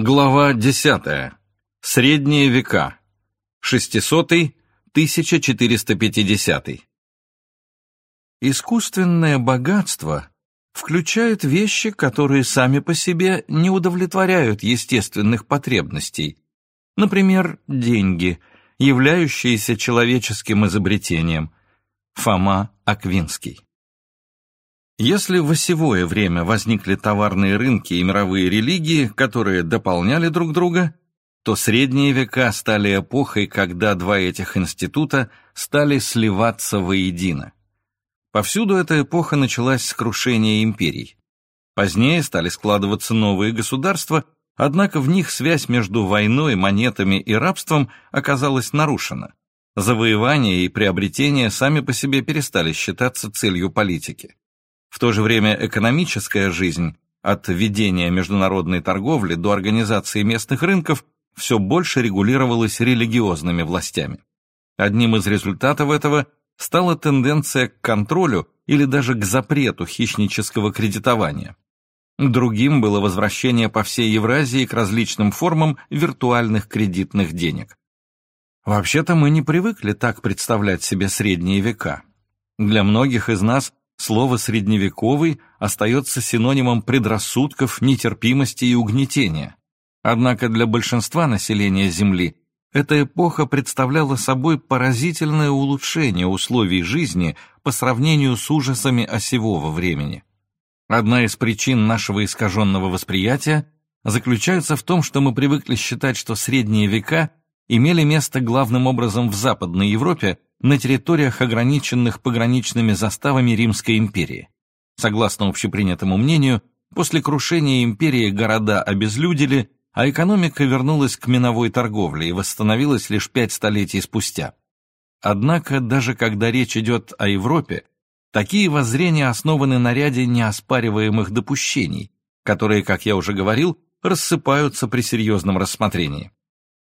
Глава 10. Средние века. 600-1450. Искусственное богатство включает вещи, которые сами по себе не удовлетворяют естественных потребностей. Например, деньги, являющиеся человеческим изобретением. Фома Аквинский. Если в осевое время возникли товарные рынки и мировые религии, которые дополняли друг друга, то средние века стали эпохой, когда два этих института стали сливаться воедино. Повсюду эта эпоха началась с крушения империй. Позднее стали складываться новые государства, однако в них связь между войной, монетами и рабством оказалась нарушена. Завоевания и приобретения сами по себе перестали считаться целью политики. В то же время экономическая жизнь, от ведения международной торговли до организации местных рынков, все больше регулировалась религиозными властями. Одним из результатов этого стала тенденция к контролю или даже к запрету хищнического кредитования. Другим было возвращение по всей Евразии к различным формам виртуальных кредитных денег. Вообще-то мы не привыкли так представлять себе средние века. Для многих из нас слово «средневековый» остается синонимом предрассудков, нетерпимости и угнетения. Однако для большинства населения Земли эта эпоха представляла собой поразительное улучшение условий жизни по сравнению с ужасами осевого времени. Одна из причин нашего искаженного восприятия заключается в том, что мы привыкли считать, что средние века имели место главным образом в Западной Европе на территориях, ограниченных пограничными заставами Римской империи. Согласно общепринятому мнению, после крушения империи города обезлюдили, а экономика вернулась к миновой торговле и восстановилась лишь пять столетий спустя. Однако, даже когда речь идет о Европе, такие воззрения основаны на ряде неоспариваемых допущений, которые, как я уже говорил, рассыпаются при серьезном рассмотрении.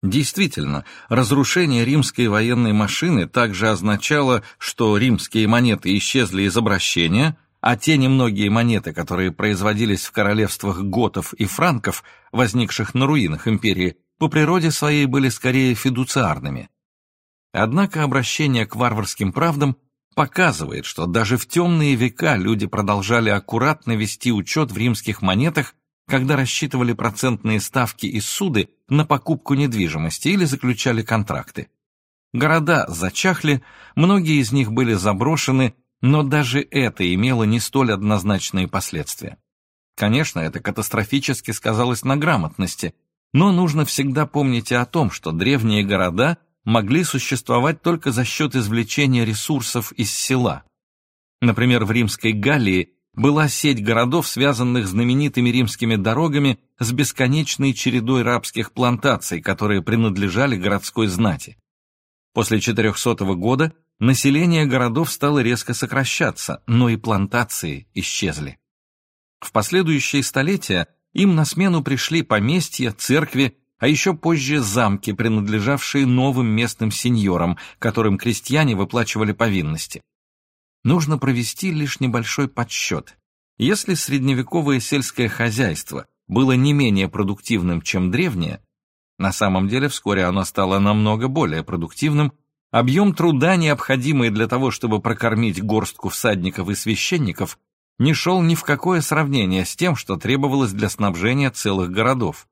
Действительно, разрушение римской военной машины также означало, что римские монеты исчезли из обращения, а те немногие монеты, которые производились в королевствах готов и франков, возникших на руинах империи, по природе своей были скорее фидуциарными. Однако обращение к варварским правдам показывает, что даже в темные века люди продолжали аккуратно вести учет в римских монетах когда рассчитывали процентные ставки и суды на покупку недвижимости или заключали контракты. Города зачахли, многие из них были заброшены, но даже это имело не столь однозначные последствия. Конечно, это катастрофически сказалось на грамотности, но нужно всегда помнить и о том, что древние города могли существовать только за счет извлечения ресурсов из села. Например, в Римской Галлии была сеть городов, связанных знаменитыми римскими дорогами с бесконечной чередой рабских плантаций, которые принадлежали городской знати. После 400 года население городов стало резко сокращаться, но и плантации исчезли. В последующие столетия им на смену пришли поместья, церкви, а еще позже замки, принадлежавшие новым местным сеньорам, которым крестьяне выплачивали повинности нужно провести лишь небольшой подсчет. Если средневековое сельское хозяйство было не менее продуктивным, чем древнее, на самом деле вскоре оно стало намного более продуктивным, объем труда, необходимый для того, чтобы прокормить горстку всадников и священников, не шел ни в какое сравнение с тем, что требовалось для снабжения целых городов.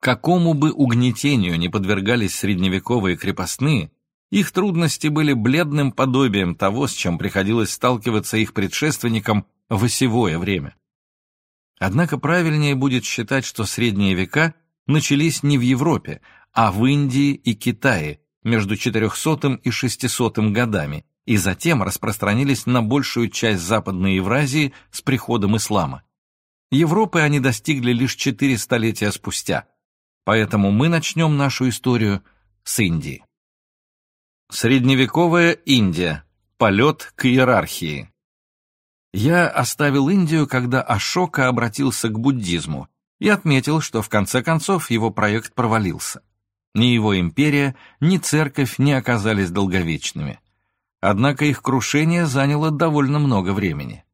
Какому бы угнетению не подвергались средневековые крепостные, их трудности были бледным подобием того, с чем приходилось сталкиваться их предшественникам в осевое время. Однако правильнее будет считать, что средние века начались не в Европе, а в Индии и Китае между 400 и 600 годами и затем распространились на большую часть Западной Евразии с приходом ислама. Европы они достигли лишь четыре столетия спустя, поэтому мы начнем нашу историю с Индии. Средневековая Индия. Полет к иерархии. Я оставил Индию, когда Ашока обратился к буддизму и отметил, что в конце концов его проект провалился. Ни его империя, ни церковь не оказались долговечными. Однако их крушение заняло довольно много времени.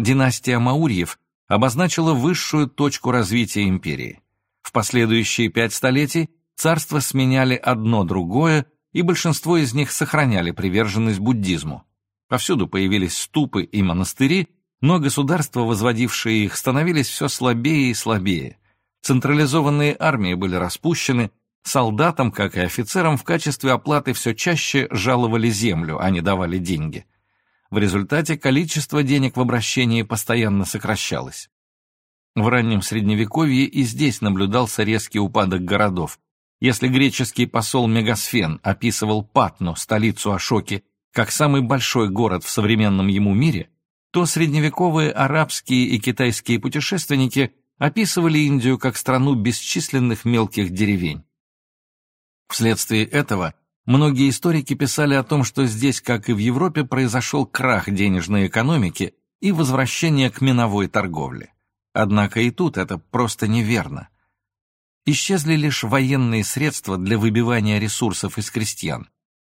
Династия Маурьев обозначила высшую точку развития империи. В последующие пять столетий царства сменяли одно другое, и большинство из них сохраняли приверженность буддизму. Повсюду появились ступы и монастыри, но государства, возводившие их, становились все слабее и слабее. Централизованные армии были распущены, солдатам, как и офицерам, в качестве оплаты все чаще жаловали землю, а не давали деньги. В результате количество денег в обращении постоянно сокращалось. В раннем Средневековье и здесь наблюдался резкий упадок городов. Если греческий посол Мегасфен описывал Патну, столицу Ашоки, как самый большой город в современном ему мире, то средневековые арабские и китайские путешественники описывали Индию как страну бесчисленных мелких деревень. Вследствие этого многие историки писали о том, что здесь, как и в Европе, произошел крах денежной экономики и возвращение к миновой торговле. Однако и тут это просто неверно. Исчезли лишь военные средства для выбивания ресурсов из крестьян.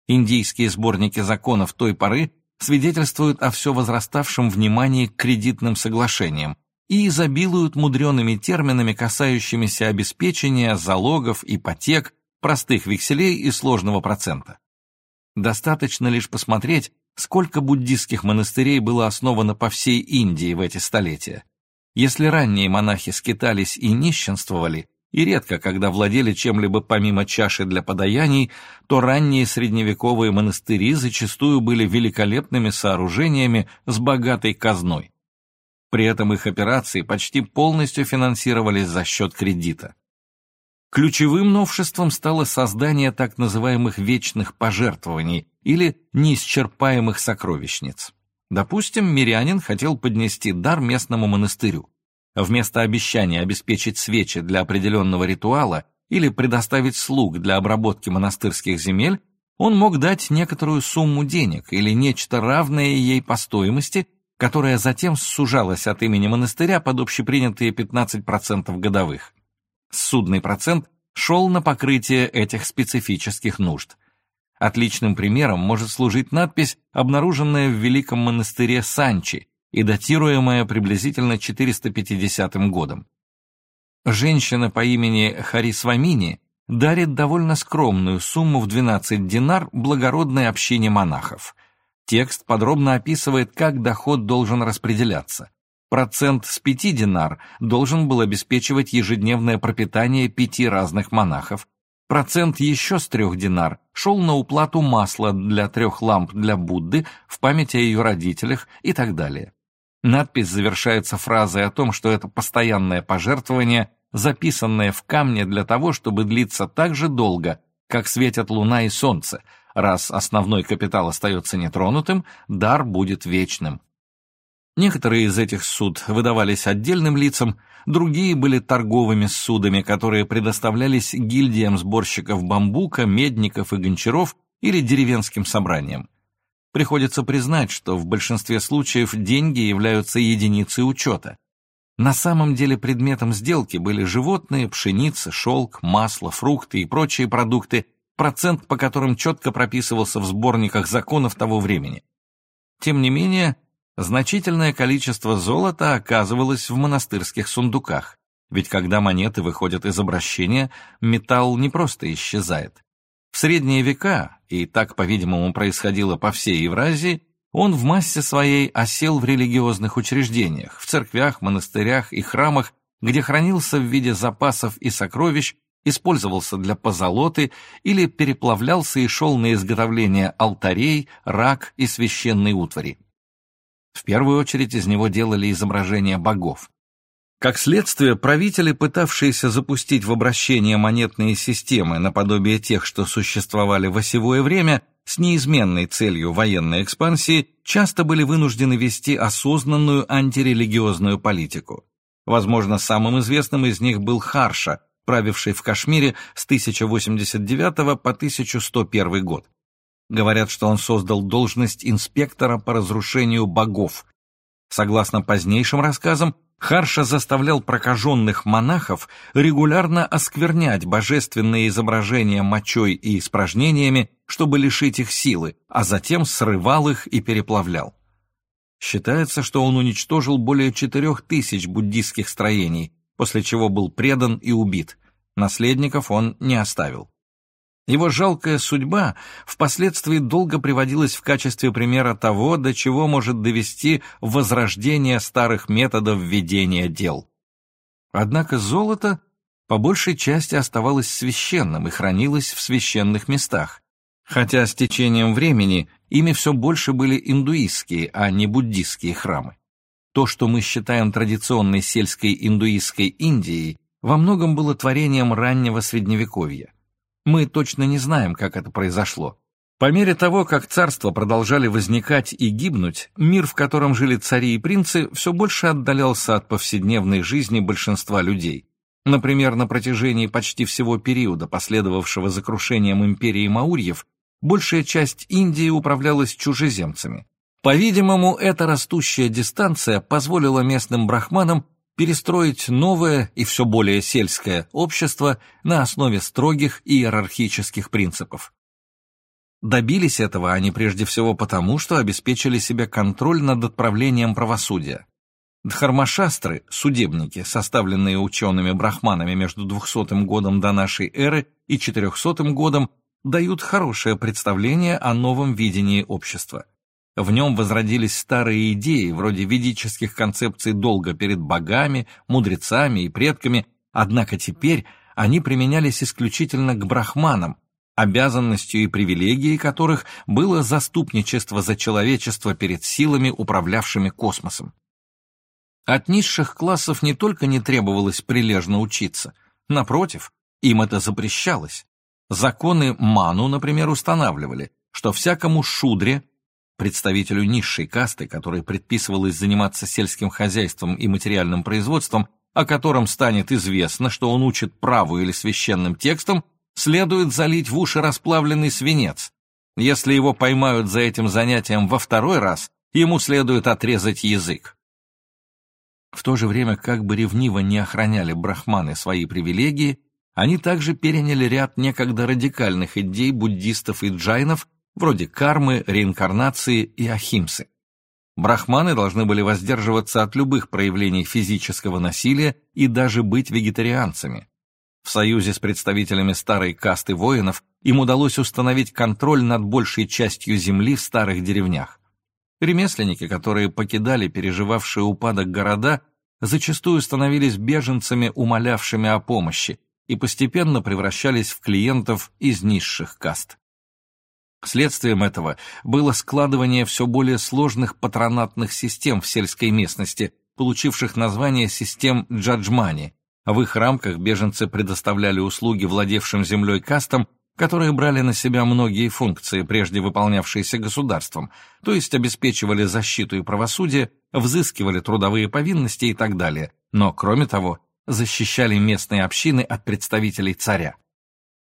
Индийские сборники законов той поры свидетельствуют о все возраставшем внимании к кредитным соглашениям и изобилуют мудреными терминами, касающимися обеспечения залогов, ипотек, простых векселей и сложного процента. Достаточно лишь посмотреть, сколько буддистских монастырей было основано по всей Индии в эти столетия. Если ранние монахи скитались и нищенствовали, и редко когда владели чем-либо помимо чаши для подаяний, то ранние средневековые монастыри зачастую были великолепными сооружениями с богатой казной. При этом их операции почти полностью финансировались за счет кредита. Ключевым новшеством стало создание так называемых вечных пожертвований или неисчерпаемых сокровищниц. Допустим, мирянин хотел поднести дар местному монастырю. Вместо обещания обеспечить свечи для определенного ритуала или предоставить слуг для обработки монастырских земель, он мог дать некоторую сумму денег или нечто равное ей по стоимости, которая затем сужалась от имени монастыря под общепринятые 15% годовых. Судный процент шел на покрытие этих специфических нужд. Отличным примером может служить надпись, обнаруженная в Великом монастыре Санчи и датируемая приблизительно 450 годом. Женщина по имени Харисвамини дарит довольно скромную сумму в 12 динар благородной общине монахов. Текст подробно описывает, как доход должен распределяться. Процент с 5 динар должен был обеспечивать ежедневное пропитание пяти разных монахов, Процент еще с трех динар шел на уплату масла для трех ламп для Будды в память о ее родителях и так далее. Надпись завершается фразой о том, что это постоянное пожертвование, записанное в камне для того, чтобы длиться так же долго, как светят луна и солнце. Раз основной капитал остается нетронутым, дар будет вечным. Некоторые из этих суд выдавались отдельным лицам, другие были торговыми судами, которые предоставлялись гильдиям сборщиков бамбука, медников и гончаров или деревенским собраниям. Приходится признать, что в большинстве случаев деньги являются единицей учета. На самом деле предметом сделки были животные, пшеница, шелк, масло, фрукты и прочие продукты, процент по которым четко прописывался в сборниках законов того времени. Тем не менее, Значительное количество золота оказывалось в монастырских сундуках, ведь когда монеты выходят из обращения, металл не просто исчезает. В средние века, и так, по-видимому, происходило по всей Евразии, он в массе своей осел в религиозных учреждениях, в церквях, монастырях и храмах, где хранился в виде запасов и сокровищ, использовался для позолоты или переплавлялся и шел на изготовление алтарей, рак и священной утвари. В первую очередь из него делали изображения богов. Как следствие, правители, пытавшиеся запустить в обращение монетные системы наподобие тех, что существовали в осевое время, с неизменной целью военной экспансии, часто были вынуждены вести осознанную антирелигиозную политику. Возможно, самым известным из них был Харша, правивший в Кашмире с 1089 по 1101 год. Говорят, что он создал должность инспектора по разрушению богов. Согласно позднейшим рассказам, Харша заставлял прокаженных монахов регулярно осквернять божественные изображения мочой и испражнениями, чтобы лишить их силы, а затем срывал их и переплавлял. Считается, что он уничтожил более четырех тысяч буддийских строений, после чего был предан и убит. Наследников он не оставил. Его жалкая судьба впоследствии долго приводилась в качестве примера того, до чего может довести возрождение старых методов ведения дел. Однако золото по большей части оставалось священным и хранилось в священных местах, хотя с течением времени ими все больше были индуистские, а не буддистские храмы. То, что мы считаем традиционной сельской индуистской Индией, во многом было творением раннего Средневековья. Мы точно не знаем, как это произошло. По мере того, как царства продолжали возникать и гибнуть, мир, в котором жили цари и принцы, все больше отдалялся от повседневной жизни большинства людей. Например, на протяжении почти всего периода, последовавшего за крушением империи Маурьев, большая часть Индии управлялась чужеземцами. По-видимому, эта растущая дистанция позволила местным брахманам перестроить новое и все более сельское общество на основе строгих иерархических принципов. Добились этого они прежде всего потому, что обеспечили себе контроль над отправлением правосудия. Дхармашастры, судебники, составленные учеными-брахманами между 200 годом до нашей эры и 400 годом, дают хорошее представление о новом видении общества. В нем возродились старые идеи, вроде ведических концепций долга перед богами, мудрецами и предками, однако теперь они применялись исключительно к брахманам, обязанностью и привилегией которых было заступничество за человечество перед силами, управлявшими космосом. От низших классов не только не требовалось прилежно учиться, напротив, им это запрещалось. Законы Ману, например, устанавливали, что всякому шудре, представителю низшей касты, которой предписывалось заниматься сельским хозяйством и материальным производством, о котором станет известно, что он учит праву или священным текстом, следует залить в уши расплавленный свинец. Если его поймают за этим занятием во второй раз, ему следует отрезать язык. В то же время, как бы ревниво не охраняли брахманы свои привилегии, они также переняли ряд некогда радикальных идей буддистов и джайнов вроде кармы, реинкарнации и ахимсы. Брахманы должны были воздерживаться от любых проявлений физического насилия и даже быть вегетарианцами. В союзе с представителями старой касты воинов им удалось установить контроль над большей частью земли в старых деревнях. Ремесленники, которые покидали переживавшие упадок города, зачастую становились беженцами, умолявшими о помощи, и постепенно превращались в клиентов из низших каст. Следствием этого было складывание все более сложных патронатных систем в сельской местности, получивших название систем джаджмани. В их рамках беженцы предоставляли услуги владевшим землей кастам, которые брали на себя многие функции, прежде выполнявшиеся государством, то есть обеспечивали защиту и правосудие, взыскивали трудовые повинности и так далее, но, кроме того, защищали местные общины от представителей царя.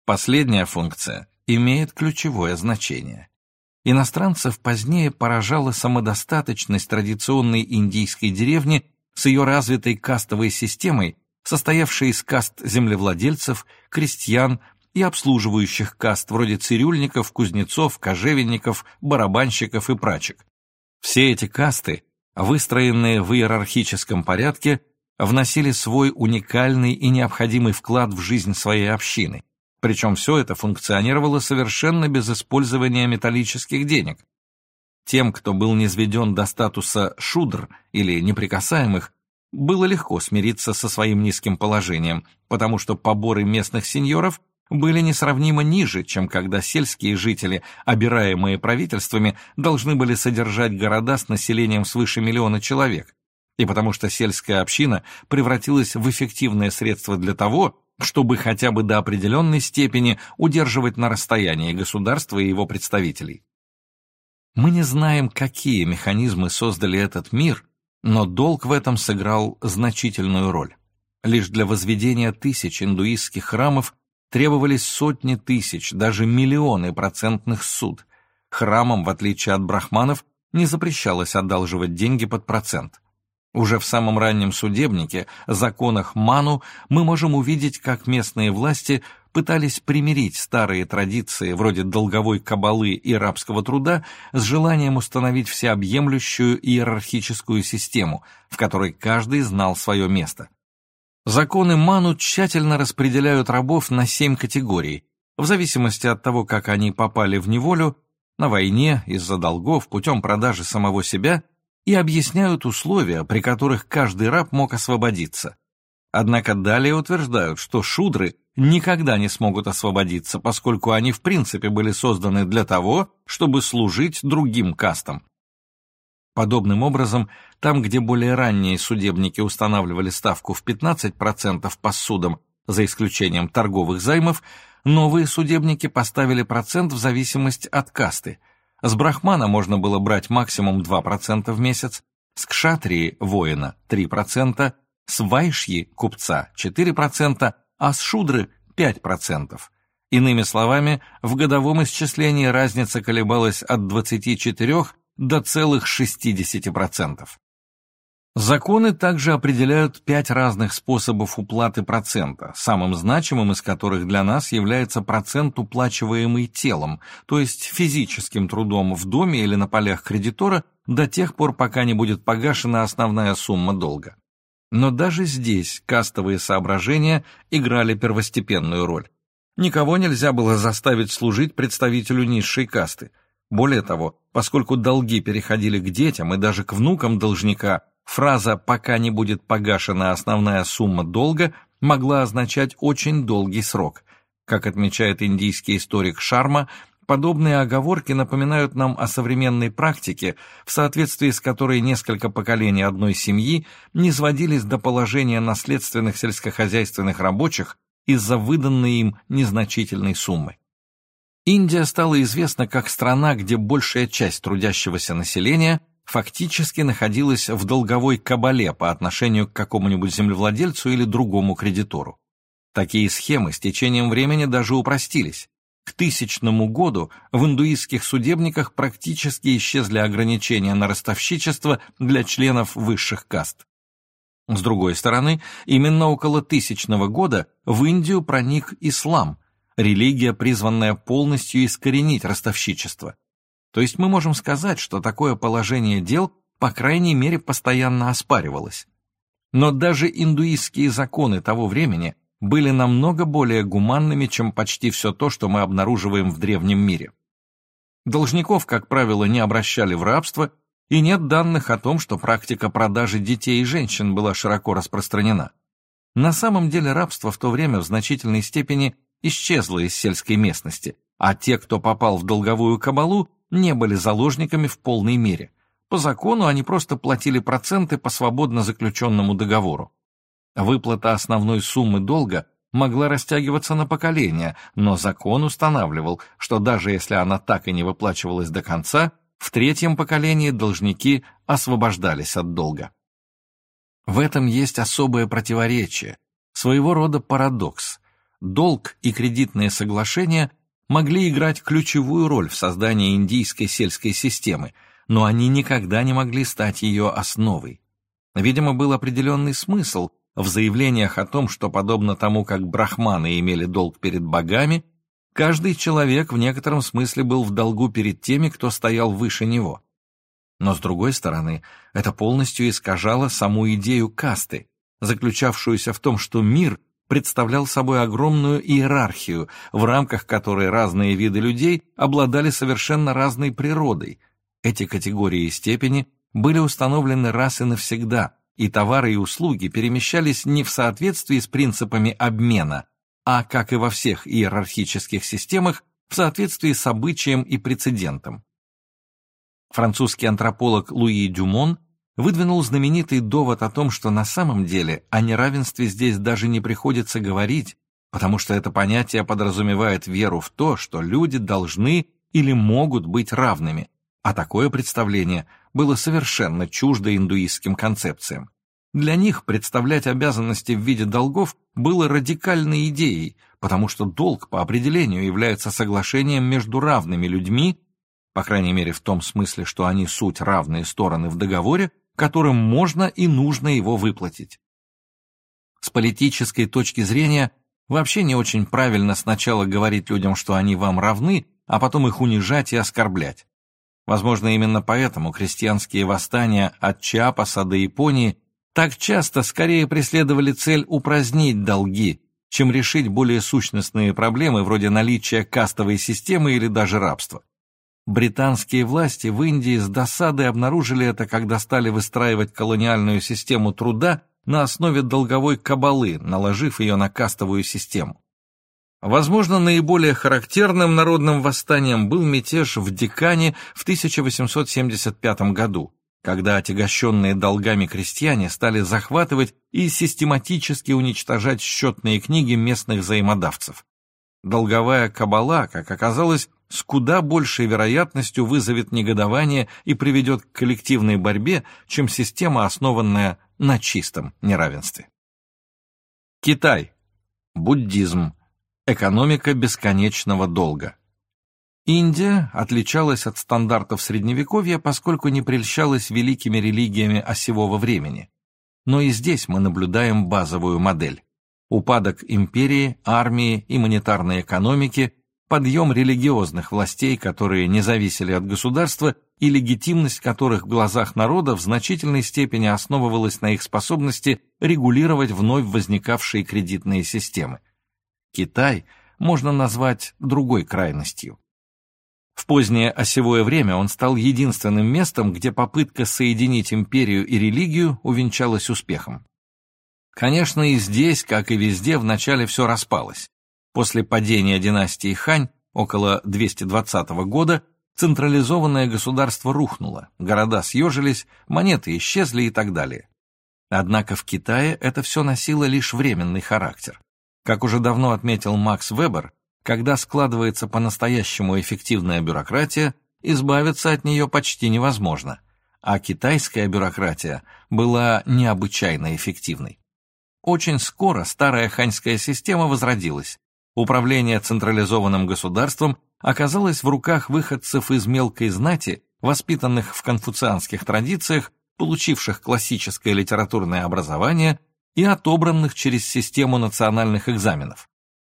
Последняя функция имеет ключевое значение. Иностранцев позднее поражала самодостаточность традиционной индийской деревни с ее развитой кастовой системой, состоявшей из каст землевладельцев, крестьян и обслуживающих каст вроде цирюльников, кузнецов, кожевенников, барабанщиков и прачек. Все эти касты, выстроенные в иерархическом порядке, вносили свой уникальный и необходимый вклад в жизнь своей общины. Причем все это функционировало совершенно без использования металлических денег. Тем, кто был низведен до статуса шудр или неприкасаемых, было легко смириться со своим низким положением, потому что поборы местных сеньоров были несравнимо ниже, чем когда сельские жители, обираемые правительствами, должны были содержать города с населением свыше миллиона человек, и потому что сельская община превратилась в эффективное средство для того, чтобы хотя бы до определенной степени удерживать на расстоянии государства и его представителей. Мы не знаем, какие механизмы создали этот мир, но долг в этом сыграл значительную роль. Лишь для возведения тысяч индуистских храмов требовались сотни тысяч, даже миллионы процентных суд. Храмам, в отличие от брахманов, не запрещалось одалживать деньги под процент. Уже в самом раннем судебнике, законах Ману, мы можем увидеть, как местные власти пытались примирить старые традиции вроде долговой кабалы и рабского труда с желанием установить всеобъемлющую иерархическую систему, в которой каждый знал свое место. Законы Ману тщательно распределяют рабов на семь категорий, в зависимости от того, как они попали в неволю, на войне, из-за долгов, путем продажи самого себя, и объясняют условия, при которых каждый раб мог освободиться. Однако далее утверждают, что шудры никогда не смогут освободиться, поскольку они в принципе были созданы для того, чтобы служить другим кастам. Подобным образом, там, где более ранние судебники устанавливали ставку в 15% по судам, за исключением торговых займов, новые судебники поставили процент в зависимости от касты. С брахмана можно было брать максимум 2% в месяц, с кшатрии воина 3%, с вайшьи купца 4%, а с шудры 5%. Иными словами, в годовом исчислении разница колебалась от 24 до целых 60%. Законы также определяют пять разных способов уплаты процента, самым значимым из которых для нас является процент, уплачиваемый телом, то есть физическим трудом в доме или на полях кредитора до тех пор, пока не будет погашена основная сумма долга. Но даже здесь кастовые соображения играли первостепенную роль. Никого нельзя было заставить служить представителю низшей касты – более того, поскольку долги переходили к детям и даже к внукам должника, фраза «пока не будет погашена основная сумма долга» могла означать очень долгий срок. Как отмечает индийский историк Шарма, подобные оговорки напоминают нам о современной практике, в соответствии с которой несколько поколений одной семьи не сводились до положения наследственных сельскохозяйственных рабочих из-за выданной им незначительной суммы. Индия стала известна как страна, где большая часть трудящегося населения фактически находилась в долговой кабале по отношению к какому-нибудь землевладельцу или другому кредитору. Такие схемы с течением времени даже упростились. К тысячному году в индуистских судебниках практически исчезли ограничения на ростовщичество для членов высших каст. С другой стороны, именно около тысячного года в Индию проник ислам – религия, призванная полностью искоренить ростовщичество. То есть мы можем сказать, что такое положение дел, по крайней мере, постоянно оспаривалось. Но даже индуистские законы того времени были намного более гуманными, чем почти все то, что мы обнаруживаем в древнем мире. Должников, как правило, не обращали в рабство, и нет данных о том, что практика продажи детей и женщин была широко распространена. На самом деле рабство в то время в значительной степени исчезла из сельской местности, а те, кто попал в долговую кабалу, не были заложниками в полной мере. По закону они просто платили проценты по свободно заключенному договору. Выплата основной суммы долга могла растягиваться на поколения, но закон устанавливал, что даже если она так и не выплачивалась до конца, в третьем поколении должники освобождались от долга. В этом есть особое противоречие, своего рода парадокс долг и кредитные соглашения могли играть ключевую роль в создании индийской сельской системы, но они никогда не могли стать ее основой. Видимо, был определенный смысл в заявлениях о том, что, подобно тому, как брахманы имели долг перед богами, каждый человек в некотором смысле был в долгу перед теми, кто стоял выше него. Но, с другой стороны, это полностью искажало саму идею касты, заключавшуюся в том, что мир представлял собой огромную иерархию, в рамках которой разные виды людей обладали совершенно разной природой. Эти категории и степени были установлены раз и навсегда, и товары и услуги перемещались не в соответствии с принципами обмена, а, как и во всех иерархических системах, в соответствии с обычаем и прецедентом. Французский антрополог Луи Дюмон выдвинул знаменитый довод о том, что на самом деле о неравенстве здесь даже не приходится говорить, потому что это понятие подразумевает веру в то, что люди должны или могут быть равными, а такое представление было совершенно чуждо индуистским концепциям. Для них представлять обязанности в виде долгов было радикальной идеей, потому что долг по определению является соглашением между равными людьми, по крайней мере в том смысле, что они суть равные стороны в договоре, которым можно и нужно его выплатить. С политической точки зрения вообще не очень правильно сначала говорить людям, что они вам равны, а потом их унижать и оскорблять. Возможно, именно поэтому крестьянские восстания от Чиапаса до Японии так часто скорее преследовали цель упразднить долги, чем решить более сущностные проблемы вроде наличия кастовой системы или даже рабства. Британские власти в Индии с досадой обнаружили это, когда стали выстраивать колониальную систему труда на основе долговой кабалы, наложив ее на кастовую систему. Возможно, наиболее характерным народным восстанием был мятеж в Декане в 1875 году, когда отягощенные долгами крестьяне стали захватывать и систематически уничтожать счетные книги местных взаимодавцев. Долговая кабала, как оказалось, с куда большей вероятностью вызовет негодование и приведет к коллективной борьбе, чем система, основанная на чистом неравенстве. Китай. Буддизм. Экономика бесконечного долга. Индия отличалась от стандартов Средневековья, поскольку не прельщалась великими религиями осевого времени. Но и здесь мы наблюдаем базовую модель. Упадок империи, армии и монетарной экономики, подъем религиозных властей, которые не зависели от государства, и легитимность которых в глазах народа в значительной степени основывалась на их способности регулировать вновь возникавшие кредитные системы. Китай можно назвать другой крайностью. В позднее осевое время он стал единственным местом, где попытка соединить империю и религию увенчалась успехом. Конечно, и здесь, как и везде, вначале все распалось. После падения династии Хань около 220 года централизованное государство рухнуло, города съежились, монеты исчезли и так далее. Однако в Китае это все носило лишь временный характер. Как уже давно отметил Макс Вебер, когда складывается по-настоящему эффективная бюрократия, избавиться от нее почти невозможно, а китайская бюрократия была необычайно эффективной. Очень скоро старая ханьская система возродилась. Управление централизованным государством оказалось в руках выходцев из мелкой знати, воспитанных в конфуцианских традициях, получивших классическое литературное образование и отобранных через систему национальных экзаменов.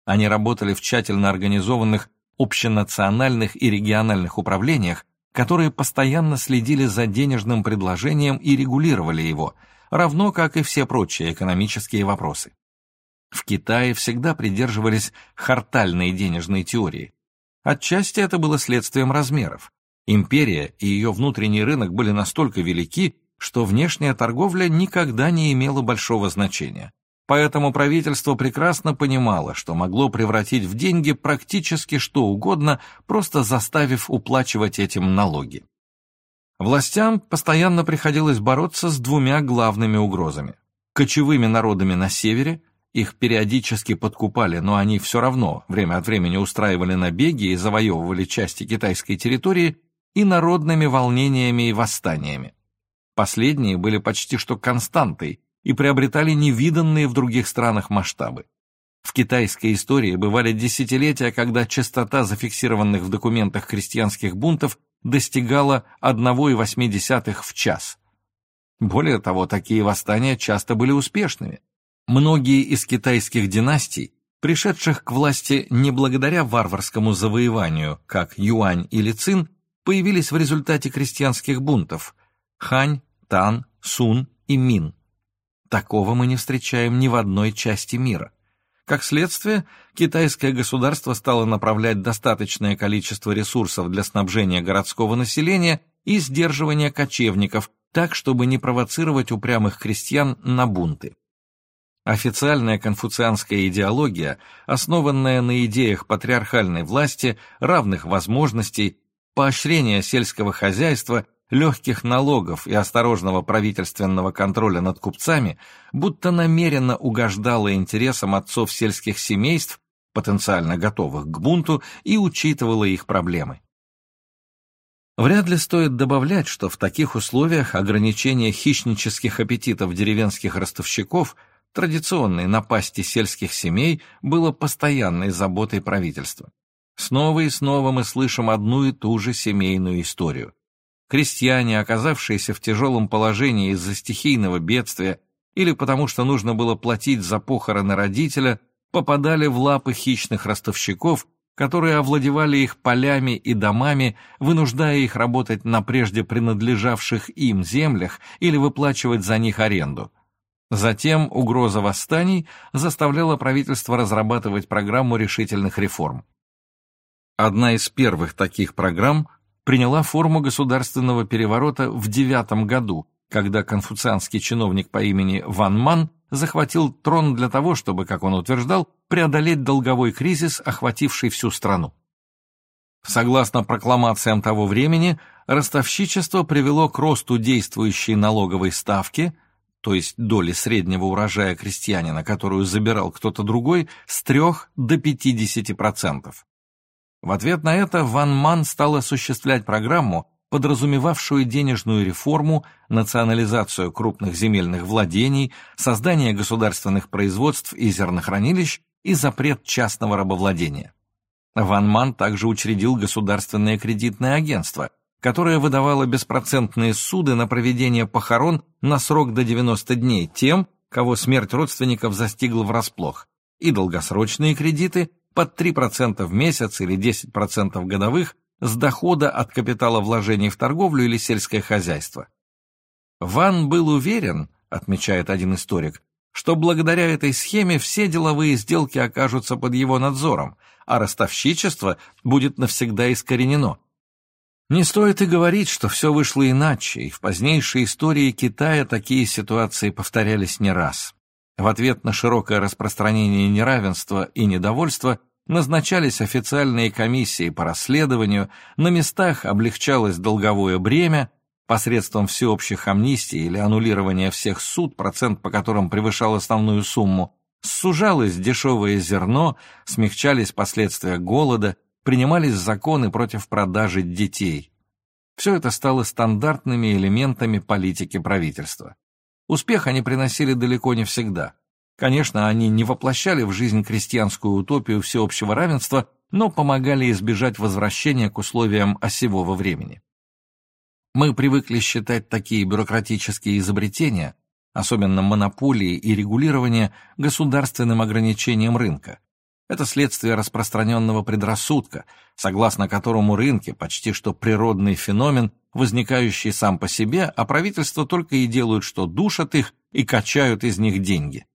Они работали в тщательно организованных общенациональных и региональных управлениях, которые постоянно следили за денежным предложением и регулировали его, равно как и все прочие экономические вопросы. В Китае всегда придерживались хартальной денежной теории. Отчасти это было следствием размеров. Империя и ее внутренний рынок были настолько велики, что внешняя торговля никогда не имела большого значения. Поэтому правительство прекрасно понимало, что могло превратить в деньги практически что угодно, просто заставив уплачивать этим налоги. Властям постоянно приходилось бороться с двумя главными угрозами. Кочевыми народами на севере, их периодически подкупали, но они все равно время от времени устраивали набеги и завоевывали части китайской территории, и народными волнениями и восстаниями. Последние были почти что константой, и приобретали невиданные в других странах масштабы. В китайской истории бывали десятилетия, когда частота зафиксированных в документах крестьянских бунтов достигала 1,8 в час. Более того, такие восстания часто были успешными. Многие из китайских династий, пришедших к власти не благодаря варварскому завоеванию, как Юань или Цин, появились в результате крестьянских бунтов – Хань, Тан, Сун и Мин. Такого мы не встречаем ни в одной части мира. Как следствие, китайское государство стало направлять достаточное количество ресурсов для снабжения городского населения и сдерживания кочевников, так, чтобы не провоцировать упрямых крестьян на бунты. Официальная конфуцианская идеология, основанная на идеях патриархальной власти, равных возможностей, поощрения сельского хозяйства – легких налогов и осторожного правительственного контроля над купцами будто намеренно угождала интересам отцов сельских семейств, потенциально готовых к бунту, и учитывала их проблемы. Вряд ли стоит добавлять, что в таких условиях ограничение хищнических аппетитов деревенских ростовщиков, традиционной напасти сельских семей, было постоянной заботой правительства. Снова и снова мы слышим одну и ту же семейную историю. Крестьяне, оказавшиеся в тяжелом положении из-за стихийного бедствия или потому что нужно было платить за похороны родителя, попадали в лапы хищных ростовщиков, которые овладевали их полями и домами, вынуждая их работать на прежде принадлежавших им землях или выплачивать за них аренду. Затем угроза восстаний заставляла правительство разрабатывать программу решительных реформ. Одна из первых таких программ приняла форму государственного переворота в девятом году, когда конфуцианский чиновник по имени Ван Ман захватил трон для того, чтобы, как он утверждал, преодолеть долговой кризис, охвативший всю страну. Согласно прокламациям того времени, ростовщичество привело к росту действующей налоговой ставки, то есть доли среднего урожая крестьянина, которую забирал кто-то другой, с 3 до 50%. В ответ на это Ван Ман стал осуществлять программу, подразумевавшую денежную реформу, национализацию крупных земельных владений, создание государственных производств и зернохранилищ и запрет частного рабовладения. Ван Ман также учредил государственное кредитное агентство, которое выдавало беспроцентные суды на проведение похорон на срок до 90 дней тем, кого смерть родственников застигла врасплох, и долгосрочные кредиты под 3% в месяц или 10% годовых с дохода от капитала вложений в торговлю или сельское хозяйство. Ван был уверен, отмечает один историк, что благодаря этой схеме все деловые сделки окажутся под его надзором, а ростовщичество будет навсегда искоренено. Не стоит и говорить, что все вышло иначе, и в позднейшей истории Китая такие ситуации повторялись не раз. В ответ на широкое распространение неравенства и недовольства назначались официальные комиссии по расследованию, на местах облегчалось долговое бремя, посредством всеобщих амнистий или аннулирования всех суд, процент по которым превышал основную сумму, сужалось дешевое зерно, смягчались последствия голода, принимались законы против продажи детей. Все это стало стандартными элементами политики правительства. Успех они приносили далеко не всегда. Конечно, они не воплощали в жизнь крестьянскую утопию всеобщего равенства, но помогали избежать возвращения к условиям осевого времени. Мы привыкли считать такие бюрократические изобретения, особенно монополии и регулирование, государственным ограничением рынка. Это следствие распространенного предрассудка, согласно которому рынки почти что природный феномен, возникающий сам по себе, а правительства только и делают, что душат их и качают из них деньги.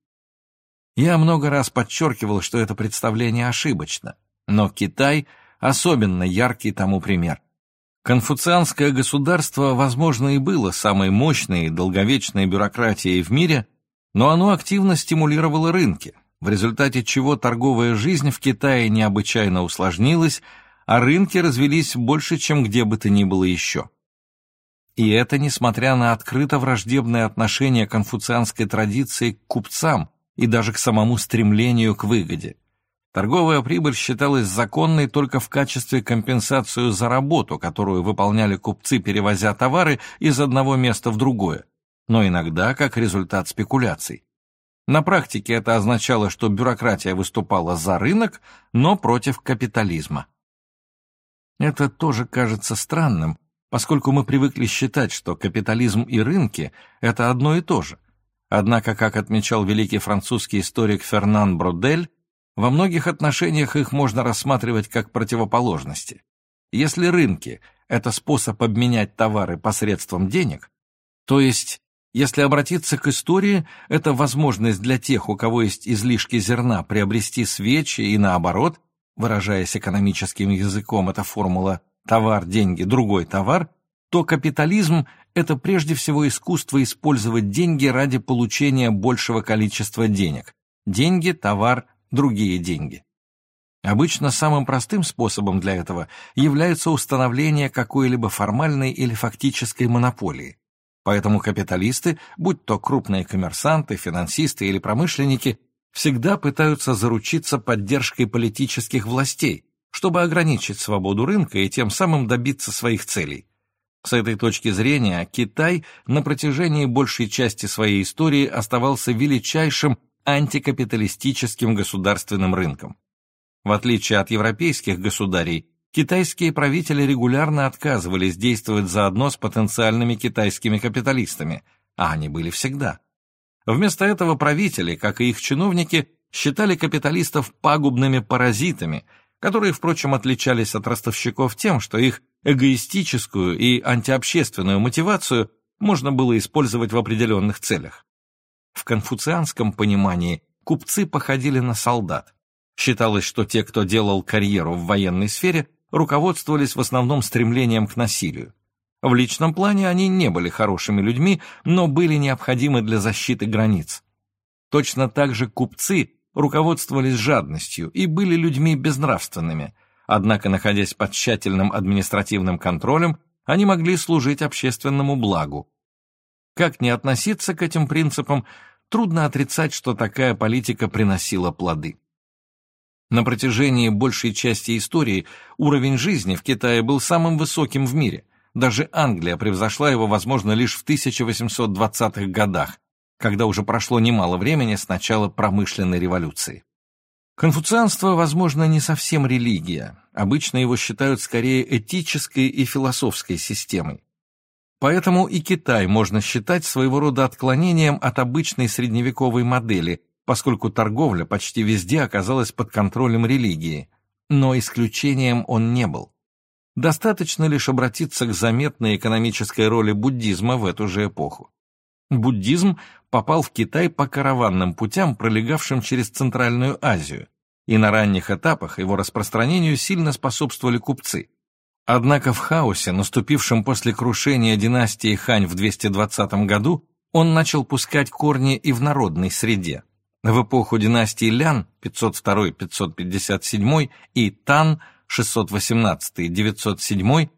Я много раз подчеркивал, что это представление ошибочно, но Китай – особенно яркий тому пример. Конфуцианское государство, возможно, и было самой мощной и долговечной бюрократией в мире, но оно активно стимулировало рынки, в результате чего торговая жизнь в Китае необычайно усложнилась, а рынки развелись больше, чем где бы то ни было еще. И это несмотря на открыто враждебное отношение конфуцианской традиции к купцам и даже к самому стремлению к выгоде. Торговая прибыль считалась законной только в качестве компенсации за работу, которую выполняли купцы, перевозя товары из одного места в другое, но иногда как результат спекуляций. На практике это означало, что бюрократия выступала за рынок, но против капитализма. Это тоже кажется странным, поскольку мы привыкли считать, что капитализм и рынки – это одно и то же. Однако, как отмечал великий французский историк Фернан Бродель, во многих отношениях их можно рассматривать как противоположности. Если рынки – это способ обменять товары посредством денег, то есть, если обратиться к истории, это возможность для тех, у кого есть излишки зерна, приобрести свечи и наоборот, выражаясь экономическим языком, эта формула «товар, деньги, другой товар», то капитализм – это прежде всего искусство использовать деньги ради получения большего количества денег. Деньги, товар, другие деньги. Обычно самым простым способом для этого является установление какой-либо формальной или фактической монополии. Поэтому капиталисты, будь то крупные коммерсанты, финансисты или промышленники, всегда пытаются заручиться поддержкой политических властей, чтобы ограничить свободу рынка и тем самым добиться своих целей. С этой точки зрения Китай на протяжении большей части своей истории оставался величайшим антикапиталистическим государственным рынком. В отличие от европейских государей, китайские правители регулярно отказывались действовать заодно с потенциальными китайскими капиталистами, а они были всегда. Вместо этого правители, как и их чиновники, считали капиталистов пагубными паразитами, которые, впрочем, отличались от ростовщиков тем, что их эгоистическую и антиобщественную мотивацию можно было использовать в определенных целях. В конфуцианском понимании купцы походили на солдат. Считалось, что те, кто делал карьеру в военной сфере, руководствовались в основном стремлением к насилию. В личном плане они не были хорошими людьми, но были необходимы для защиты границ. Точно так же купцы руководствовались жадностью и были людьми безнравственными, однако, находясь под тщательным административным контролем, они могли служить общественному благу. Как не относиться к этим принципам, трудно отрицать, что такая политика приносила плоды. На протяжении большей части истории уровень жизни в Китае был самым высоким в мире. Даже Англия превзошла его, возможно, лишь в 1820-х годах, когда уже прошло немало времени с начала промышленной революции. Конфуцианство, возможно, не совсем религия. Обычно его считают скорее этической и философской системой. Поэтому и Китай можно считать своего рода отклонением от обычной средневековой модели, поскольку торговля почти везде оказалась под контролем религии. Но исключением он не был. Достаточно лишь обратиться к заметной экономической роли буддизма в эту же эпоху. Буддизм попал в Китай по караванным путям, пролегавшим через Центральную Азию, и на ранних этапах его распространению сильно способствовали купцы. Однако в хаосе, наступившем после крушения династии Хань в 220 году, он начал пускать корни и в народной среде. В эпоху династии Лян 502-557 и Тан 618-907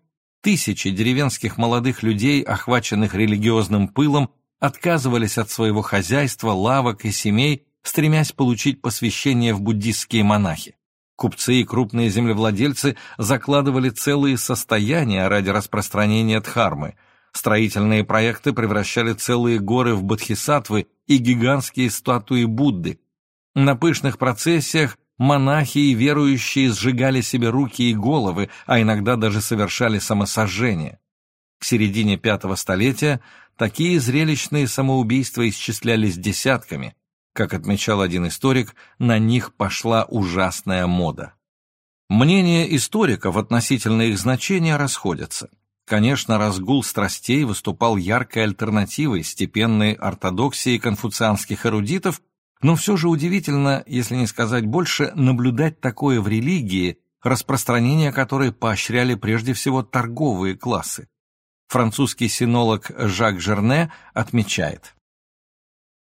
тысячи деревенских молодых людей, охваченных религиозным пылом, отказывались от своего хозяйства, лавок и семей, стремясь получить посвящение в буддистские монахи. Купцы и крупные землевладельцы закладывали целые состояния ради распространения дхармы. Строительные проекты превращали целые горы в бодхисаттвы и гигантские статуи Будды. На пышных процессиях монахи и верующие сжигали себе руки и головы, а иногда даже совершали самосожжение. К середине пятого столетия такие зрелищные самоубийства исчислялись десятками. Как отмечал один историк, на них пошла ужасная мода. Мнения историков относительно их значения расходятся. Конечно, разгул страстей выступал яркой альтернативой степенной ортодоксии конфуцианских эрудитов, но все же удивительно, если не сказать больше, наблюдать такое в религии, распространение которой поощряли прежде всего торговые классы. Французский синолог Жак Жерне отмечает.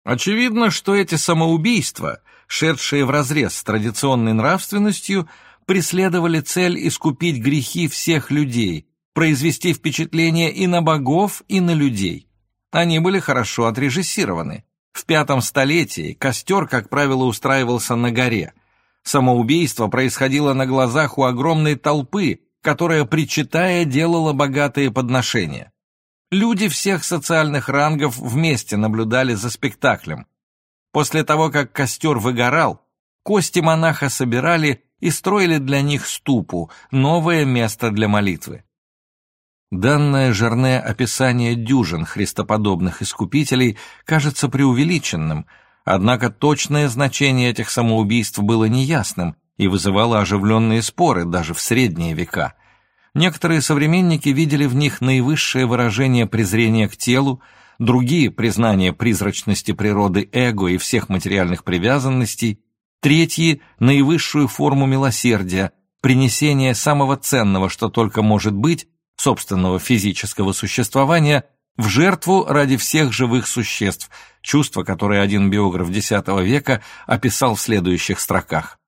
Очевидно, что эти самоубийства, шедшие вразрез с традиционной нравственностью, преследовали цель искупить грехи всех людей, произвести впечатление и на богов, и на людей. Они были хорошо отрежиссированы. В пятом столетии костер, как правило, устраивался на горе. Самоубийство происходило на глазах у огромной толпы, которая, причитая, делала богатые подношения. Люди всех социальных рангов вместе наблюдали за спектаклем. После того, как костер выгорал, кости монаха собирали и строили для них ступу, новое место для молитвы. Данное Жерне описание дюжин христоподобных искупителей кажется преувеличенным, однако точное значение этих самоубийств было неясным, и вызывало оживленные споры даже в средние века. Некоторые современники видели в них наивысшее выражение презрения к телу, другие — признание призрачности природы эго и всех материальных привязанностей, третьи — наивысшую форму милосердия, принесение самого ценного, что только может быть, собственного физического существования, в жертву ради всех живых существ, чувство, которое один биограф X века описал в следующих строках.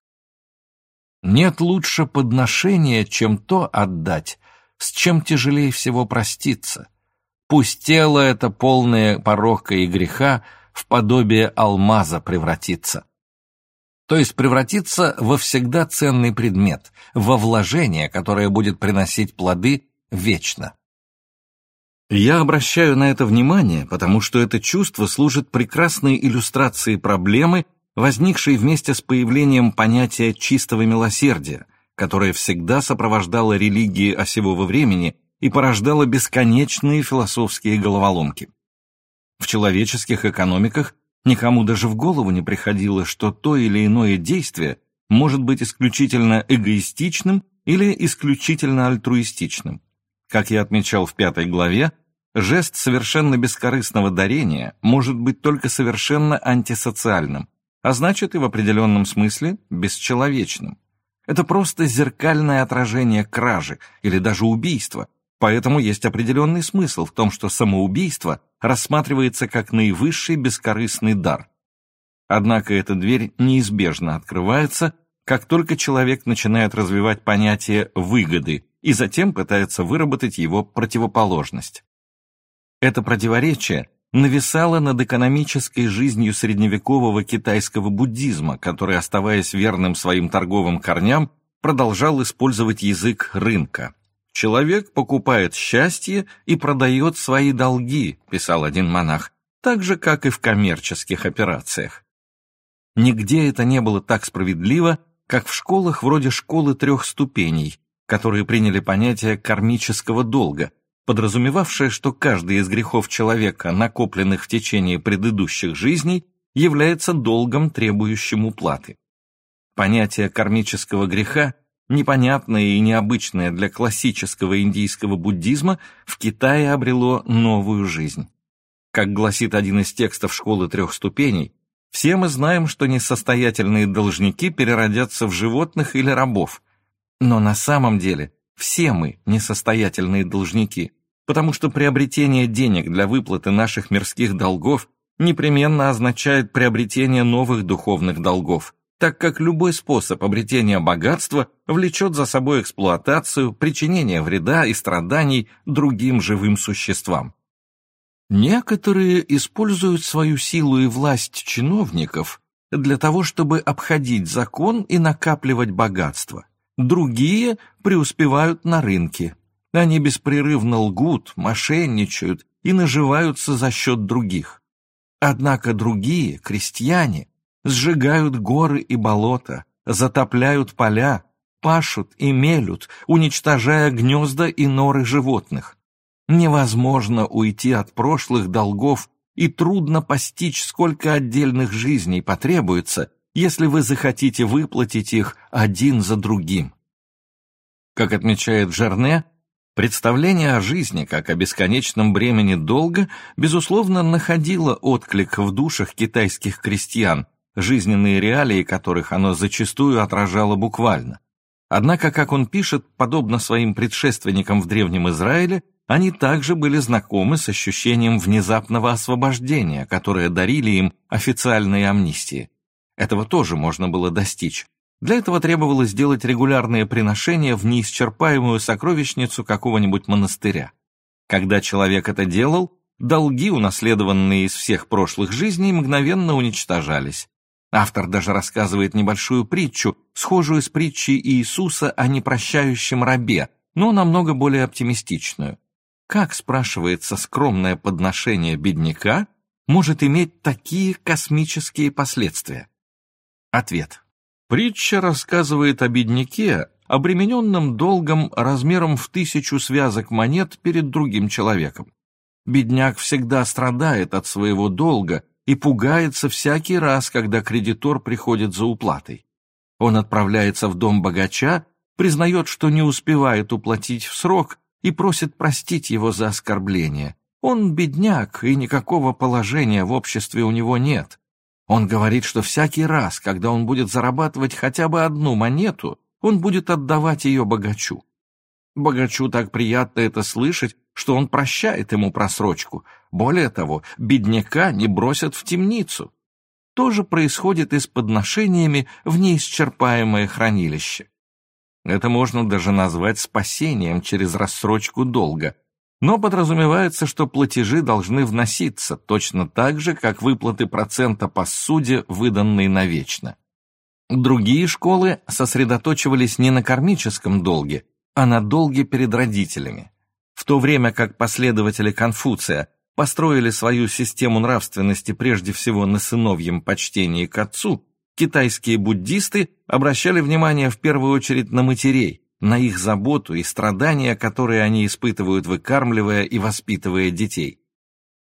Нет лучше подношения, чем то отдать, с чем тяжелее всего проститься. Пусть тело это полное порока и греха в подобие алмаза превратится. То есть превратиться во всегда ценный предмет, во вложение, которое будет приносить плоды вечно. Я обращаю на это внимание, потому что это чувство служит прекрасной иллюстрацией проблемы, возникшей вместе с появлением понятия чистого милосердия, которое всегда сопровождало религии осевого времени и порождало бесконечные философские головоломки. В человеческих экономиках никому даже в голову не приходило, что то или иное действие может быть исключительно эгоистичным или исключительно альтруистичным. Как я отмечал в пятой главе, Жест совершенно бескорыстного дарения может быть только совершенно антисоциальным, а значит и в определенном смысле бесчеловечным. Это просто зеркальное отражение кражи или даже убийства, поэтому есть определенный смысл в том, что самоубийство рассматривается как наивысший бескорыстный дар. Однако эта дверь неизбежно открывается, как только человек начинает развивать понятие «выгоды» и затем пытается выработать его противоположность. Это противоречие нависало над экономической жизнью средневекового китайского буддизма, который, оставаясь верным своим торговым корням, продолжал использовать язык рынка. «Человек покупает счастье и продает свои долги», – писал один монах, так же, как и в коммерческих операциях. Нигде это не было так справедливо, как в школах вроде школы трех ступеней, которые приняли понятие кармического долга, подразумевавшее, что каждый из грехов человека, накопленных в течение предыдущих жизней, является долгом, требующим уплаты. Понятие кармического греха, непонятное и необычное для классического индийского буддизма, в Китае обрело новую жизнь. Как гласит один из текстов школы трех ступеней, все мы знаем, что несостоятельные должники переродятся в животных или рабов. Но на самом деле все мы несостоятельные должники, потому что приобретение денег для выплаты наших мирских долгов непременно означает приобретение новых духовных долгов, так как любой способ обретения богатства влечет за собой эксплуатацию, причинение вреда и страданий другим живым существам. Некоторые используют свою силу и власть чиновников для того, чтобы обходить закон и накапливать богатство. Другие преуспевают на рынке, они беспрерывно лгут, мошенничают и наживаются за счет других. Однако другие, крестьяне, сжигают горы и болота, затопляют поля, пашут и мелют, уничтожая гнезда и норы животных. Невозможно уйти от прошлых долгов и трудно постичь, сколько отдельных жизней потребуется, если вы захотите выплатить их один за другим. Как отмечает Жерне, Представление о жизни как о бесконечном бремени долга, безусловно, находило отклик в душах китайских крестьян, жизненные реалии которых оно зачастую отражало буквально. Однако, как он пишет, подобно своим предшественникам в Древнем Израиле, они также были знакомы с ощущением внезапного освобождения, которое дарили им официальные амнистии. Этого тоже можно было достичь. Для этого требовалось сделать регулярные приношения в неисчерпаемую сокровищницу какого-нибудь монастыря. Когда человек это делал, долги, унаследованные из всех прошлых жизней, мгновенно уничтожались. Автор даже рассказывает небольшую притчу, схожую с притчей Иисуса о непрощающем рабе, но намного более оптимистичную. Как, спрашивается, скромное подношение бедняка может иметь такие космические последствия? Ответ. Притча рассказывает о бедняке, обремененном долгом размером в тысячу связок монет перед другим человеком. Бедняк всегда страдает от своего долга и пугается всякий раз, когда кредитор приходит за уплатой. Он отправляется в дом богача, признает, что не успевает уплатить в срок и просит простить его за оскорбление. Он бедняк, и никакого положения в обществе у него нет. Он говорит, что всякий раз, когда он будет зарабатывать хотя бы одну монету, он будет отдавать ее богачу. Богачу так приятно это слышать, что он прощает ему просрочку. Более того, бедняка не бросят в темницу. То же происходит и с подношениями в неисчерпаемое хранилище. Это можно даже назвать спасением через рассрочку долга – но подразумевается, что платежи должны вноситься точно так же, как выплаты процента по суде, выданные навечно. Другие школы сосредоточивались не на кармическом долге, а на долге перед родителями. В то время как последователи Конфуция построили свою систему нравственности прежде всего на сыновьем почтении к отцу, китайские буддисты обращали внимание в первую очередь на матерей – на их заботу и страдания, которые они испытывают, выкармливая и воспитывая детей.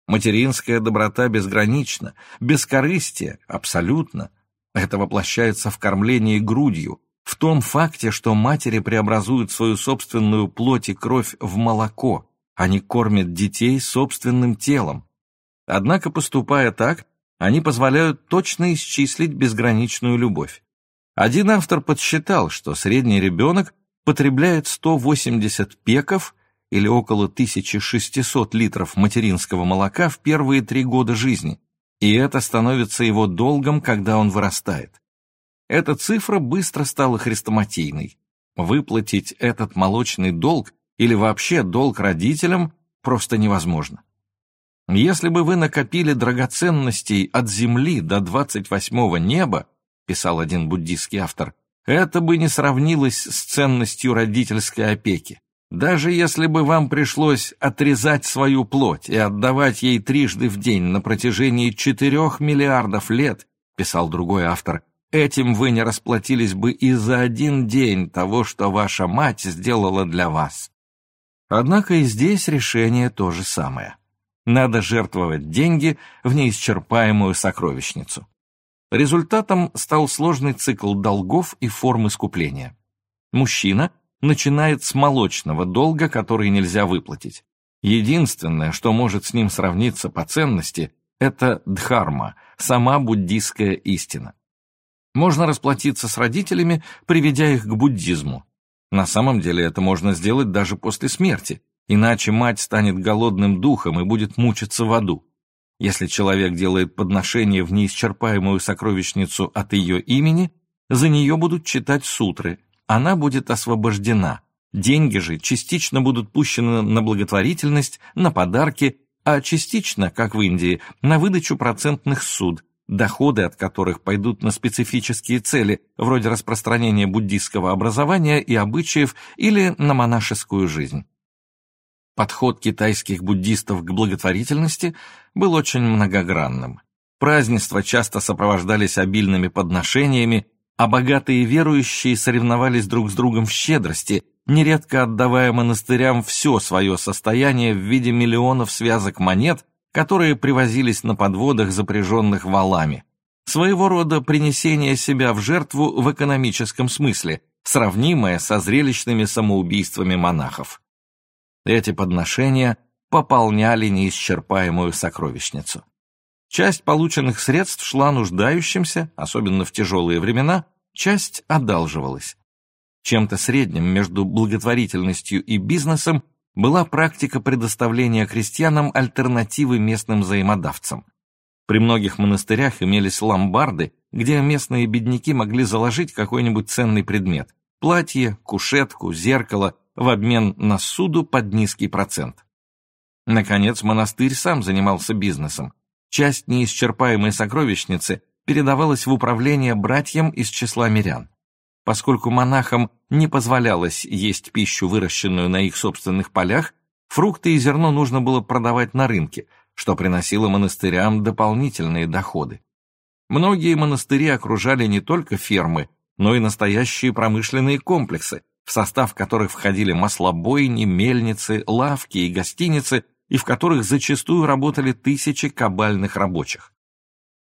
Материнская доброта безгранична, бескорыстие абсолютно. Это воплощается в кормлении грудью, в том факте, что матери преобразуют свою собственную плоть и кровь в молоко, они кормят детей собственным телом. Однако, поступая так, они позволяют точно исчислить безграничную любовь. Один автор подсчитал, что средний ребенок потребляет 180 пеков или около 1600 литров материнского молока в первые три года жизни, и это становится его долгом, когда он вырастает. Эта цифра быстро стала хрестоматийной. Выплатить этот молочный долг или вообще долг родителям просто невозможно. Если бы вы накопили драгоценностей от земли до 28-го неба, писал один буддийский автор, это бы не сравнилось с ценностью родительской опеки. Даже если бы вам пришлось отрезать свою плоть и отдавать ей трижды в день на протяжении четырех миллиардов лет, писал другой автор, этим вы не расплатились бы и за один день того, что ваша мать сделала для вас. Однако и здесь решение то же самое. Надо жертвовать деньги в неисчерпаемую сокровищницу. Результатом стал сложный цикл долгов и форм искупления. Мужчина начинает с молочного долга, который нельзя выплатить. Единственное, что может с ним сравниться по ценности, это дхарма, сама буддийская истина. Можно расплатиться с родителями, приведя их к буддизму. На самом деле это можно сделать даже после смерти, иначе мать станет голодным духом и будет мучиться в аду. Если человек делает подношение в неисчерпаемую сокровищницу от ее имени, за нее будут читать сутры, она будет освобождена. Деньги же частично будут пущены на благотворительность, на подарки, а частично, как в Индии, на выдачу процентных суд, доходы от которых пойдут на специфические цели, вроде распространения буддийского образования и обычаев или на монашескую жизнь. Подход китайских буддистов к благотворительности был очень многогранным. Празднества часто сопровождались обильными подношениями, а богатые верующие соревновались друг с другом в щедрости, нередко отдавая монастырям все свое состояние в виде миллионов связок монет, которые привозились на подводах, запряженных валами. Своего рода принесение себя в жертву в экономическом смысле, сравнимое со зрелищными самоубийствами монахов. Эти подношения пополняли неисчерпаемую сокровищницу. Часть полученных средств шла нуждающимся, особенно в тяжелые времена, часть одалживалась. Чем-то средним между благотворительностью и бизнесом была практика предоставления крестьянам альтернативы местным взаимодавцам. При многих монастырях имелись ломбарды, где местные бедняки могли заложить какой-нибудь ценный предмет – платье, кушетку, зеркало в обмен на суду под низкий процент. Наконец, монастырь сам занимался бизнесом. Часть неисчерпаемой сокровищницы передавалась в управление братьям из числа мирян. Поскольку монахам не позволялось есть пищу, выращенную на их собственных полях, фрукты и зерно нужно было продавать на рынке, что приносило монастырям дополнительные доходы. Многие монастыри окружали не только фермы, но и настоящие промышленные комплексы, в состав которых входили маслобойни, мельницы, лавки и гостиницы, и в которых зачастую работали тысячи кабальных рабочих.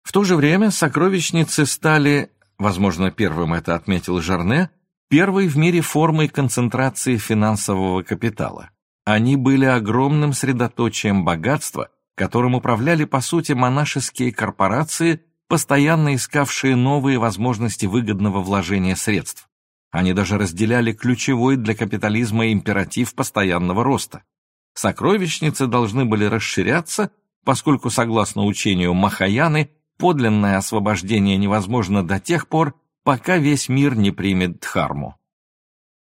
В то же время сокровищницы стали, возможно, первым это отметил Жарне, первой в мире формой концентрации финансового капитала. Они были огромным средоточием богатства, которым управляли, по сути, монашеские корпорации, постоянно искавшие новые возможности выгодного вложения средств. Они даже разделяли ключевой для капитализма императив постоянного роста. Сокровищницы должны были расширяться, поскольку, согласно учению Махаяны, подлинное освобождение невозможно до тех пор, пока весь мир не примет дхарму.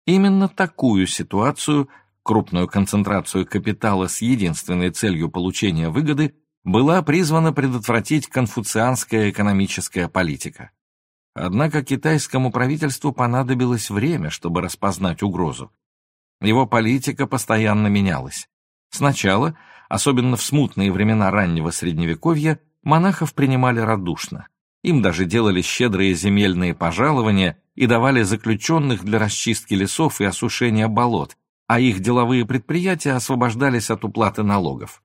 Именно такую ситуацию, крупную концентрацию капитала с единственной целью получения выгоды, была призвана предотвратить конфуцианская экономическая политика. Однако китайскому правительству понадобилось время, чтобы распознать угрозу. Его политика постоянно менялась. Сначала, особенно в смутные времена раннего Средневековья, монахов принимали радушно. Им даже делали щедрые земельные пожалования и давали заключенных для расчистки лесов и осушения болот, а их деловые предприятия освобождались от уплаты налогов.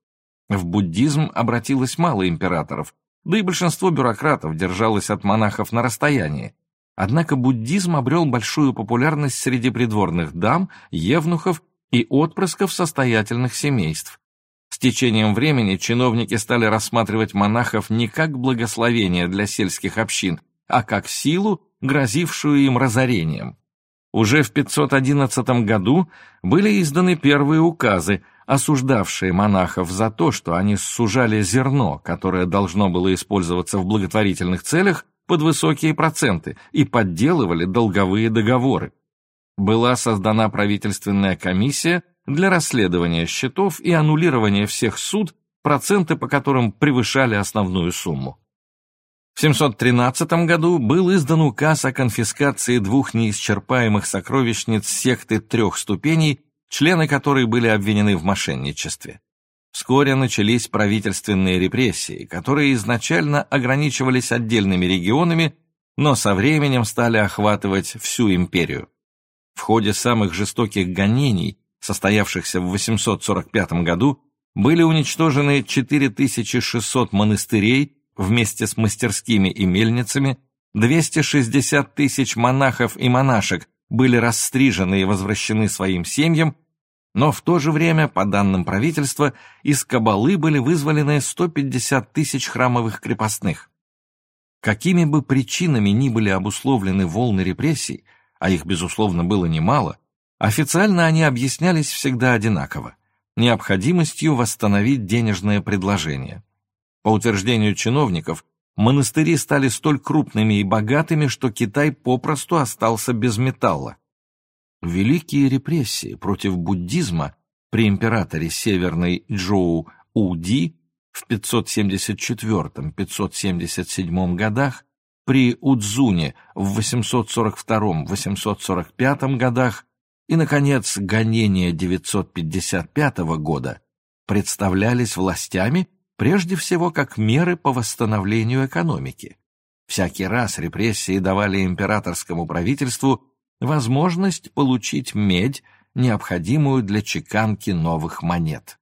В буддизм обратилось мало императоров, да и большинство бюрократов держалось от монахов на расстоянии. Однако буддизм обрел большую популярность среди придворных дам, евнухов и отпрысков состоятельных семейств. С течением времени чиновники стали рассматривать монахов не как благословение для сельских общин, а как силу, грозившую им разорением. Уже в 511 году были изданы первые указы, осуждавшие монахов за то, что они сужали зерно, которое должно было использоваться в благотворительных целях, под высокие проценты и подделывали долговые договоры. Была создана правительственная комиссия для расследования счетов и аннулирования всех суд, проценты по которым превышали основную сумму. В 713 году был издан указ о конфискации двух неисчерпаемых сокровищниц секты трех ступеней, члены которой были обвинены в мошенничестве. Вскоре начались правительственные репрессии, которые изначально ограничивались отдельными регионами, но со временем стали охватывать всю империю. В ходе самых жестоких гонений, состоявшихся в 845 году, были уничтожены 4600 монастырей, вместе с мастерскими и мельницами 260 тысяч монахов и монашек были расстрижены и возвращены своим семьям, но в то же время, по данным правительства, из Кабалы были вызволены 150 тысяч храмовых крепостных. Какими бы причинами ни были обусловлены волны репрессий, а их, безусловно, было немало, официально они объяснялись всегда одинаково – необходимостью восстановить денежное предложение. По утверждению чиновников, монастыри стали столь крупными и богатыми, что Китай попросту остался без металла. Великие репрессии против буддизма при императоре Северной Джоу Уди в 574-577 годах, при Удзуне в 842-845 годах и, наконец, гонения 955 года представлялись властями прежде всего как меры по восстановлению экономики. Всякий раз репрессии давали императорскому правительству возможность получить медь, необходимую для чеканки новых монет.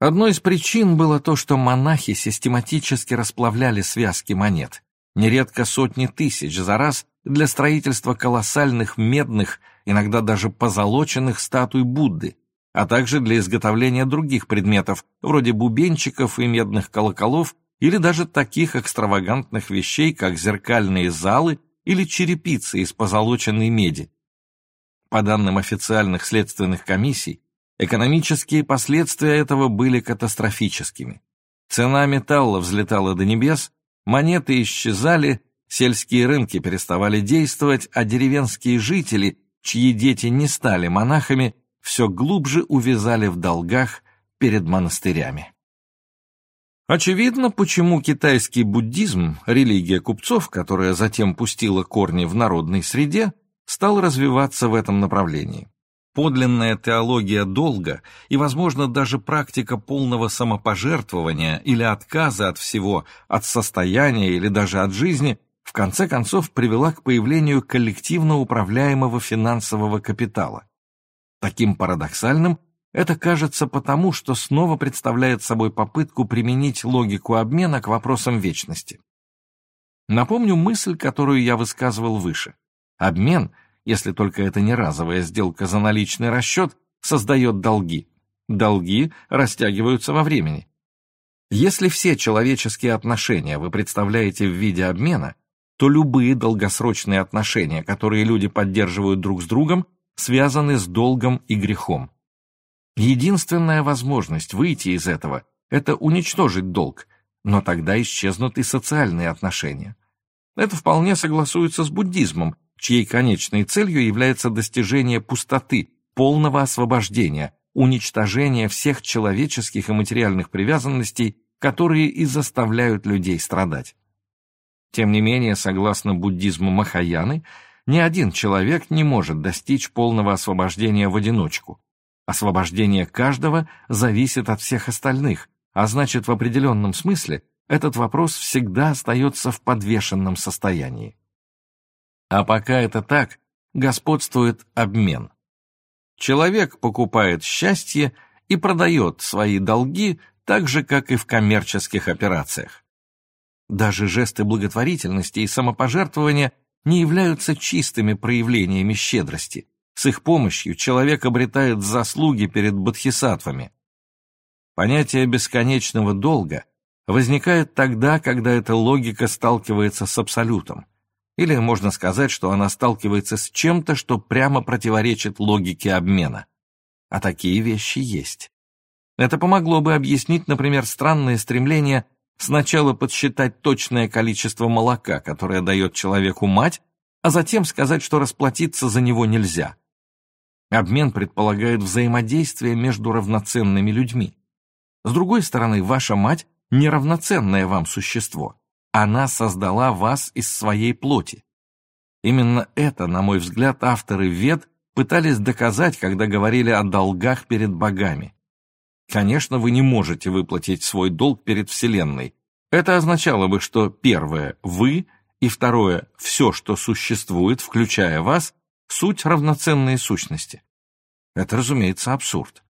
Одной из причин было то, что монахи систематически расплавляли связки монет, нередко сотни тысяч за раз для строительства колоссальных медных, иногда даже позолоченных статуй Будды, а также для изготовления других предметов, вроде бубенчиков и медных колоколов, или даже таких экстравагантных вещей, как зеркальные залы или черепицы из позолоченной меди. По данным официальных следственных комиссий, экономические последствия этого были катастрофическими. Цена металла взлетала до небес, монеты исчезали, сельские рынки переставали действовать, а деревенские жители, чьи дети не стали монахами, все глубже увязали в долгах перед монастырями. Очевидно, почему китайский буддизм, религия купцов, которая затем пустила корни в народной среде, стал развиваться в этом направлении. Подлинная теология долга и, возможно, даже практика полного самопожертвования или отказа от всего, от состояния или даже от жизни, в конце концов привела к появлению коллективно управляемого финансового капитала. Таким парадоксальным это кажется потому, что снова представляет собой попытку применить логику обмена к вопросам вечности. Напомню мысль, которую я высказывал выше. Обмен, если только это не разовая сделка за наличный расчет, создает долги. Долги растягиваются во времени. Если все человеческие отношения вы представляете в виде обмена, то любые долгосрочные отношения, которые люди поддерживают друг с другом, связаны с долгом и грехом. Единственная возможность выйти из этого – это уничтожить долг, но тогда исчезнут и социальные отношения. Это вполне согласуется с буддизмом, чьей конечной целью является достижение пустоты, полного освобождения, уничтожения всех человеческих и материальных привязанностей, которые и заставляют людей страдать. Тем не менее, согласно буддизму Махаяны, ни один человек не может достичь полного освобождения в одиночку. Освобождение каждого зависит от всех остальных, а значит, в определенном смысле этот вопрос всегда остается в подвешенном состоянии. А пока это так, господствует обмен. Человек покупает счастье и продает свои долги так же, как и в коммерческих операциях. Даже жесты благотворительности и самопожертвования не являются чистыми проявлениями щедрости. С их помощью человек обретает заслуги перед бодхисаттвами. Понятие бесконечного долга возникает тогда, когда эта логика сталкивается с абсолютом. Или можно сказать, что она сталкивается с чем-то, что прямо противоречит логике обмена. А такие вещи есть. Это помогло бы объяснить, например, странное стремление сначала подсчитать точное количество молока, которое дает человеку мать, а затем сказать, что расплатиться за него нельзя. Обмен предполагает взаимодействие между равноценными людьми. С другой стороны, ваша мать – неравноценное вам существо. Она создала вас из своей плоти. Именно это, на мой взгляд, авторы Вед пытались доказать, когда говорили о долгах перед богами. Конечно, вы не можете выплатить свой долг перед Вселенной. Это означало бы, что первое – вы, и второе – все, что существует, включая вас, суть равноценные сущности. Это, разумеется, абсурд.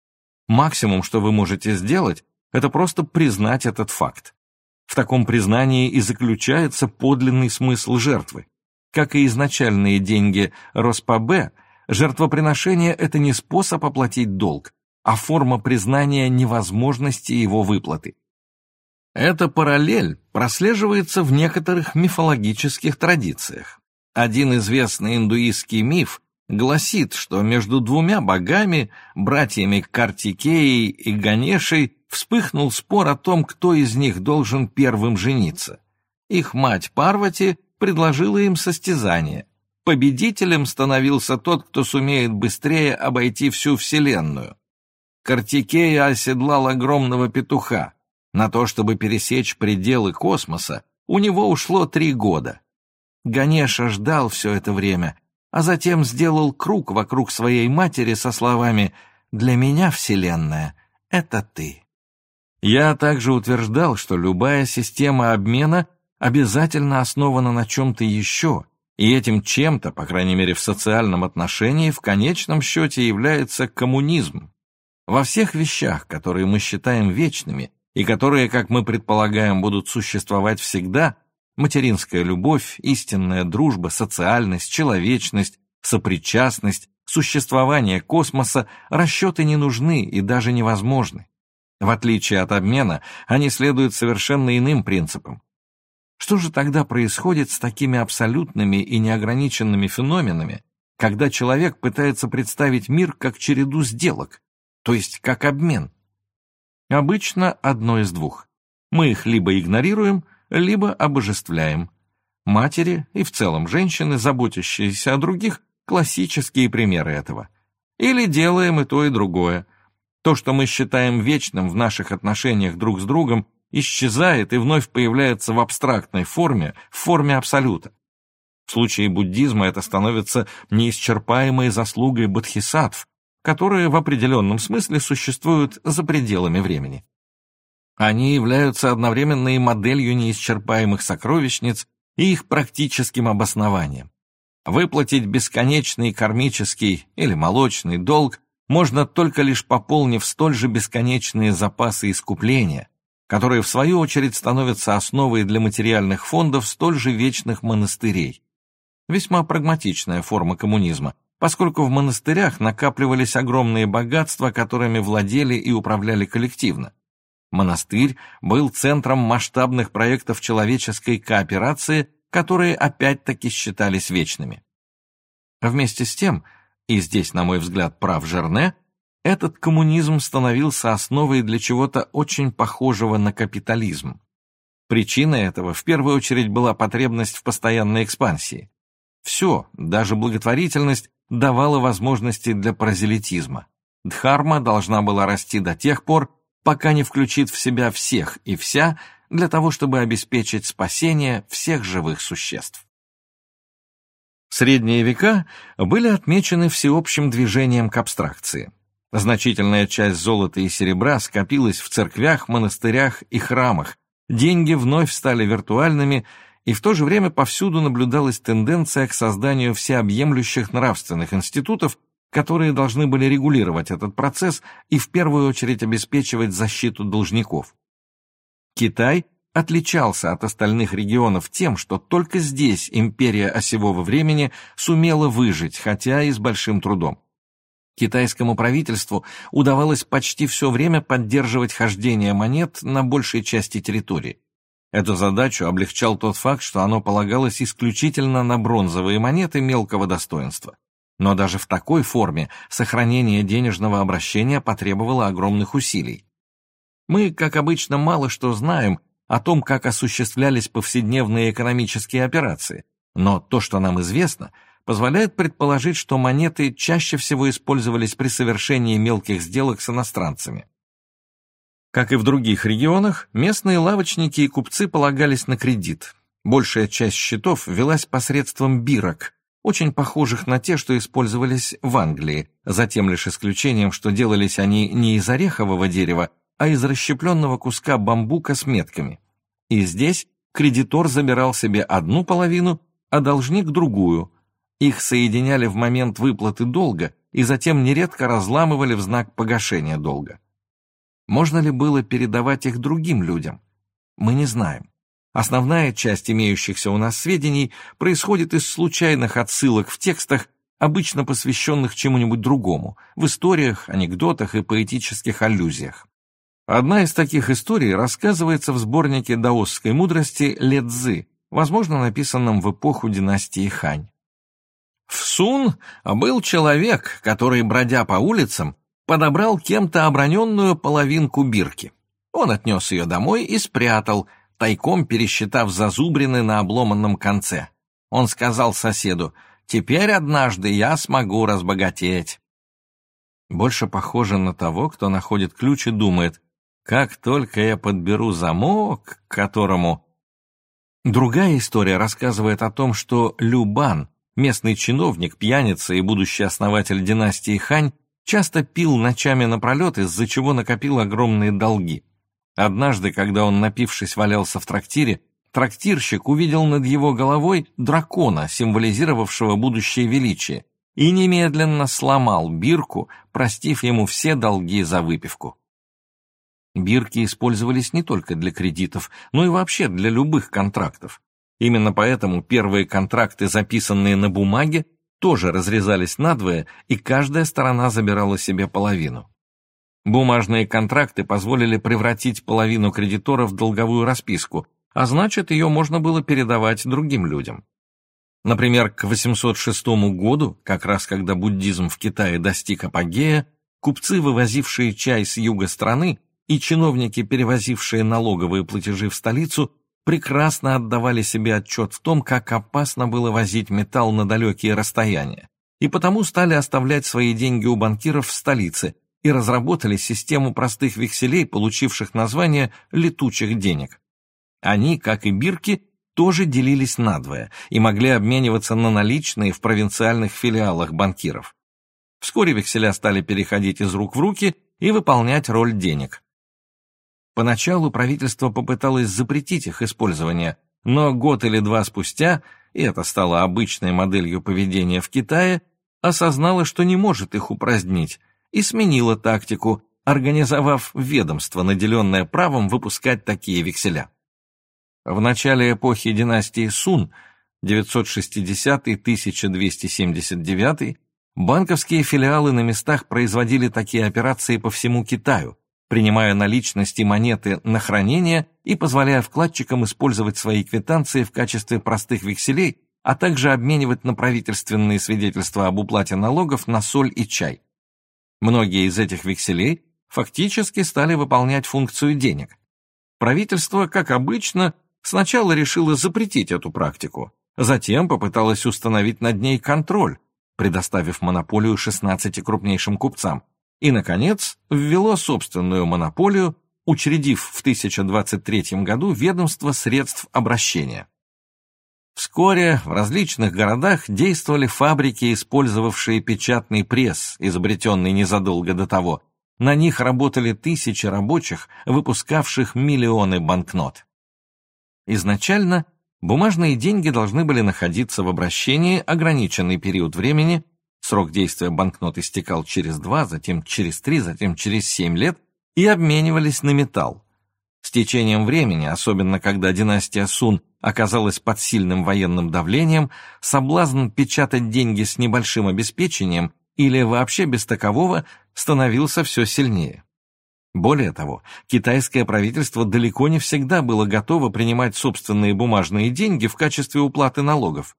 Максимум, что вы можете сделать, это просто признать этот факт. В таком признании и заключается подлинный смысл жертвы. Как и изначальные деньги РосПБ, жертвоприношение – это не способ оплатить долг, а форма признания невозможности его выплаты. Эта параллель прослеживается в некоторых мифологических традициях. Один известный индуистский миф гласит, что между двумя богами, братьями Картикеей и Ганешей, вспыхнул спор о том, кто из них должен первым жениться. Их мать Парвати предложила им состязание. Победителем становился тот, кто сумеет быстрее обойти всю Вселенную. Картикея оседлал огромного петуха. На то, чтобы пересечь пределы космоса, у него ушло три года. Ганеша ждал все это время а затем сделал круг вокруг своей матери со словами «Для меня, Вселенная, это ты». Я также утверждал, что любая система обмена обязательно основана на чем-то еще, и этим чем-то, по крайней мере в социальном отношении, в конечном счете является коммунизм. Во всех вещах, которые мы считаем вечными, и которые, как мы предполагаем, будут существовать всегда – материнская любовь, истинная дружба, социальность, человечность, сопричастность, существование космоса, расчеты не нужны и даже невозможны. В отличие от обмена, они следуют совершенно иным принципам. Что же тогда происходит с такими абсолютными и неограниченными феноменами, когда человек пытается представить мир как череду сделок, то есть как обмен? Обычно одно из двух. Мы их либо игнорируем, либо обожествляем. Матери и в целом женщины, заботящиеся о других, классические примеры этого. Или делаем и то, и другое. То, что мы считаем вечным в наших отношениях друг с другом, исчезает и вновь появляется в абстрактной форме, в форме абсолюта. В случае буддизма это становится неисчерпаемой заслугой бодхисаттв, которые в определенном смысле существуют за пределами времени. Они являются одновременно и моделью неисчерпаемых сокровищниц и их практическим обоснованием. Выплатить бесконечный кармический или молочный долг можно только лишь пополнив столь же бесконечные запасы искупления, которые в свою очередь становятся основой для материальных фондов столь же вечных монастырей. Весьма прагматичная форма коммунизма, поскольку в монастырях накапливались огромные богатства, которыми владели и управляли коллективно. Монастырь был центром масштабных проектов человеческой кооперации, которые опять-таки считались вечными. Вместе с тем, и здесь, на мой взгляд, прав Жерне, этот коммунизм становился основой для чего-то очень похожего на капитализм. Причиной этого в первую очередь была потребность в постоянной экспансии. Все, даже благотворительность, давала возможности для паразелитизма. Дхарма должна была расти до тех пор, пока не включит в себя всех и вся для того, чтобы обеспечить спасение всех живых существ. Средние века были отмечены всеобщим движением к абстракции. Значительная часть золота и серебра скопилась в церквях, монастырях и храмах, деньги вновь стали виртуальными, и в то же время повсюду наблюдалась тенденция к созданию всеобъемлющих нравственных институтов, которые должны были регулировать этот процесс и в первую очередь обеспечивать защиту должников. Китай отличался от остальных регионов тем, что только здесь империя осевого времени сумела выжить, хотя и с большим трудом. Китайскому правительству удавалось почти все время поддерживать хождение монет на большей части территории. Эту задачу облегчал тот факт, что оно полагалось исключительно на бронзовые монеты мелкого достоинства. Но даже в такой форме сохранение денежного обращения потребовало огромных усилий. Мы, как обычно, мало что знаем о том, как осуществлялись повседневные экономические операции, но то, что нам известно, позволяет предположить, что монеты чаще всего использовались при совершении мелких сделок с иностранцами. Как и в других регионах, местные лавочники и купцы полагались на кредит. Большая часть счетов велась посредством бирок, очень похожих на те, что использовались в Англии, за тем лишь исключением, что делались они не из орехового дерева, а из расщепленного куска бамбука с метками. И здесь кредитор забирал себе одну половину, а должник другую. Их соединяли в момент выплаты долга и затем нередко разламывали в знак погашения долга. Можно ли было передавать их другим людям? Мы не знаем. Основная часть имеющихся у нас сведений происходит из случайных отсылок в текстах, обычно посвященных чему-нибудь другому, в историях, анекдотах и поэтических аллюзиях. Одна из таких историй рассказывается в сборнике даосской мудрости Ледзы, возможно, написанном в эпоху династии Хань. В Сун был человек, который, бродя по улицам, подобрал кем-то оброненную половинку бирки. Он отнес ее домой и спрятал, тайком пересчитав зазубрины на обломанном конце. Он сказал соседу, «Теперь однажды я смогу разбогатеть». Больше похоже на того, кто находит ключ и думает, «Как только я подберу замок, к которому...» Другая история рассказывает о том, что Любан, местный чиновник, пьяница и будущий основатель династии Хань, часто пил ночами напролет, из-за чего накопил огромные долги. Однажды, когда он, напившись, валялся в трактире, трактирщик увидел над его головой дракона, символизировавшего будущее величие, и немедленно сломал бирку, простив ему все долги за выпивку. Бирки использовались не только для кредитов, но и вообще для любых контрактов. Именно поэтому первые контракты, записанные на бумаге, тоже разрезались надвое, и каждая сторона забирала себе половину. Бумажные контракты позволили превратить половину кредитора в долговую расписку, а значит, ее можно было передавать другим людям. Например, к 806 году, как раз когда буддизм в Китае достиг апогея, купцы, вывозившие чай с юга страны, и чиновники, перевозившие налоговые платежи в столицу, прекрасно отдавали себе отчет в том, как опасно было возить металл на далекие расстояния, и потому стали оставлять свои деньги у банкиров в столице и разработали систему простых векселей, получивших название «летучих денег». Они, как и бирки, тоже делились надвое и могли обмениваться на наличные в провинциальных филиалах банкиров. Вскоре векселя стали переходить из рук в руки и выполнять роль денег. Поначалу правительство попыталось запретить их использование, но год или два спустя, и это стало обычной моделью поведения в Китае, осознало, что не может их упразднить, и сменило тактику, организовав ведомство, наделенное правом выпускать такие векселя. В начале эпохи династии Сун, 960-1279, банковские филиалы на местах производили такие операции по всему Китаю, принимая наличность и монеты на хранение и позволяя вкладчикам использовать свои квитанции в качестве простых векселей, а также обменивать на правительственные свидетельства об уплате налогов на соль и чай. Многие из этих векселей фактически стали выполнять функцию денег. Правительство, как обычно, сначала решило запретить эту практику, затем попыталось установить над ней контроль, предоставив монополию 16 крупнейшим купцам, и, наконец, ввело собственную монополию, учредив в 1023 году ведомство средств обращения. Вскоре в различных городах действовали фабрики, использовавшие печатный пресс, изобретенный незадолго до того. На них работали тысячи рабочих, выпускавших миллионы банкнот. Изначально бумажные деньги должны были находиться в обращении ограниченный период времени Срок действия банкнот истекал через два, затем через три, затем через семь лет и обменивались на металл. С течением времени, особенно когда династия Сун оказалась под сильным военным давлением, соблазн печатать деньги с небольшим обеспечением или вообще без такового становился все сильнее. Более того, китайское правительство далеко не всегда было готово принимать собственные бумажные деньги в качестве уплаты налогов.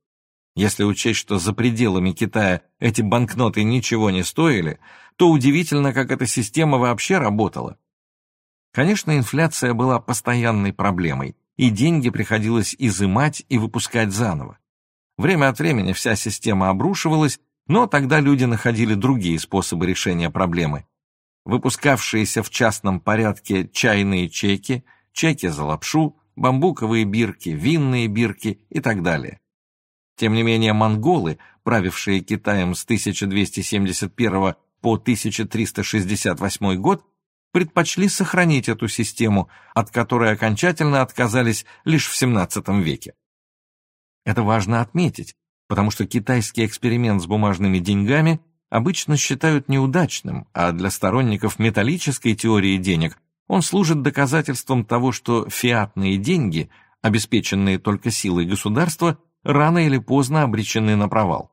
Если учесть, что за пределами Китая эти банкноты ничего не стоили, то удивительно, как эта система вообще работала. Конечно, инфляция была постоянной проблемой, и деньги приходилось изымать и выпускать заново. Время от времени вся система обрушивалась, но тогда люди находили другие способы решения проблемы. Выпускавшиеся в частном порядке чайные чеки, чеки за лапшу, бамбуковые бирки, винные бирки и так далее. Тем не менее, монголы, правившие Китаем с 1271 по 1368 год, предпочли сохранить эту систему, от которой окончательно отказались лишь в XVII веке. Это важно отметить, потому что китайский эксперимент с бумажными деньгами обычно считают неудачным, а для сторонников металлической теории денег он служит доказательством того, что фиатные деньги, обеспеченные только силой государства, рано или поздно обречены на провал.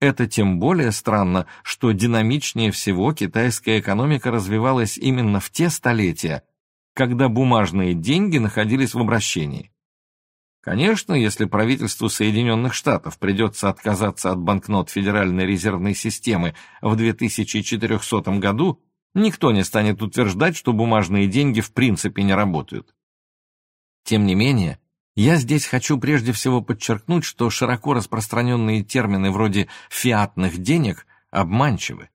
Это тем более странно, что динамичнее всего китайская экономика развивалась именно в те столетия, когда бумажные деньги находились в обращении. Конечно, если правительству Соединенных Штатов придется отказаться от банкнот Федеральной резервной системы в 2400 году, никто не станет утверждать, что бумажные деньги в принципе не работают. Тем не менее, я здесь хочу прежде всего подчеркнуть, что широко распространенные термины вроде «фиатных денег» обманчивы.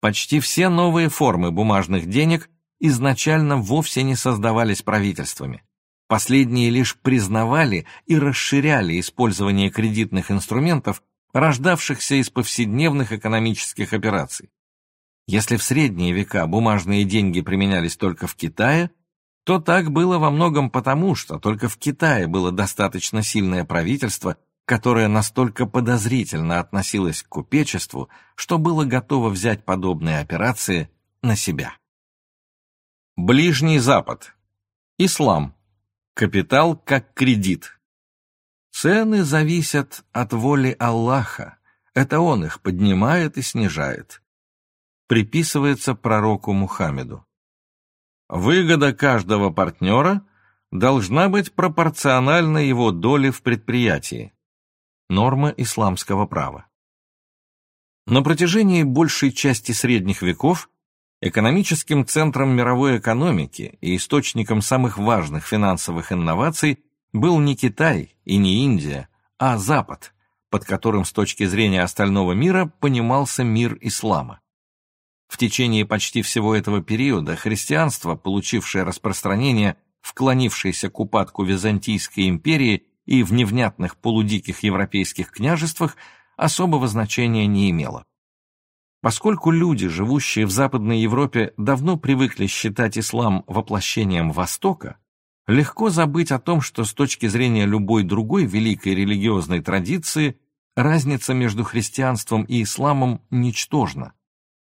Почти все новые формы бумажных денег изначально вовсе не создавались правительствами. Последние лишь признавали и расширяли использование кредитных инструментов, рождавшихся из повседневных экономических операций. Если в средние века бумажные деньги применялись только в Китае, то так было во многом потому, что только в Китае было достаточно сильное правительство, которое настолько подозрительно относилось к купечеству, что было готово взять подобные операции на себя. Ближний Запад. Ислам. Капитал как кредит. Цены зависят от воли Аллаха. Это Он их поднимает и снижает. Приписывается пророку Мухаммеду. Выгода каждого партнера должна быть пропорциональна его доле в предприятии. Норма исламского права. На протяжении большей части средних веков экономическим центром мировой экономики и источником самых важных финансовых инноваций был не Китай и не Индия, а Запад, под которым с точки зрения остального мира понимался мир ислама. В течение почти всего этого периода христианство, получившее распространение в клонившейся к упадку Византийской империи и в невнятных полудиких европейских княжествах, особого значения не имело. Поскольку люди, живущие в Западной Европе, давно привыкли считать ислам воплощением Востока, легко забыть о том, что с точки зрения любой другой великой религиозной традиции разница между христианством и исламом ничтожна.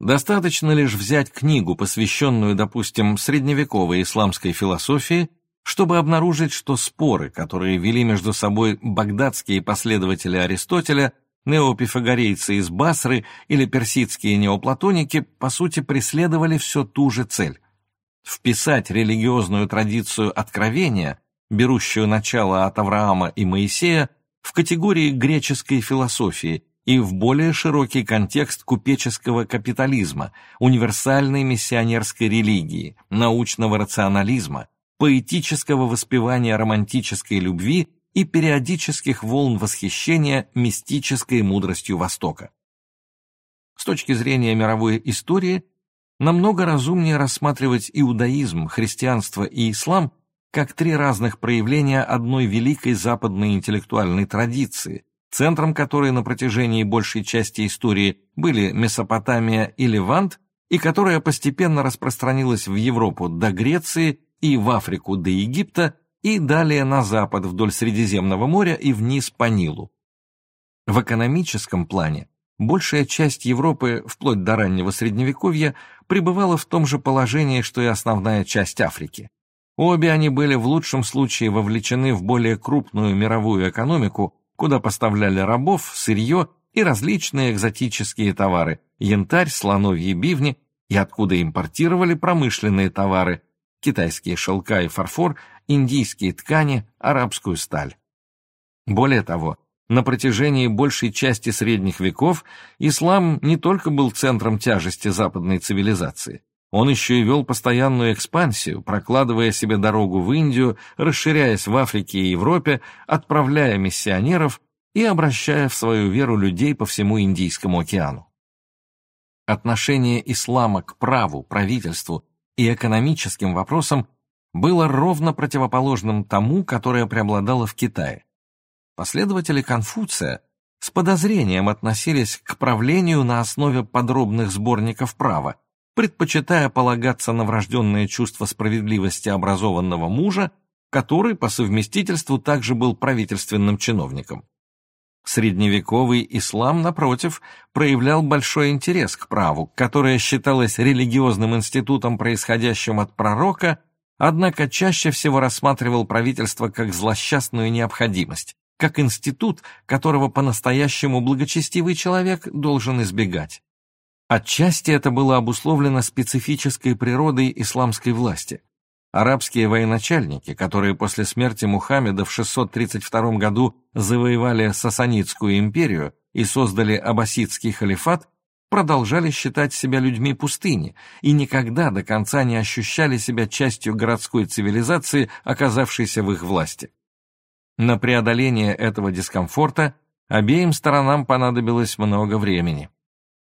Достаточно лишь взять книгу, посвященную, допустим, средневековой исламской философии, чтобы обнаружить, что споры, которые вели между собой багдадские последователи Аристотеля, неопифагорейцы из Басры или персидские неоплатоники, по сути, преследовали все ту же цель – вписать религиозную традицию откровения, берущую начало от Авраама и Моисея, в категории греческой философии – и в более широкий контекст купеческого капитализма, универсальной миссионерской религии, научного рационализма, поэтического воспевания романтической любви и периодических волн восхищения мистической мудростью Востока. С точки зрения мировой истории, намного разумнее рассматривать иудаизм, христианство и ислам как три разных проявления одной великой западной интеллектуальной традиции – центром которой на протяжении большей части истории были Месопотамия и Левант, и которая постепенно распространилась в Европу до Греции и в Африку до Египта, и далее на запад вдоль Средиземного моря и вниз по Нилу. В экономическом плане большая часть Европы, вплоть до раннего Средневековья, пребывала в том же положении, что и основная часть Африки. Обе они были в лучшем случае вовлечены в более крупную мировую экономику, куда поставляли рабов, сырье и различные экзотические товары – янтарь, слоновьи бивни, и откуда импортировали промышленные товары – китайские шелка и фарфор, индийские ткани, арабскую сталь. Более того, на протяжении большей части средних веков ислам не только был центром тяжести западной цивилизации, он еще и вел постоянную экспансию, прокладывая себе дорогу в Индию, расширяясь в Африке и Европе, отправляя миссионеров и обращая в свою веру людей по всему Индийскому океану. Отношение ислама к праву, правительству и экономическим вопросам было ровно противоположным тому, которое преобладало в Китае. Последователи Конфуция с подозрением относились к правлению на основе подробных сборников права, предпочитая полагаться на врожденное чувство справедливости образованного мужа, который по совместительству также был правительственным чиновником. Средневековый ислам, напротив, проявлял большой интерес к праву, которое считалось религиозным институтом, происходящим от пророка, однако чаще всего рассматривал правительство как злосчастную необходимость, как институт, которого по-настоящему благочестивый человек должен избегать. Отчасти это было обусловлено специфической природой исламской власти. Арабские военачальники, которые после смерти Мухаммеда в 632 году завоевали Сасанидскую империю и создали аббасидский халифат, продолжали считать себя людьми пустыни и никогда до конца не ощущали себя частью городской цивилизации, оказавшейся в их власти. На преодоление этого дискомфорта обеим сторонам понадобилось много времени.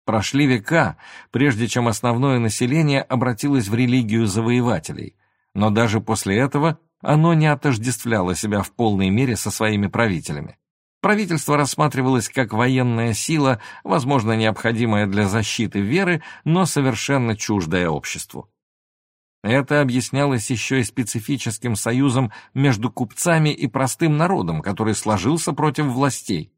Прошли века, прежде чем основное население обратилось в религию завоевателей, но даже после этого оно не отождествляло себя в полной мере со своими правителями. Правительство рассматривалось как военная сила, возможно, необходимая для защиты веры, но совершенно чуждая обществу. Это объяснялось еще и специфическим союзом между купцами и простым народом, который сложился против властей.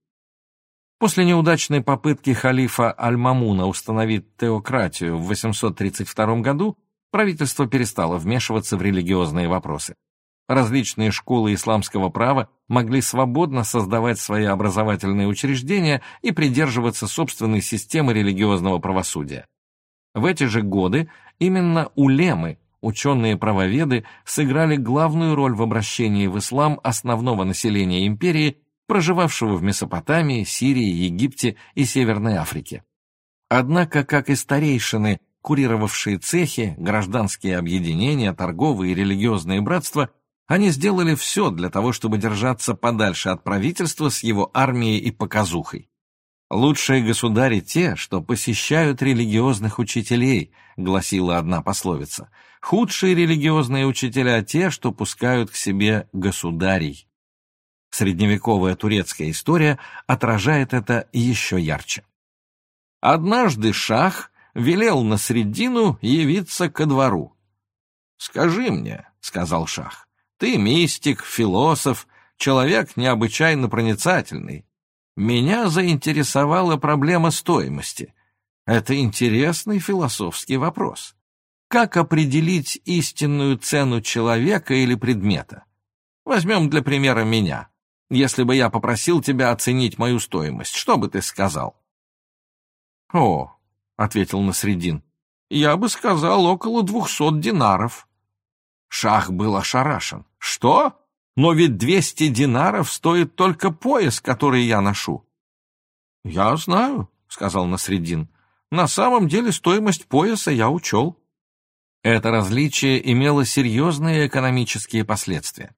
После неудачной попытки халифа Аль-Мамуна установить теократию в 832 году, правительство перестало вмешиваться в религиозные вопросы. Различные школы исламского права могли свободно создавать свои образовательные учреждения и придерживаться собственной системы религиозного правосудия. В эти же годы именно улемы, ученые-правоведы, сыграли главную роль в обращении в ислам основного населения империи проживавшего в Месопотамии, Сирии, Египте и Северной Африке. Однако, как и старейшины, курировавшие цехи, гражданские объединения, торговые и религиозные братства, они сделали все для того, чтобы держаться подальше от правительства с его армией и показухой. «Лучшие государи те, что посещают религиозных учителей», — гласила одна пословица. «Худшие религиозные учителя те, что пускают к себе государей». Средневековая турецкая история отражает это еще ярче. Однажды шах велел на средину явиться ко двору. «Скажи мне», — сказал шах, — «ты мистик, философ, человек необычайно проницательный. Меня заинтересовала проблема стоимости. Это интересный философский вопрос. Как определить истинную цену человека или предмета? Возьмем для примера меня. Если бы я попросил тебя оценить мою стоимость, что бы ты сказал?» «О», — ответил Насредин, — «я бы сказал около двухсот динаров». Шах был ошарашен. «Что? Но ведь двести динаров стоит только пояс, который я ношу». «Я знаю», — сказал Насредин. «На самом деле стоимость пояса я учел». Это различие имело серьезные экономические последствия.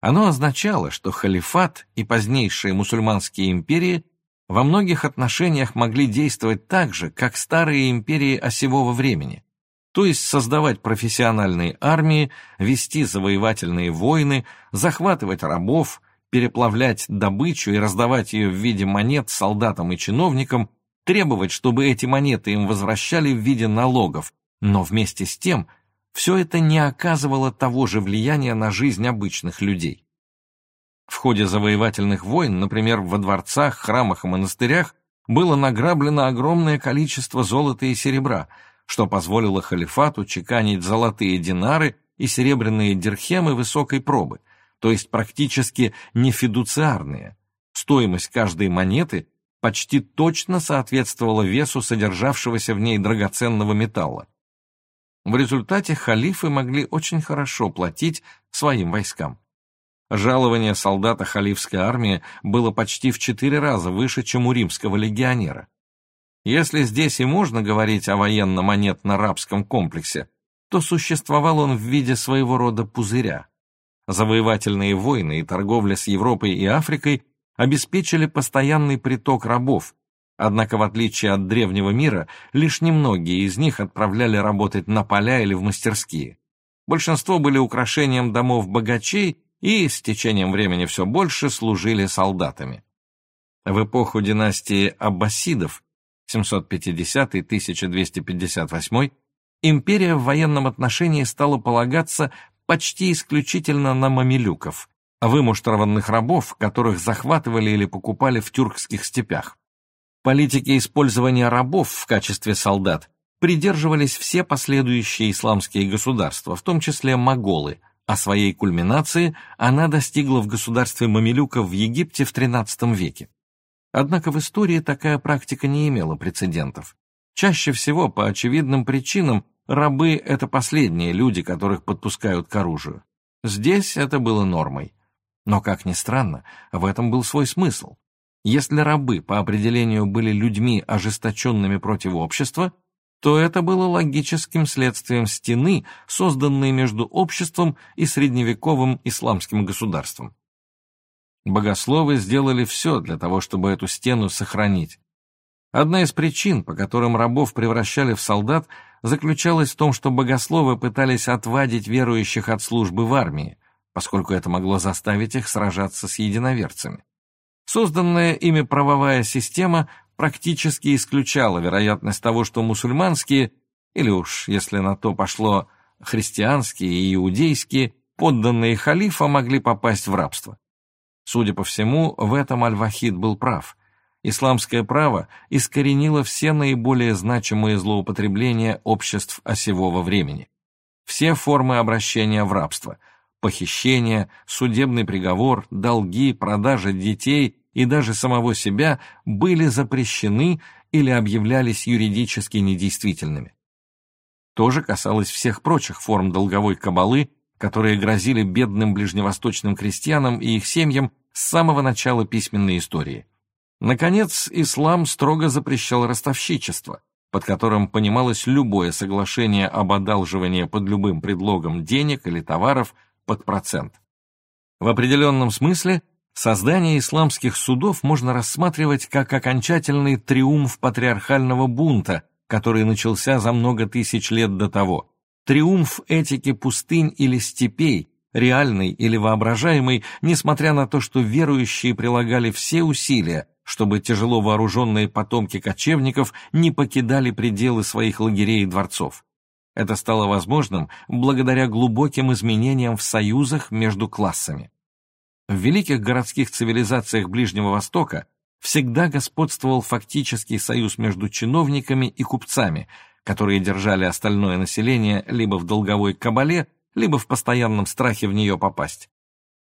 Оно означало, что халифат и позднейшие мусульманские империи во многих отношениях могли действовать так же, как старые империи осевого времени, то есть создавать профессиональные армии, вести завоевательные войны, захватывать рабов, переплавлять добычу и раздавать ее в виде монет солдатам и чиновникам, требовать, чтобы эти монеты им возвращали в виде налогов, но вместе с тем – все это не оказывало того же влияния на жизнь обычных людей. В ходе завоевательных войн, например, во дворцах, храмах и монастырях, было награблено огромное количество золота и серебра, что позволило халифату чеканить золотые динары и серебряные дирхемы высокой пробы, то есть практически не фидуциарные. Стоимость каждой монеты почти точно соответствовала весу содержавшегося в ней драгоценного металла. В результате халифы могли очень хорошо платить своим войскам. Жалование солдата халифской армии было почти в четыре раза выше, чем у римского легионера. Если здесь и можно говорить о военно-монетно-рабском комплексе, то существовал он в виде своего рода пузыря. Завоевательные войны и торговля с Европой и Африкой обеспечили постоянный приток рабов, однако в отличие от древнего мира, лишь немногие из них отправляли работать на поля или в мастерские. Большинство были украшением домов богачей и, с течением времени все больше, служили солдатами. В эпоху династии Аббасидов 750-1258 империя в военном отношении стала полагаться почти исключительно на мамилюков, вымуштрованных рабов, которых захватывали или покупали в тюркских степях. Политики использования рабов в качестве солдат придерживались все последующие исламские государства, в том числе моголы, а своей кульминации она достигла в государстве мамилюков в Египте в XIII веке. Однако в истории такая практика не имела прецедентов. Чаще всего, по очевидным причинам, рабы — это последние люди, которых подпускают к оружию. Здесь это было нормой. Но, как ни странно, в этом был свой смысл. Если рабы по определению были людьми, ожесточенными против общества, то это было логическим следствием стены, созданной между обществом и средневековым исламским государством. Богословы сделали все для того, чтобы эту стену сохранить. Одна из причин, по которым рабов превращали в солдат, заключалась в том, что богословы пытались отвадить верующих от службы в армии, поскольку это могло заставить их сражаться с единоверцами. Созданная ими правовая система практически исключала вероятность того, что мусульманские, или уж, если на то пошло, христианские и иудейские, подданные халифа могли попасть в рабство. Судя по всему, в этом Аль-Вахид был прав. Исламское право искоренило все наиболее значимые злоупотребления обществ осевого времени. Все формы обращения в рабство – похищение, судебный приговор, долги, продажа детей и даже самого себя были запрещены или объявлялись юридически недействительными. То же касалось всех прочих форм долговой кабалы, которые грозили бедным ближневосточным крестьянам и их семьям с самого начала письменной истории. Наконец, ислам строго запрещал ростовщичество, под которым понималось любое соглашение об одалживании под любым предлогом денег или товаров под процент. В определенном смысле создание исламских судов можно рассматривать как окончательный триумф патриархального бунта, который начался за много тысяч лет до того, триумф этики пустынь или степей, реальный или воображаемый, несмотря на то, что верующие прилагали все усилия, чтобы тяжело вооруженные потомки кочевников не покидали пределы своих лагерей и дворцов. Это стало возможным благодаря глубоким изменениям в союзах между классами. В великих городских цивилизациях Ближнего Востока всегда господствовал фактический союз между чиновниками и купцами, которые держали остальное население либо в долговой кабале, либо в постоянном страхе в нее попасть.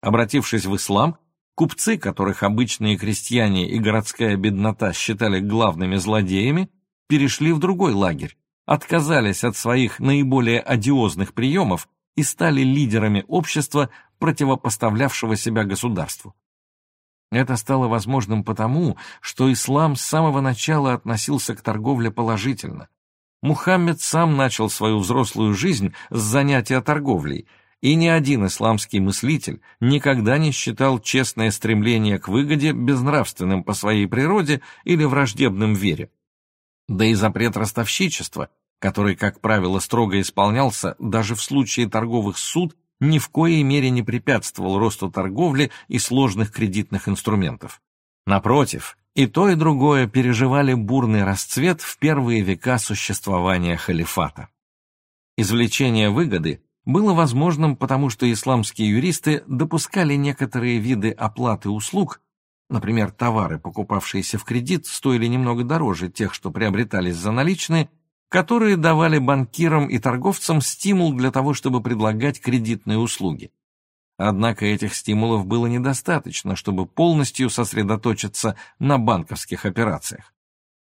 Обратившись в ислам, купцы, которых обычные крестьяне и городская беднота считали главными злодеями, перешли в другой лагерь, отказались от своих наиболее одиозных приемов и стали лидерами общества, противопоставлявшего себя государству. Это стало возможным потому, что ислам с самого начала относился к торговле положительно, Мухаммед сам начал свою взрослую жизнь с занятия торговлей, и ни один исламский мыслитель никогда не считал честное стремление к выгоде безнравственным по своей природе или враждебным вере. Да и запрет ростовщичества, который, как правило, строго исполнялся даже в случае торговых суд, ни в коей мере не препятствовал росту торговли и сложных кредитных инструментов. Напротив, и то, и другое переживали бурный расцвет в первые века существования халифата. Извлечение выгоды было возможным, потому что исламские юристы допускали некоторые виды оплаты услуг, например, товары, покупавшиеся в кредит, стоили немного дороже тех, что приобретались за наличные, которые давали банкирам и торговцам стимул для того, чтобы предлагать кредитные услуги. Однако этих стимулов было недостаточно, чтобы полностью сосредоточиться на банковских операциях.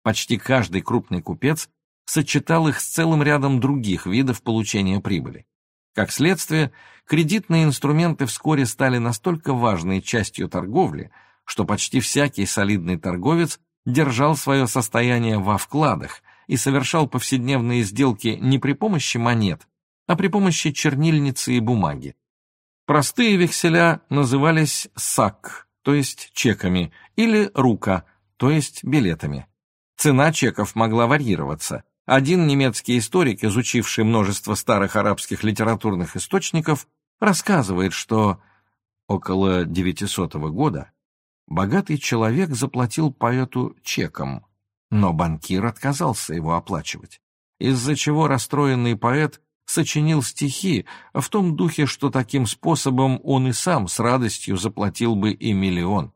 Почти каждый крупный купец сочетал их с целым рядом других видов получения прибыли. Как следствие, кредитные инструменты вскоре стали настолько важной частью торговли, что почти всякий солидный торговец держал свое состояние во вкладах и совершал повседневные сделки не при помощи монет, а при помощи чернильницы и бумаги. Простые векселя назывались САК, то есть чеками, или рука, то есть билетами. Цена чеков могла варьироваться. Один немецкий историк, изучивший множество старых арабских литературных источников, рассказывает, что около 900 года богатый человек заплатил поэту чеком, но банкир отказался его оплачивать, из-за чего расстроенный поэт сочинил стихи в том духе, что таким способом он и сам с радостью заплатил бы и миллион.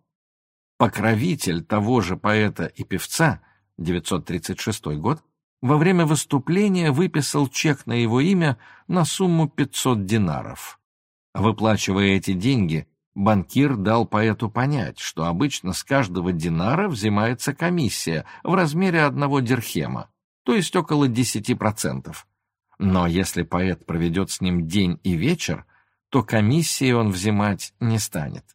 Покровитель того же поэта и певца, 936 год, во время выступления выписал чек на его имя на сумму 500 динаров. Выплачивая эти деньги, банкир дал поэту понять, что обычно с каждого динара взимается комиссия в размере одного дирхема, то есть около 10%. Но если поэт проведет с ним день и вечер, то комиссии он взимать не станет.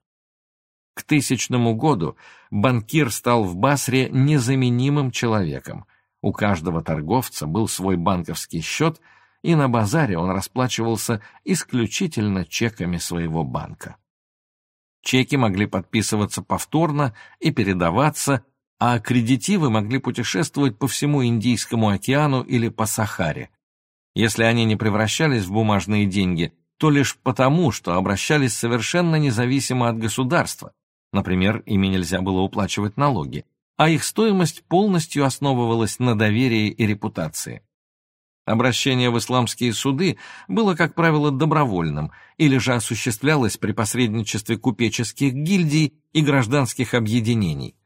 К тысячному году банкир стал в Басре незаменимым человеком. У каждого торговца был свой банковский счет, и на базаре он расплачивался исключительно чеками своего банка. Чеки могли подписываться повторно и передаваться, а аккредитивы могли путешествовать по всему Индийскому океану или по Сахаре. Если они не превращались в бумажные деньги, то лишь потому, что обращались совершенно независимо от государства. Например, ими нельзя было уплачивать налоги, а их стоимость полностью основывалась на доверии и репутации. Обращение в исламские суды было, как правило, добровольным или же осуществлялось при посредничестве купеческих гильдий и гражданских объединений.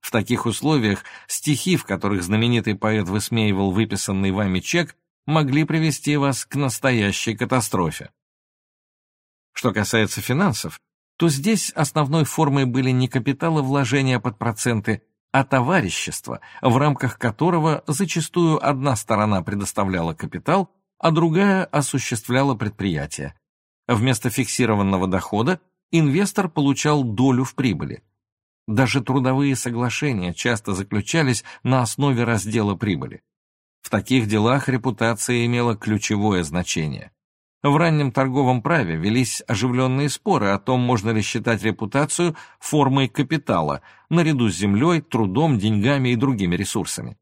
В таких условиях стихи, в которых знаменитый поэт высмеивал выписанный вами чек, могли привести вас к настоящей катастрофе. Что касается финансов, то здесь основной формой были не капиталовложения под проценты, а товарищество, в рамках которого зачастую одна сторона предоставляла капитал, а другая осуществляла предприятие. Вместо фиксированного дохода инвестор получал долю в прибыли. Даже трудовые соглашения часто заключались на основе раздела прибыли. В таких делах репутация имела ключевое значение. В раннем торговом праве велись оживленные споры о том, можно ли считать репутацию формой капитала, наряду с землей, трудом, деньгами и другими ресурсами.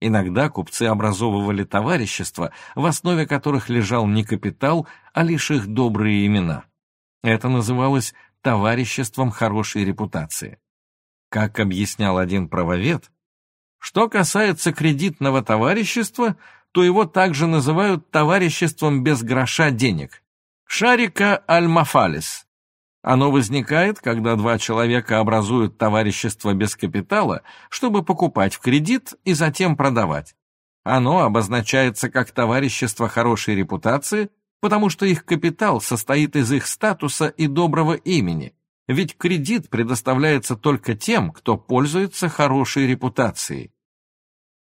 Иногда купцы образовывали товарищества, в основе которых лежал не капитал, а лишь их добрые имена. Это называлось товариществом хорошей репутации. Как объяснял один правовед, что касается кредитного товарищества – то его также называют товариществом без гроша денег. Шарика аль-Мафалис. Оно возникает, когда два человека образуют товарищество без капитала, чтобы покупать в кредит и затем продавать. Оно обозначается как товарищество хорошей репутации, потому что их капитал состоит из их статуса и доброго имени, ведь кредит предоставляется только тем, кто пользуется хорошей репутацией.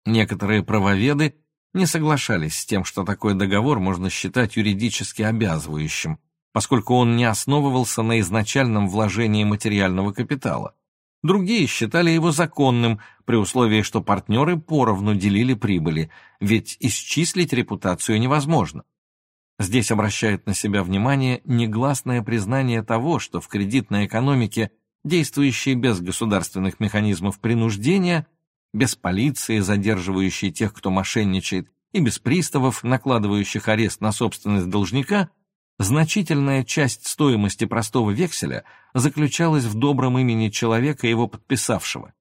Некоторые правоведы не соглашались с тем, что такой договор можно считать юридически обязывающим, поскольку он не основывался на изначальном вложении материального капитала. Другие считали его законным, при условии, что партнеры поровну делили прибыли, ведь исчислить репутацию невозможно. Здесь обращает на себя внимание негласное признание того, что в кредитной экономике, действующей без государственных механизмов принуждения, без полиции, задерживающей тех, кто мошенничает, и без приставов, накладывающих арест на собственность должника, значительная часть стоимости простого векселя заключалась в добром имени человека, его подписавшего.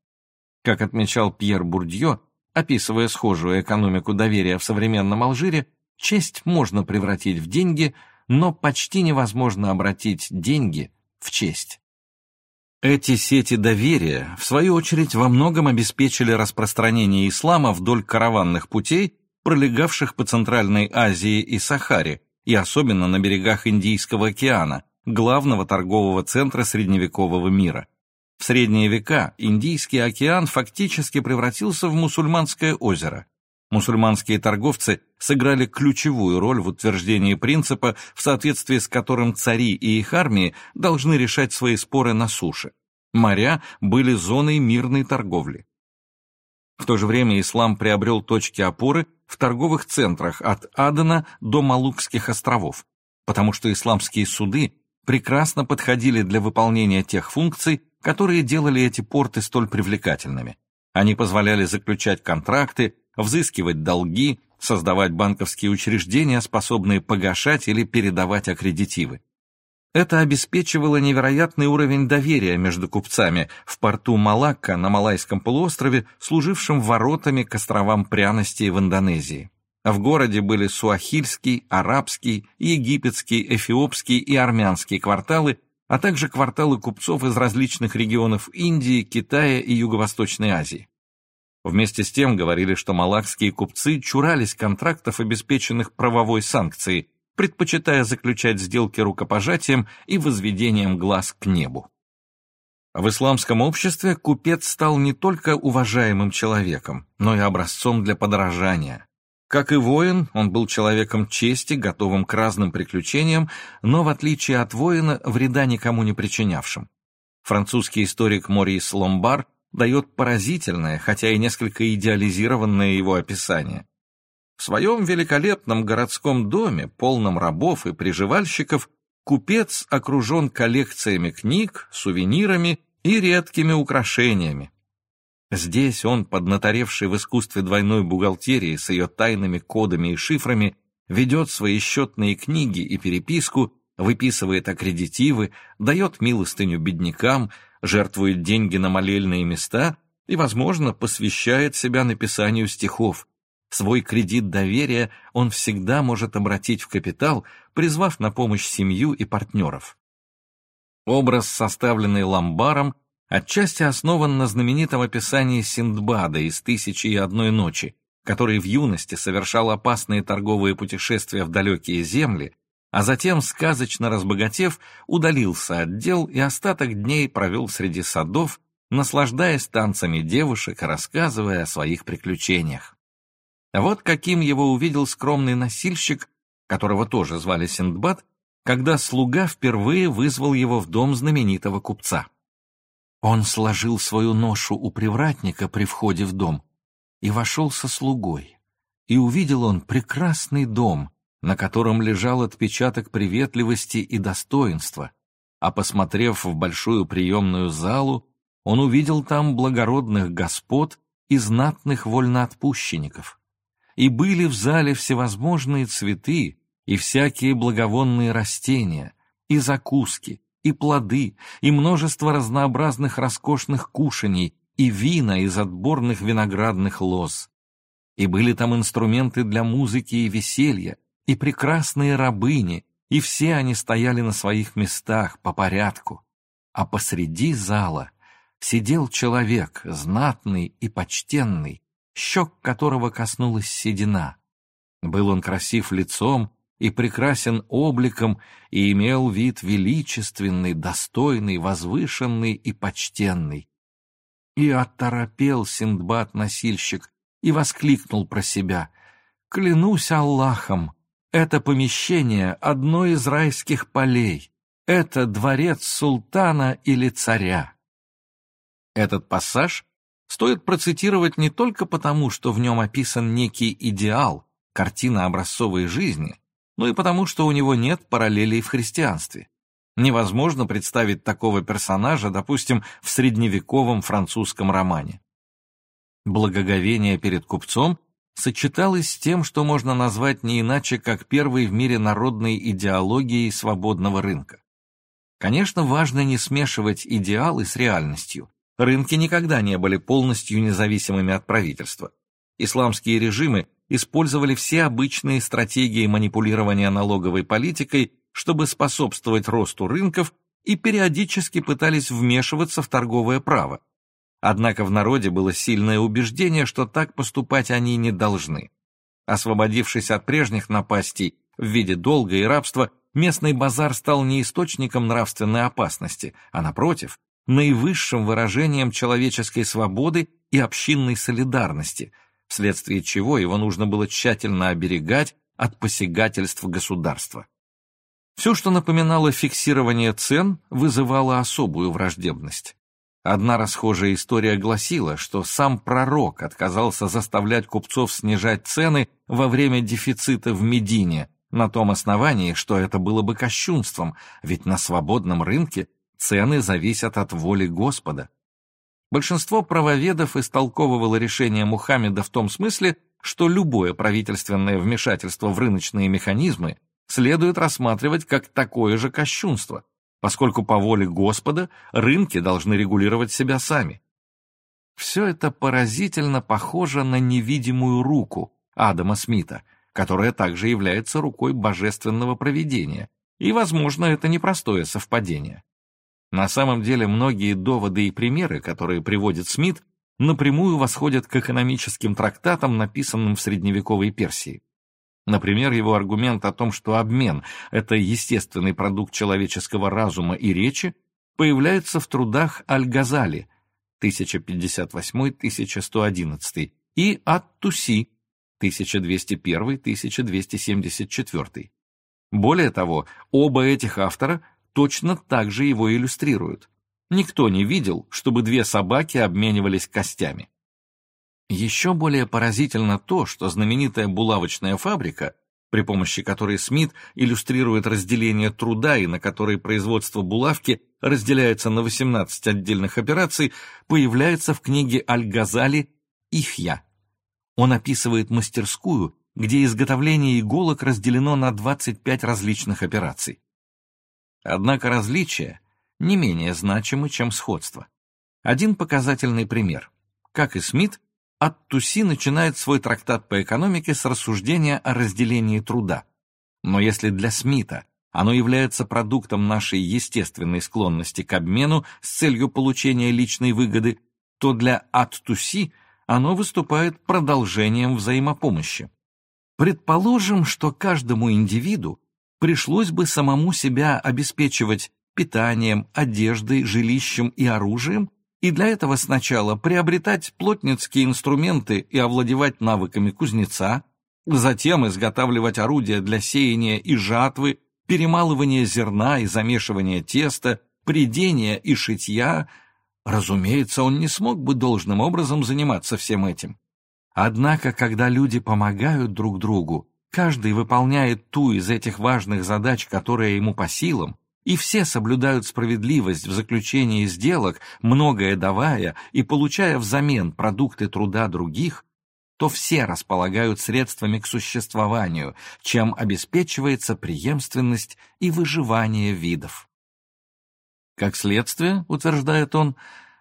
Как отмечал Пьер Бурдье, описывая схожую экономику доверия в современном Алжире, честь можно превратить в деньги, но почти невозможно обратить деньги в честь. Эти сети доверия, в свою очередь, во многом обеспечили распространение ислама вдоль караванных путей пролегавших по Центральной Азии и Сахаре, и особенно на берегах Индийского океана, главного торгового центра средневекового мира. В средние века Индийский океан фактически превратился в мусульманское озеро. Мусульманские торговцы сыграли ключевую роль в утверждении принципа, в соответствии с которым цари и их армии должны решать свои споры на суше. Моря были зоной мирной торговли. В то же время ислам приобрел точки опоры в торговых центрах от Адена до Малукских островов, потому что исламские суды прекрасно подходили для выполнения тех функций, которые делали эти порты столь привлекательными. Они позволяли заключать контракты, взыскивать долги, создавать банковские учреждения, способные погашать или передавать аккредитивы. Это обеспечивало невероятный уровень доверия между купцами в порту Малакка на Малайском полуострове, служившим воротами к островам пряностей в Индонезии. В городе были суахильский, арабский, египетский, эфиопский и армянский кварталы, а также кварталы купцов из различных регионов Индии, Китая и Юго-Восточной Азии. Вместе с тем говорили, что малакские купцы чурались контрактов, обеспеченных правовой санкцией, предпочитая заключать сделки рукопожатием и возведением глаз к небу. В исламском обществе купец стал не только уважаемым человеком, но и образцом для подражания. Как и воин, он был человеком чести, готовым к разным приключениям, но, в отличие от воина, вреда никому не причинявшим. Французский историк Морис Ломбар дает поразительное, хотя и несколько идеализированное его описание. В своем великолепном городском доме, полном рабов и приживальщиков, купец окружен коллекциями книг, сувенирами и редкими украшениями. Здесь он, поднаторевший в искусстве двойной бухгалтерии с ее тайными кодами и шифрами, ведет свои счетные книги и переписку, выписывает аккредитивы, дает милостыню беднякам, жертвует деньги на молельные места и, возможно, посвящает себя написанию стихов, Свой кредит доверия он всегда может обратить в капитал, призвав на помощь семью и партнеров. Образ, составленный Ламбаром, отчасти основан на знаменитом описании Синдбада из «Тысячи и одной ночи», который в юности совершал опасные торговые путешествия в далекие земли, а затем, сказочно разбогатев, удалился от дел и остаток дней провел среди садов, наслаждаясь танцами девушек и рассказывая о своих приключениях. Вот каким его увидел скромный носильщик, которого тоже звали Синдбад, когда слуга впервые вызвал его в дом знаменитого купца. Он сложил свою ношу у привратника при входе в дом и вошел со слугой. И увидел он прекрасный дом, на котором лежал отпечаток приветливости и достоинства, а посмотрев в большую приемную залу, он увидел там благородных господ и знатных вольноотпущенников и были в зале всевозможные цветы и всякие благовонные растения, и закуски, и плоды, и множество разнообразных роскошных кушаний, и вина из отборных виноградных лоз. И были там инструменты для музыки и веселья, и прекрасные рабыни, и все они стояли на своих местах по порядку. А посреди зала сидел человек, знатный и почтенный, щек которого коснулась седина. Был он красив лицом и прекрасен обликом, и имел вид величественный, достойный, возвышенный и почтенный. И оторопел Синдбад-носильщик и воскликнул про себя. «Клянусь Аллахом, это помещение — одно из райских полей. Это дворец султана или царя». Этот пассаж стоит процитировать не только потому, что в нем описан некий идеал, картина образцовой жизни, но и потому, что у него нет параллелей в христианстве. Невозможно представить такого персонажа, допустим, в средневековом французском романе. Благоговение перед купцом сочеталось с тем, что можно назвать не иначе, как первой в мире народной идеологией свободного рынка. Конечно, важно не смешивать идеалы с реальностью, Рынки никогда не были полностью независимыми от правительства. Исламские режимы использовали все обычные стратегии манипулирования налоговой политикой, чтобы способствовать росту рынков и периодически пытались вмешиваться в торговое право. Однако в народе было сильное убеждение, что так поступать они не должны. Освободившись от прежних напастей в виде долга и рабства, местный базар стал не источником нравственной опасности, а, напротив, наивысшим выражением человеческой свободы и общинной солидарности, вследствие чего его нужно было тщательно оберегать от посягательств государства. Все, что напоминало фиксирование цен, вызывало особую враждебность. Одна расхожая история гласила, что сам пророк отказался заставлять купцов снижать цены во время дефицита в Медине, на том основании, что это было бы кощунством, ведь на свободном рынке цены зависят от воли Господа. Большинство правоведов истолковывало решение Мухаммеда в том смысле, что любое правительственное вмешательство в рыночные механизмы следует рассматривать как такое же кощунство, поскольку по воле Господа рынки должны регулировать себя сами. Все это поразительно похоже на невидимую руку Адама Смита, которая также является рукой божественного провидения, и, возможно, это непростое совпадение. На самом деле многие доводы и примеры, которые приводит Смит, напрямую восходят к экономическим трактатам, написанным в средневековой Персии. Например, его аргумент о том, что обмен – это естественный продукт человеческого разума и речи, появляется в трудах Аль-Газали 1058-1111 и Ат-Туси 1201-1274. Более того, оба этих автора точно так же его иллюстрируют. Никто не видел, чтобы две собаки обменивались костями. Еще более поразительно то, что знаменитая булавочная фабрика, при помощи которой Смит иллюстрирует разделение труда и на которой производство булавки разделяется на 18 отдельных операций, появляется в книге Аль-Газали «Ихья». Он описывает мастерскую, где изготовление иголок разделено на 25 различных операций. Однако различия не менее значимы, чем сходство. Один показательный пример. Как и Смит, Ат-Туси начинает свой трактат по экономике с рассуждения о разделении труда. Но если для Смита оно является продуктом нашей естественной склонности к обмену с целью получения личной выгоды, то для Ат-Туси оно выступает продолжением взаимопомощи. Предположим, что каждому индивиду пришлось бы самому себя обеспечивать питанием, одеждой, жилищем и оружием, и для этого сначала приобретать плотницкие инструменты и овладевать навыками кузнеца, затем изготавливать орудия для сеяния и жатвы, перемалывания зерна и замешивания теста, придения и шитья, разумеется, он не смог бы должным образом заниматься всем этим. Однако, когда люди помогают друг другу, каждый выполняет ту из этих важных задач, которая ему по силам, и все соблюдают справедливость в заключении сделок, многое давая и получая взамен продукты труда других, то все располагают средствами к существованию, чем обеспечивается преемственность и выживание видов. Как следствие, утверждает он,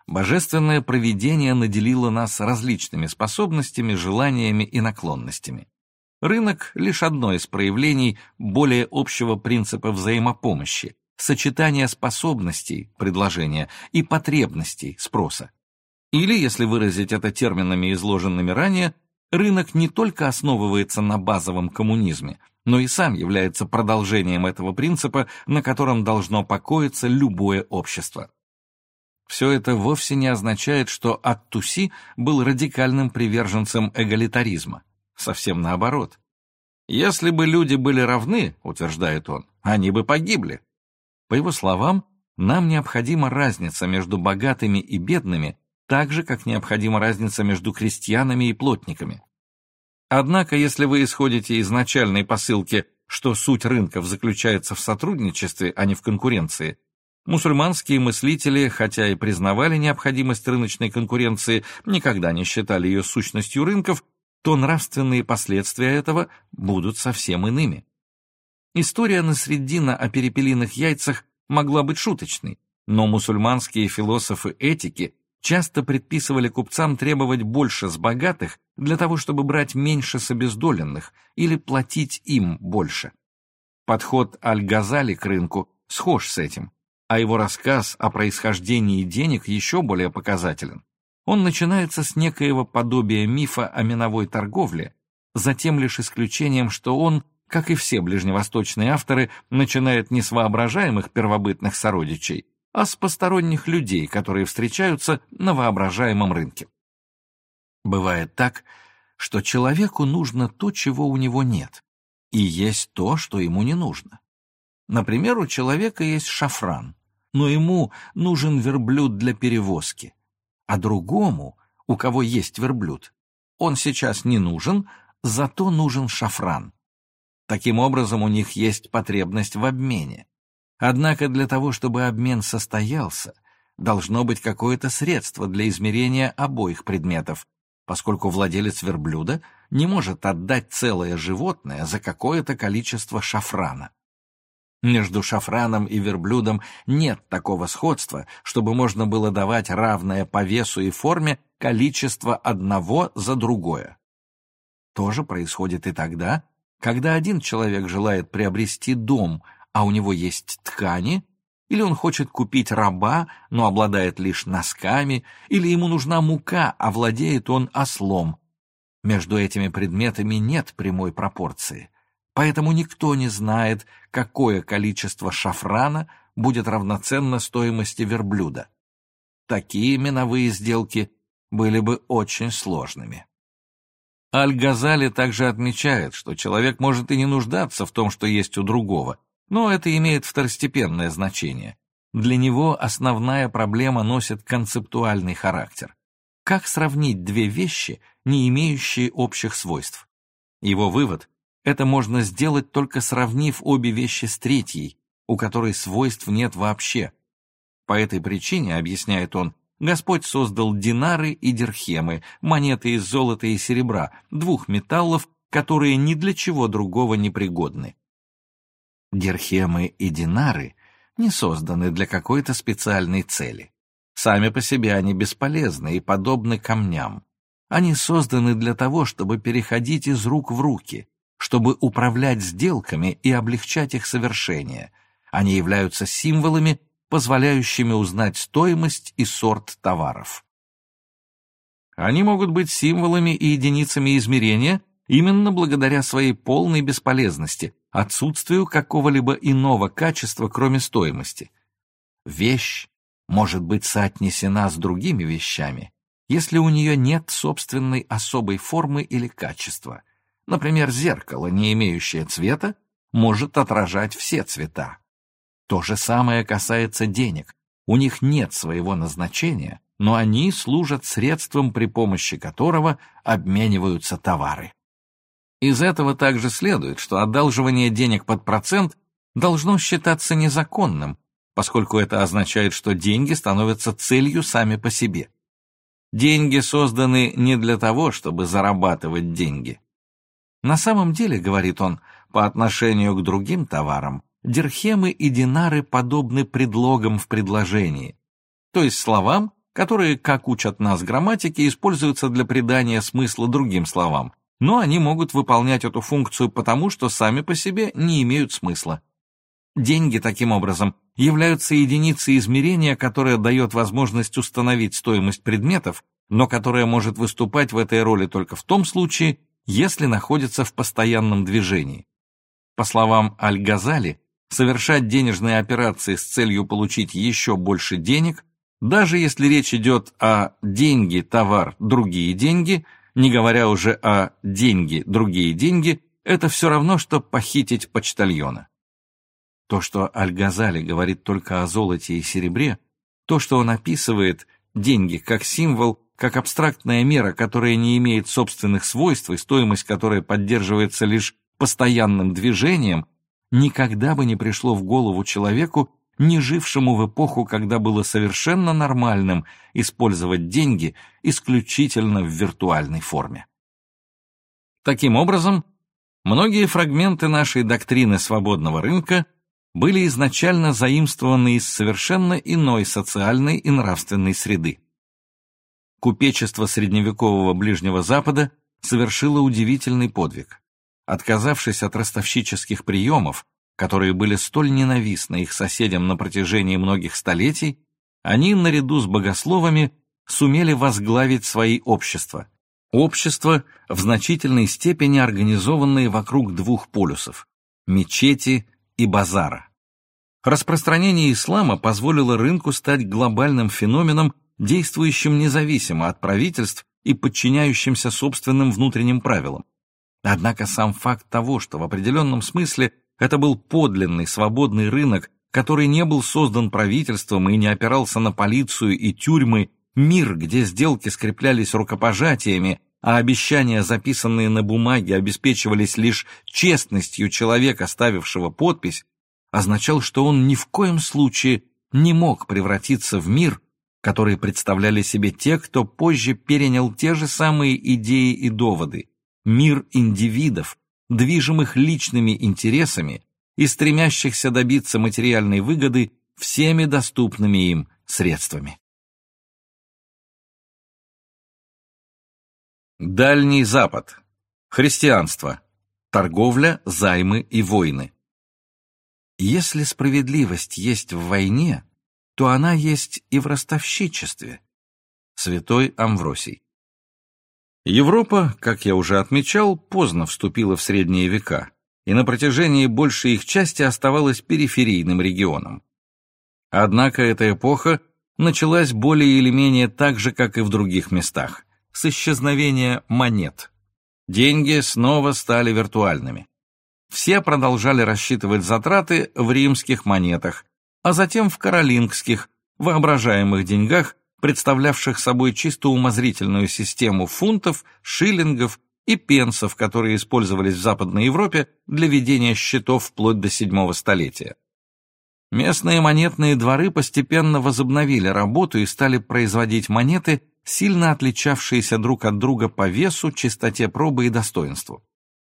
божественное провидение наделило нас различными способностями, желаниями и наклонностями. Рынок — лишь одно из проявлений более общего принципа взаимопомощи, сочетание способностей предложения и потребностей спроса. Или, если выразить это терминами, изложенными ранее, рынок не только основывается на базовом коммунизме, но и сам является продолжением этого принципа, на котором должно покоиться любое общество. Все это вовсе не означает, что Ат-Туси был радикальным приверженцем эгалитаризма. Совсем наоборот. Если бы люди были равны, утверждает он, они бы погибли. По его словам, нам необходима разница между богатыми и бедными, так же, как необходима разница между крестьянами и плотниками. Однако, если вы исходите из начальной посылки, что суть рынков заключается в сотрудничестве, а не в конкуренции, мусульманские мыслители, хотя и признавали необходимость рыночной конкуренции, никогда не считали ее сущностью рынков, то нравственные последствия этого будут совсем иными. История Насреддина о перепелиных яйцах могла быть шуточной, но мусульманские философы этики часто предписывали купцам требовать больше с богатых для того, чтобы брать меньше с обездоленных или платить им больше. Подход Аль-Газали к рынку схож с этим, а его рассказ о происхождении денег еще более показателен. Он начинается с некоего подобия мифа о миновой торговле, за тем лишь исключением, что он, как и все ближневосточные авторы, начинает не с воображаемых первобытных сородичей, а с посторонних людей, которые встречаются на воображаемом рынке. Бывает так, что человеку нужно то, чего у него нет, и есть то, что ему не нужно. Например, у человека есть шафран, но ему нужен верблюд для перевозки, а другому, у кого есть верблюд, он сейчас не нужен, зато нужен шафран. Таким образом, у них есть потребность в обмене. Однако для того, чтобы обмен состоялся, должно быть какое-то средство для измерения обоих предметов, поскольку владелец верблюда не может отдать целое животное за какое-то количество шафрана. Между шафраном и верблюдом нет такого сходства, чтобы можно было давать равное по весу и форме количество одного за другое. То же происходит и тогда, когда один человек желает приобрести дом, а у него есть ткани, или он хочет купить раба, но обладает лишь носками, или ему нужна мука, а владеет он ослом. Между этими предметами нет прямой пропорции — поэтому никто не знает, какое количество шафрана будет равноценно стоимости верблюда. Такие миновые сделки были бы очень сложными. Аль-Газали также отмечает, что человек может и не нуждаться в том, что есть у другого, но это имеет второстепенное значение. Для него основная проблема носит концептуальный характер. Как сравнить две вещи, не имеющие общих свойств? Его вывод это можно сделать только сравнив обе вещи с третьей, у которой свойств нет вообще. По этой причине, объясняет он, Господь создал динары и дирхемы, монеты из золота и серебра, двух металлов, которые ни для чего другого не пригодны. Дирхемы и динары не созданы для какой-то специальной цели. Сами по себе они бесполезны и подобны камням. Они созданы для того, чтобы переходить из рук в руки, чтобы управлять сделками и облегчать их совершение. Они являются символами, позволяющими узнать стоимость и сорт товаров. Они могут быть символами и единицами измерения именно благодаря своей полной бесполезности, отсутствию какого-либо иного качества, кроме стоимости. Вещь может быть соотнесена с другими вещами, если у нее нет собственной особой формы или качества. Например, зеркало, не имеющее цвета, может отражать все цвета. То же самое касается денег. У них нет своего назначения, но они служат средством, при помощи которого обмениваются товары. Из этого также следует, что одалживание денег под процент должно считаться незаконным, поскольку это означает, что деньги становятся целью сами по себе. Деньги созданы не для того, чтобы зарабатывать деньги. На самом деле, говорит он, по отношению к другим товарам, дирхемы и динары подобны предлогам в предложении, то есть словам, которые, как учат нас грамматики, используются для придания смысла другим словам, но они могут выполнять эту функцию потому, что сами по себе не имеют смысла. Деньги, таким образом, являются единицей измерения, которая дает возможность установить стоимость предметов, но которая может выступать в этой роли только в том случае, если находится в постоянном движении. По словам Аль-Газали, совершать денежные операции с целью получить еще больше денег, даже если речь идет о деньги, товар, другие деньги, не говоря уже о деньги, другие деньги, это все равно, что похитить почтальона. То, что Аль-Газали говорит только о золоте и серебре, то, что он описывает деньги как символ, как абстрактная мера, которая не имеет собственных свойств и стоимость которой поддерживается лишь постоянным движением, никогда бы не пришло в голову человеку, не жившему в эпоху, когда было совершенно нормальным использовать деньги исключительно в виртуальной форме. Таким образом, многие фрагменты нашей доктрины свободного рынка были изначально заимствованы из совершенно иной социальной и нравственной среды купечество средневекового Ближнего Запада совершило удивительный подвиг. Отказавшись от ростовщических приемов, которые были столь ненавистны их соседям на протяжении многих столетий, они, наряду с богословами, сумели возглавить свои общества, Общество, в значительной степени организованное вокруг двух полюсов – мечети и базара. Распространение ислама позволило рынку стать глобальным феноменом, действующим независимо от правительств и подчиняющимся собственным внутренним правилам. Однако сам факт того, что в определенном смысле это был подлинный свободный рынок, который не был создан правительством и не опирался на полицию и тюрьмы, мир, где сделки скреплялись рукопожатиями, а обещания, записанные на бумаге, обеспечивались лишь честностью человека, ставившего подпись, означал, что он ни в коем случае не мог превратиться в мир, который представляли себе те, кто позже перенял те же самые идеи и доводы, мир индивидов, движимых личными интересами и стремящихся добиться материальной выгоды всеми доступными им средствами. Дальний Запад. Христианство. Торговля, займы и войны. Если справедливость есть в войне, то она есть и в ростовщичестве. Святой Амвросий. Европа, как я уже отмечал, поздно вступила в средние века и на протяжении большей их части оставалась периферийным регионом. Однако эта эпоха началась более или менее так же, как и в других местах, с исчезновения монет. Деньги снова стали виртуальными. Все продолжали рассчитывать затраты в римских монетах, а затем в каролингских, воображаемых деньгах, представлявших собой чисто умозрительную систему фунтов, шиллингов и пенсов, которые использовались в Западной Европе для ведения счетов вплоть до VII столетия. Местные монетные дворы постепенно возобновили работу и стали производить монеты, сильно отличавшиеся друг от друга по весу, чистоте пробы и достоинству.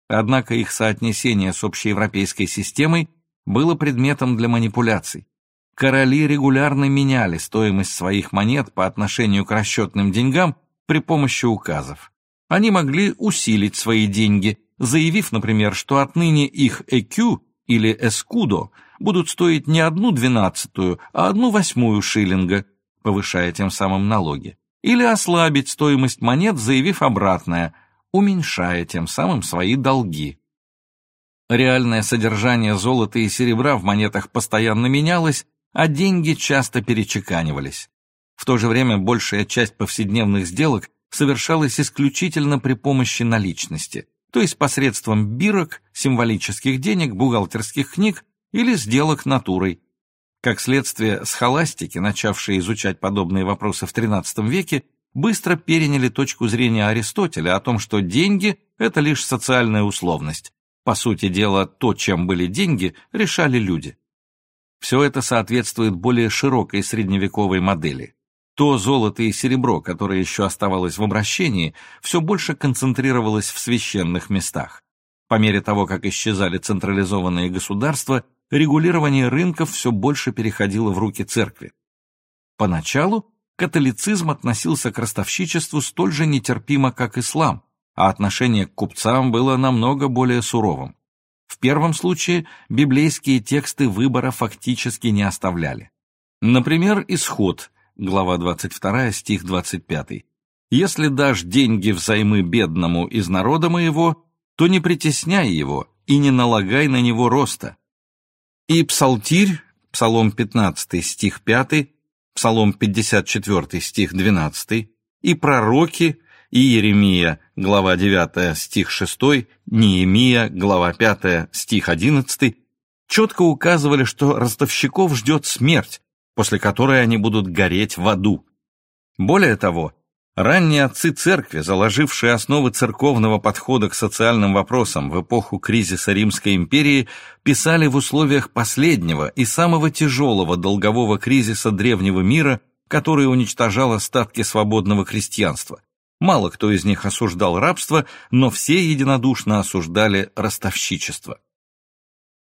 Однако их соотнесение с общеевропейской системой было предметом для манипуляций. Короли регулярно меняли стоимость своих монет по отношению к расчетным деньгам при помощи указов. Они могли усилить свои деньги, заявив, например, что отныне их ЭКЮ или эскудо будут стоить не одну двенадцатую, а одну восьмую шиллинга, повышая тем самым налоги. Или ослабить стоимость монет, заявив обратное – уменьшая тем самым свои долги. Реальное содержание золота и серебра в монетах постоянно менялось, а деньги часто перечеканивались. В то же время большая часть повседневных сделок совершалась исключительно при помощи наличности, то есть посредством бирок, символических денег, бухгалтерских книг или сделок натурой. Как следствие, схоластики, начавшие изучать подобные вопросы в XIII веке, быстро переняли точку зрения Аристотеля о том, что деньги – это лишь социальная условность. По сути дела, то, чем были деньги, решали люди. Все это соответствует более широкой средневековой модели. То золото и серебро, которое еще оставалось в обращении, все больше концентрировалось в священных местах. По мере того, как исчезали централизованные государства, регулирование рынков все больше переходило в руки церкви. Поначалу католицизм относился к ростовщичеству столь же нетерпимо, как ислам, а отношение к купцам было намного более суровым. В первом случае библейские тексты выбора фактически не оставляли. Например, Исход, глава 22, стих 25. «Если дашь деньги взаймы бедному из народа моего, то не притесняй его и не налагай на него роста». И Псалтирь, Псалом 15, стих 5, Псалом 54, стих 12, и пророки, и Еремия, глава 9, стих 6, Неемия, глава 5, стих 11, четко указывали, что ростовщиков ждет смерть, после которой они будут гореть в аду. Более того, Ранние отцы церкви, заложившие основы церковного подхода к социальным вопросам в эпоху кризиса Римской империи, писали в условиях последнего и самого тяжелого долгового кризиса древнего мира, который уничтожал остатки свободного крестьянства. Мало кто из них осуждал рабство, но все единодушно осуждали ростовщичество.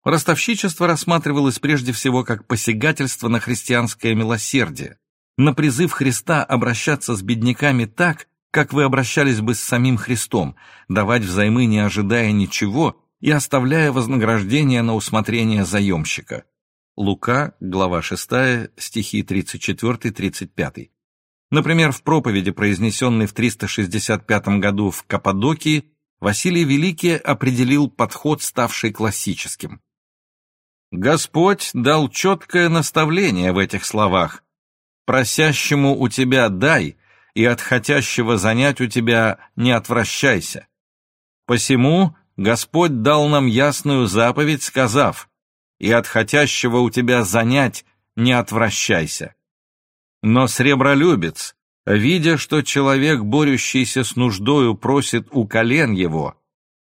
Ростовщичество рассматривалось прежде всего как посягательство на христианское милосердие, на призыв Христа обращаться с бедняками так, как вы обращались бы с самим Христом, давать взаймы не ожидая ничего и оставляя вознаграждение на усмотрение заемщика. Лука, глава 6, стихи 34-35. Например, в проповеди, произнесенной в 365 году в Каппадокии, Василий Великий определил подход, ставший классическим. Господь дал четкое наставление в этих словах. «Просящему у тебя дай, и от хотящего занять у тебя не отвращайся». Посему Господь дал нам ясную заповедь, сказав, «И от хотящего у тебя занять не отвращайся». Но сребролюбец, видя, что человек, борющийся с нуждою, просит у колен его,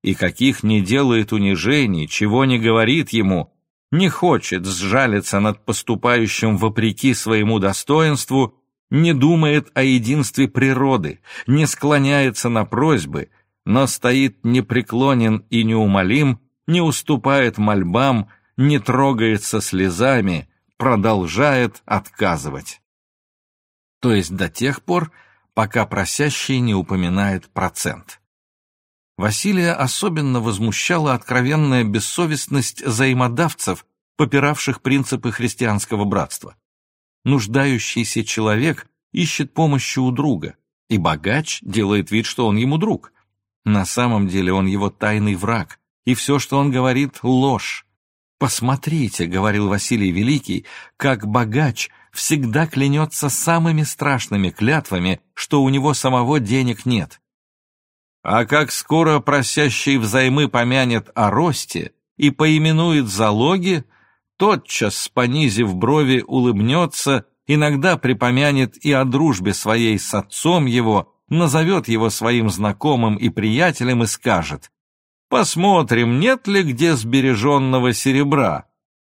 и каких не делает унижений, чего не говорит ему, не хочет сжалиться над поступающим вопреки своему достоинству, не думает о единстве природы, не склоняется на просьбы, но стоит непреклонен и неумолим, не уступает мольбам, не трогается слезами, продолжает отказывать то есть до тех пор, пока просящий не упоминает процент. Василия особенно возмущала откровенная бессовестность взаимодавцев, попиравших принципы христианского братства. Нуждающийся человек ищет помощи у друга, и богач делает вид, что он ему друг. На самом деле он его тайный враг, и все, что он говорит, — ложь. «Посмотрите», — говорил Василий Великий, — «как богач всегда клянется самыми страшными клятвами, что у него самого денег нет. А как скоро просящий взаймы помянет о росте и поименует залоги, тотчас, понизив брови, улыбнется, иногда припомянет и о дружбе своей с отцом его, назовет его своим знакомым и приятелем и скажет «Посмотрим, нет ли где сбереженного серебра,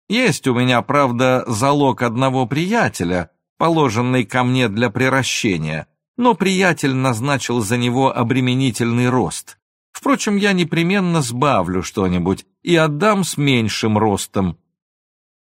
есть у меня, правда, залог одного приятеля, положенный ко мне для приращения, но приятель назначил за него обременительный рост. Впрочем, я непременно сбавлю что-нибудь и отдам с меньшим ростом.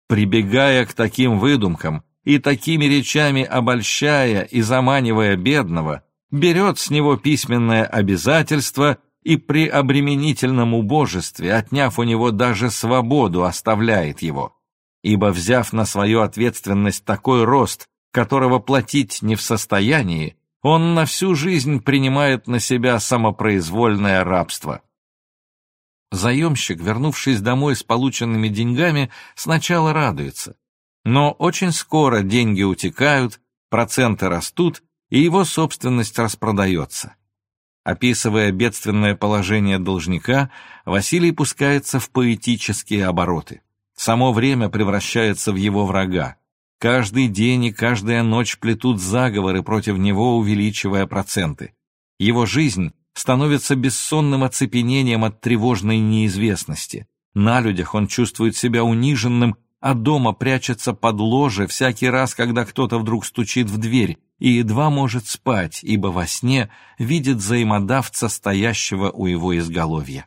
Прибегая к таким выдумкам и такими речами обольщая и заманивая бедного, берет с него письменное обязательство и при обременительном убожестве, отняв у него даже свободу, оставляет его. Ибо, взяв на свою ответственность такой рост, которого платить не в состоянии, он на всю жизнь принимает на себя самопроизвольное рабство. Заемщик, вернувшись домой с полученными деньгами, сначала радуется. Но очень скоро деньги утекают, проценты растут, и его собственность распродается. Описывая бедственное положение должника, Василий пускается в поэтические обороты. Само время превращается в его врага. Каждый день и каждая ночь плетут заговоры против него, увеличивая проценты. Его жизнь становится бессонным оцепенением от тревожной неизвестности. На людях он чувствует себя униженным, а дома прячется под ложе всякий раз, когда кто-то вдруг стучит в дверь, и едва может спать, ибо во сне видит взаимодавца, стоящего у его изголовья.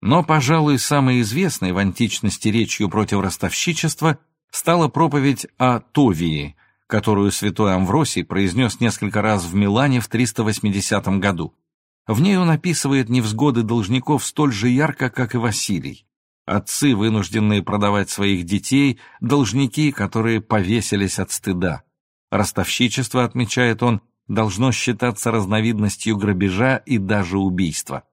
Но, пожалуй, самой известной в античности речью против ростовщичества стала проповедь о Товии, которую святой Амвросий произнес несколько раз в Милане в 380 году. В ней он описывает невзгоды должников столь же ярко, как и Василий. Отцы, вынужденные продавать своих детей, должники, которые повесились от стыда. Ростовщичество, отмечает он, должно считаться разновидностью грабежа и даже убийства.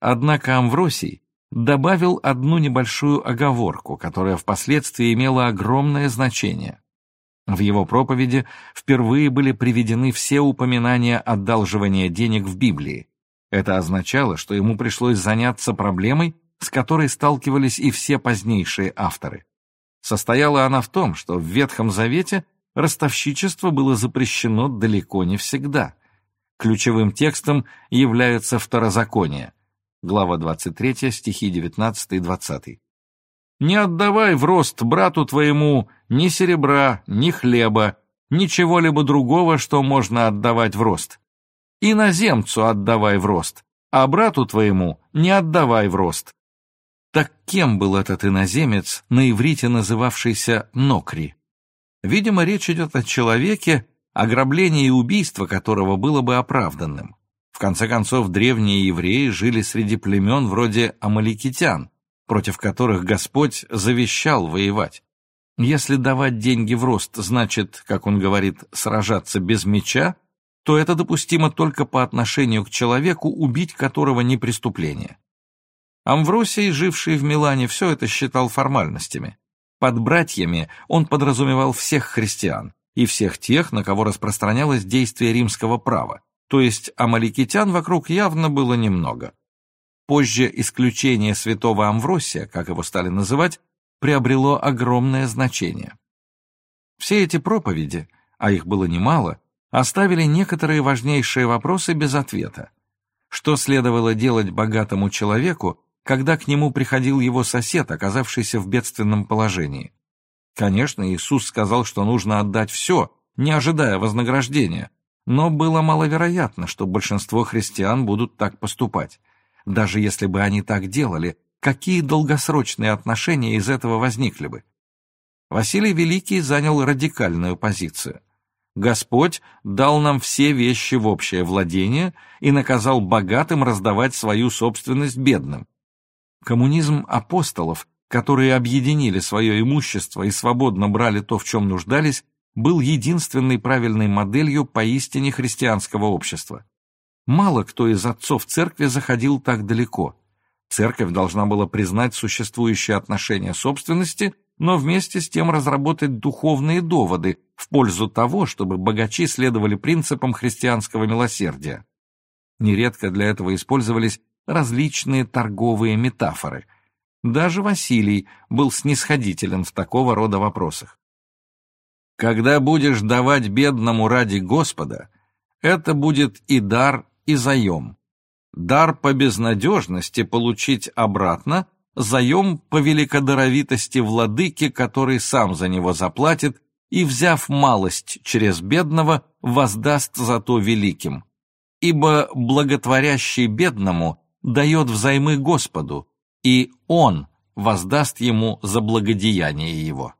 Однако Амвросий добавил одну небольшую оговорку, которая впоследствии имела огромное значение. В его проповеди впервые были приведены все упоминания одалживания денег в Библии. Это означало, что ему пришлось заняться проблемой, с которой сталкивались и все позднейшие авторы. Состояла она в том, что в Ветхом Завете ростовщичество было запрещено далеко не всегда. Ключевым текстом является Второзаконие, глава 23, стихи 19 и 20. «Не отдавай в рост брату твоему ни серебра, ни хлеба, ничего-либо другого, что можно отдавать в рост. Иноземцу отдавай в рост, а брату твоему не отдавай в рост». Так кем был этот иноземец, на иврите называвшийся Нокри? Видимо, речь идет о человеке, ограбление и убийство которого было бы оправданным. В конце концов, древние евреи жили среди племен вроде амаликитян, против которых Господь завещал воевать. Если давать деньги в рост значит, как он говорит, сражаться без меча, то это допустимо только по отношению к человеку, убить которого не преступление. Амвросий, живший в Милане, все это считал формальностями. Под братьями он подразумевал всех христиан и всех тех, на кого распространялось действие римского права, то есть амаликитян вокруг явно было немного. Позже исключение святого Амвросия, как его стали называть, приобрело огромное значение. Все эти проповеди, а их было немало, оставили некоторые важнейшие вопросы без ответа. Что следовало делать богатому человеку, когда к нему приходил его сосед, оказавшийся в бедственном положении? Конечно, Иисус сказал, что нужно отдать все, не ожидая вознаграждения, но было маловероятно, что большинство христиан будут так поступать. Даже если бы они так делали, какие долгосрочные отношения из этого возникли бы? Василий Великий занял радикальную позицию – Господь дал нам все вещи в общее владение и наказал богатым раздавать свою собственность бедным. Коммунизм апостолов, которые объединили свое имущество и свободно брали то, в чем нуждались, был единственной правильной моделью поистине христианского общества. Мало кто из отцов церкви заходил так далеко. Церковь должна была признать существующие отношения собственности но вместе с тем разработать духовные доводы в пользу того, чтобы богачи следовали принципам христианского милосердия. Нередко для этого использовались различные торговые метафоры. Даже Василий был снисходителен в такого рода вопросах. «Когда будешь давать бедному ради Господа, это будет и дар, и заем. Дар по безнадежности получить обратно — заем по великодоровитости владыки, который сам за него заплатит, и, взяв малость через бедного, воздаст за то великим. Ибо благотворящий бедному дает взаймы Господу, и Он воздаст ему за благодеяние его.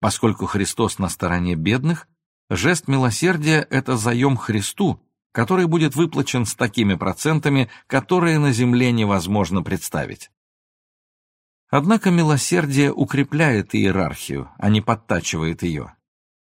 Поскольку Христос на стороне бедных, жест милосердия – это заем Христу, который будет выплачен с такими процентами, которые на земле невозможно представить. Однако милосердие укрепляет иерархию, а не подтачивает ее.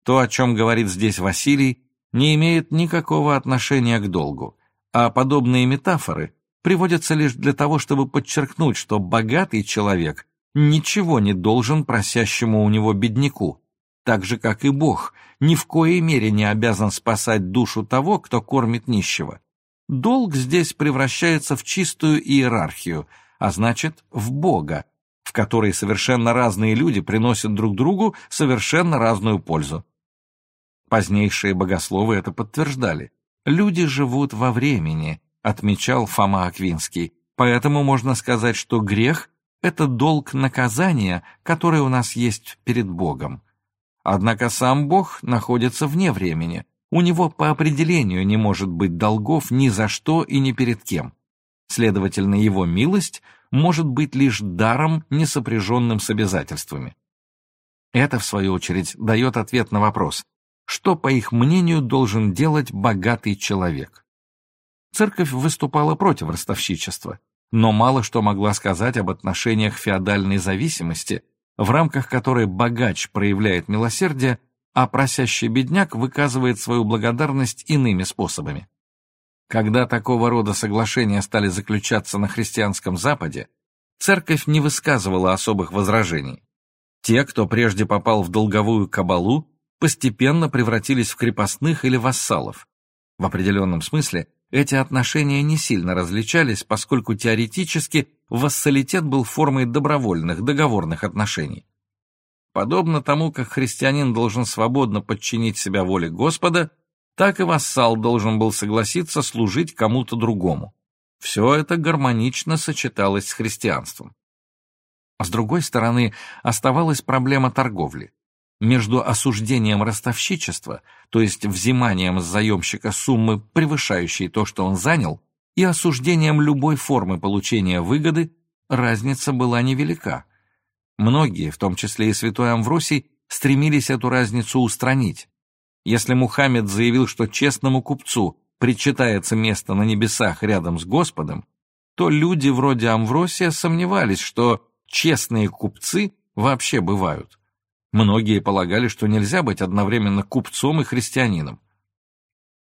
То, о чем говорит здесь Василий, не имеет никакого отношения к долгу, а подобные метафоры приводятся лишь для того, чтобы подчеркнуть, что богатый человек ничего не должен просящему у него бедняку, так же, как и Бог, ни в коей мере не обязан спасать душу того, кто кормит нищего. Долг здесь превращается в чистую иерархию, а значит, в Бога, в которой совершенно разные люди приносят друг другу совершенно разную пользу. Позднейшие богословы это подтверждали. «Люди живут во времени», — отмечал Фома Аквинский, поэтому можно сказать, что грех — это долг наказания, который у нас есть перед Богом. Однако сам Бог находится вне времени, у него по определению не может быть долгов ни за что и ни перед кем. Следовательно, его милость может быть лишь даром, не сопряженным с обязательствами. Это, в свою очередь, дает ответ на вопрос, что, по их мнению, должен делать богатый человек. Церковь выступала против ростовщичества, но мало что могла сказать об отношениях феодальной зависимости, в рамках которой богач проявляет милосердие, а просящий бедняк выказывает свою благодарность иными способами. Когда такого рода соглашения стали заключаться на христианском Западе, церковь не высказывала особых возражений. Те, кто прежде попал в долговую кабалу, постепенно превратились в крепостных или вассалов. В определенном смысле эти отношения не сильно различались, поскольку теоретически вассалитет был формой добровольных, договорных отношений. Подобно тому, как христианин должен свободно подчинить себя воле Господа, так и вассал должен был согласиться служить кому-то другому. Все это гармонично сочеталось с христианством. С другой стороны, оставалась проблема торговли. Между осуждением ростовщичества, то есть взиманием с заемщика суммы, превышающей то, что он занял, и осуждением любой формы получения выгоды, разница была невелика. Многие, в том числе и святой Амвросий, стремились эту разницу устранить, если Мухаммед заявил, что честному купцу причитается место на небесах рядом с Господом, то люди вроде Амвросия сомневались, что честные купцы вообще бывают. Многие полагали, что нельзя быть одновременно купцом и христианином.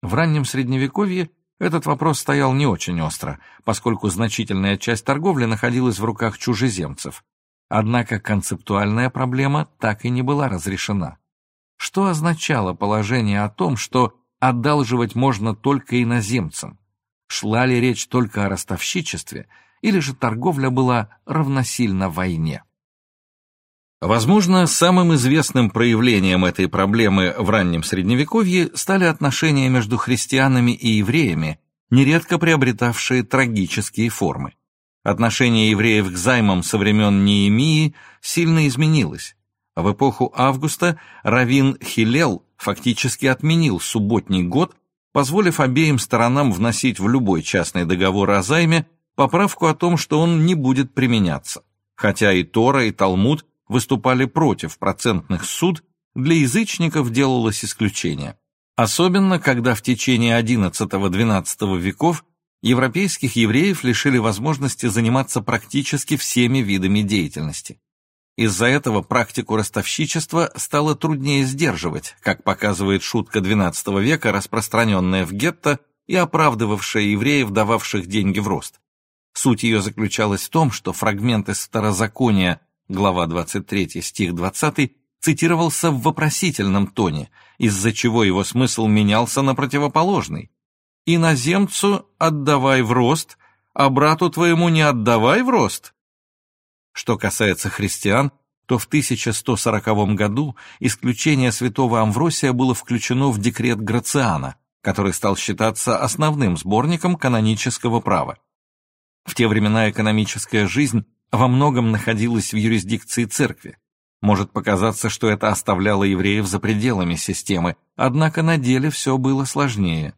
В раннем Средневековье этот вопрос стоял не очень остро, поскольку значительная часть торговли находилась в руках чужеземцев. Однако концептуальная проблема так и не была разрешена. Что означало положение о том, что одалживать можно только иноземцам? Шла ли речь только о ростовщичестве, или же торговля была равносильна войне? Возможно, самым известным проявлением этой проблемы в раннем Средневековье стали отношения между христианами и евреями, нередко приобретавшие трагические формы. Отношение евреев к займам со времен Неемии сильно изменилось. В эпоху Августа Равин Хилел фактически отменил субботний год, позволив обеим сторонам вносить в любой частный договор о займе поправку о том, что он не будет применяться, хотя и Тора, и Талмуд выступали против процентных суд, для язычников делалось исключение. Особенно, когда в течение XI-XII веков европейских евреев лишили возможности заниматься практически всеми видами деятельности. Из-за этого практику ростовщичества стало труднее сдерживать, как показывает шутка XII века, распространенная в гетто и оправдывавшая евреев, дававших деньги в рост. Суть ее заключалась в том, что фрагмент из глава 23, стих 20, цитировался в вопросительном тоне, из-за чего его смысл менялся на противоположный. «Иноземцу отдавай в рост, а брату твоему не отдавай в рост». Что касается христиан, то в 1140 году исключение святого Амвросия было включено в декрет Грациана, который стал считаться основным сборником канонического права. В те времена экономическая жизнь во многом находилась в юрисдикции церкви. Может показаться, что это оставляло евреев за пределами системы, однако на деле все было сложнее.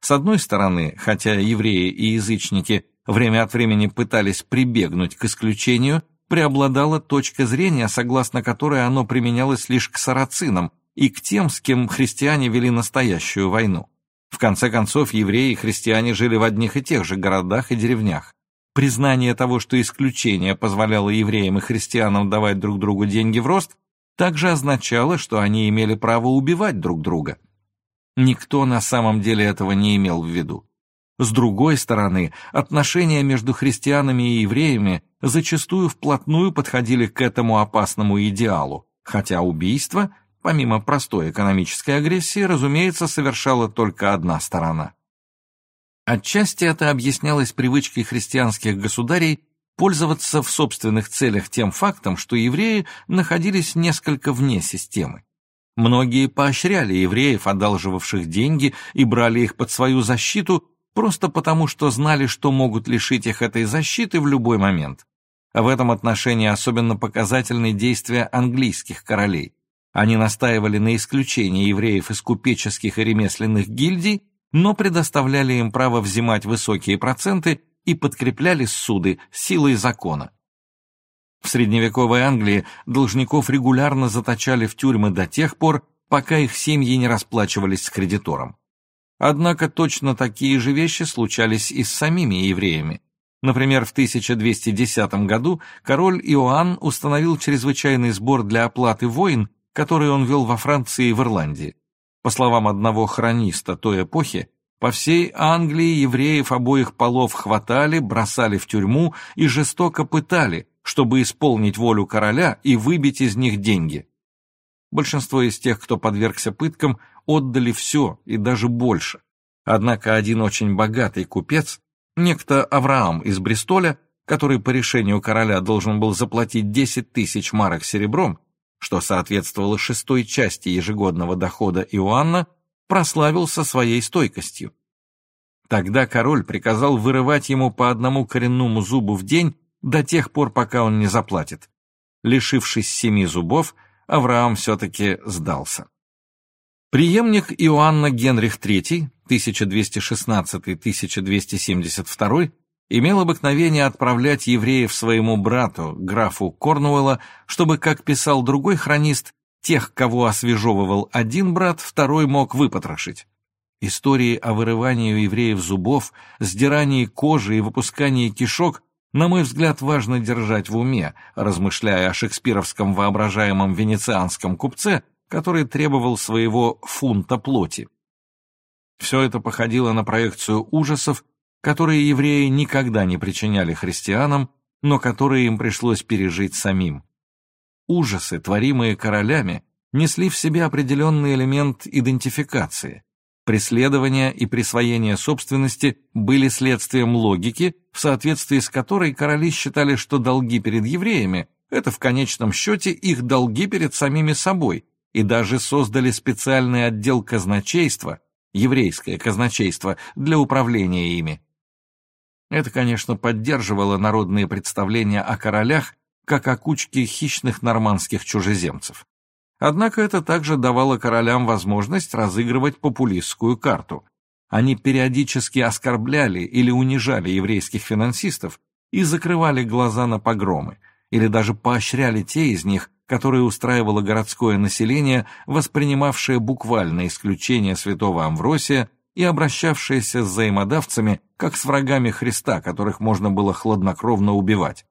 С одной стороны, хотя евреи и язычники время от времени пытались прибегнуть к исключению, преобладала точка зрения, согласно которой оно применялось лишь к сарацинам и к тем, с кем христиане вели настоящую войну. В конце концов, евреи и христиане жили в одних и тех же городах и деревнях. Признание того, что исключение позволяло евреям и христианам давать друг другу деньги в рост, также означало, что они имели право убивать друг друга. Никто на самом деле этого не имел в виду. С другой стороны, отношения между христианами и евреями зачастую вплотную подходили к этому опасному идеалу, хотя убийство, помимо простой экономической агрессии, разумеется, совершала только одна сторона. Отчасти это объяснялось привычкой христианских государей пользоваться в собственных целях тем фактом, что евреи находились несколько вне системы. Многие поощряли евреев, одалживавших деньги, и брали их под свою защиту, просто потому что знали, что могут лишить их этой защиты в любой момент. В этом отношении особенно показательны действия английских королей. Они настаивали на исключении евреев из купеческих и ремесленных гильдий но предоставляли им право взимать высокие проценты и подкрепляли суды силой закона. В средневековой Англии должников регулярно заточали в тюрьмы до тех пор, пока их семьи не расплачивались с кредитором. Однако точно такие же вещи случались и с самими евреями. Например, в 1210 году король Иоанн установил чрезвычайный сбор для оплаты войн, который он вел во Франции и в Ирландии. По словам одного хрониста той эпохи, по всей Англии евреев обоих полов хватали, бросали в тюрьму и жестоко пытали, чтобы исполнить волю короля и выбить из них деньги. Большинство из тех, кто подвергся пыткам, отдали все и даже больше. Однако один очень богатый купец, некто Авраам из Бристоля, который по решению короля должен был заплатить 10 тысяч марок серебром, что соответствовало шестой части ежегодного дохода Иоанна, прославился своей стойкостью. Тогда король приказал вырывать ему по одному коренному зубу в день до тех пор, пока он не заплатит. Лишившись семи зубов, Авраам все-таки сдался. Приемник Иоанна Генрих III, 1216-1272, имел обыкновение отправлять евреев своему брату, графу Корнуэлла, чтобы, как писал другой хронист, тех, кого освежевывал один брат, второй мог выпотрошить. Истории о вырывании у евреев зубов, сдирании кожи и выпускании кишок на мой взгляд, важно держать в уме, размышляя о шекспировском воображаемом венецианском купце, который требовал своего фунта плоти. Все это походило на проекцию ужасов, которые евреи никогда не причиняли христианам, но которые им пришлось пережить самим. Ужасы, творимые королями, несли в себе определенный элемент идентификации. Преследование и присвоение собственности были следствием логики, в соответствии с которой короли считали, что долги перед евреями – это в конечном счете их долги перед самими собой, и даже создали специальный отдел казначейства, еврейское казначейство, для управления ими. Это, конечно, поддерживало народные представления о королях, как о кучке хищных нормандских чужеземцев. Однако это также давало королям возможность разыгрывать популистскую карту. Они периодически оскорбляли или унижали еврейских финансистов и закрывали глаза на погромы, или даже поощряли те из них, которые устраивало городское население, воспринимавшее буквально исключение святого Амвросия и обращавшееся с взаимодавцами, как с врагами Христа, которых можно было хладнокровно убивать.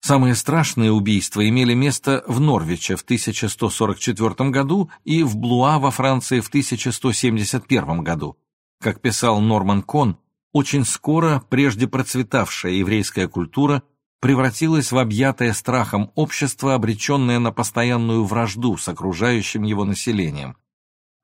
Самые страшные убийства имели место в Норвиче в 1144 году и в Блуа во Франции в 1171 году. Как писал Норман Кон, очень скоро прежде процветавшая еврейская культура превратилась в объятое страхом общество, обреченное на постоянную вражду с окружающим его населением.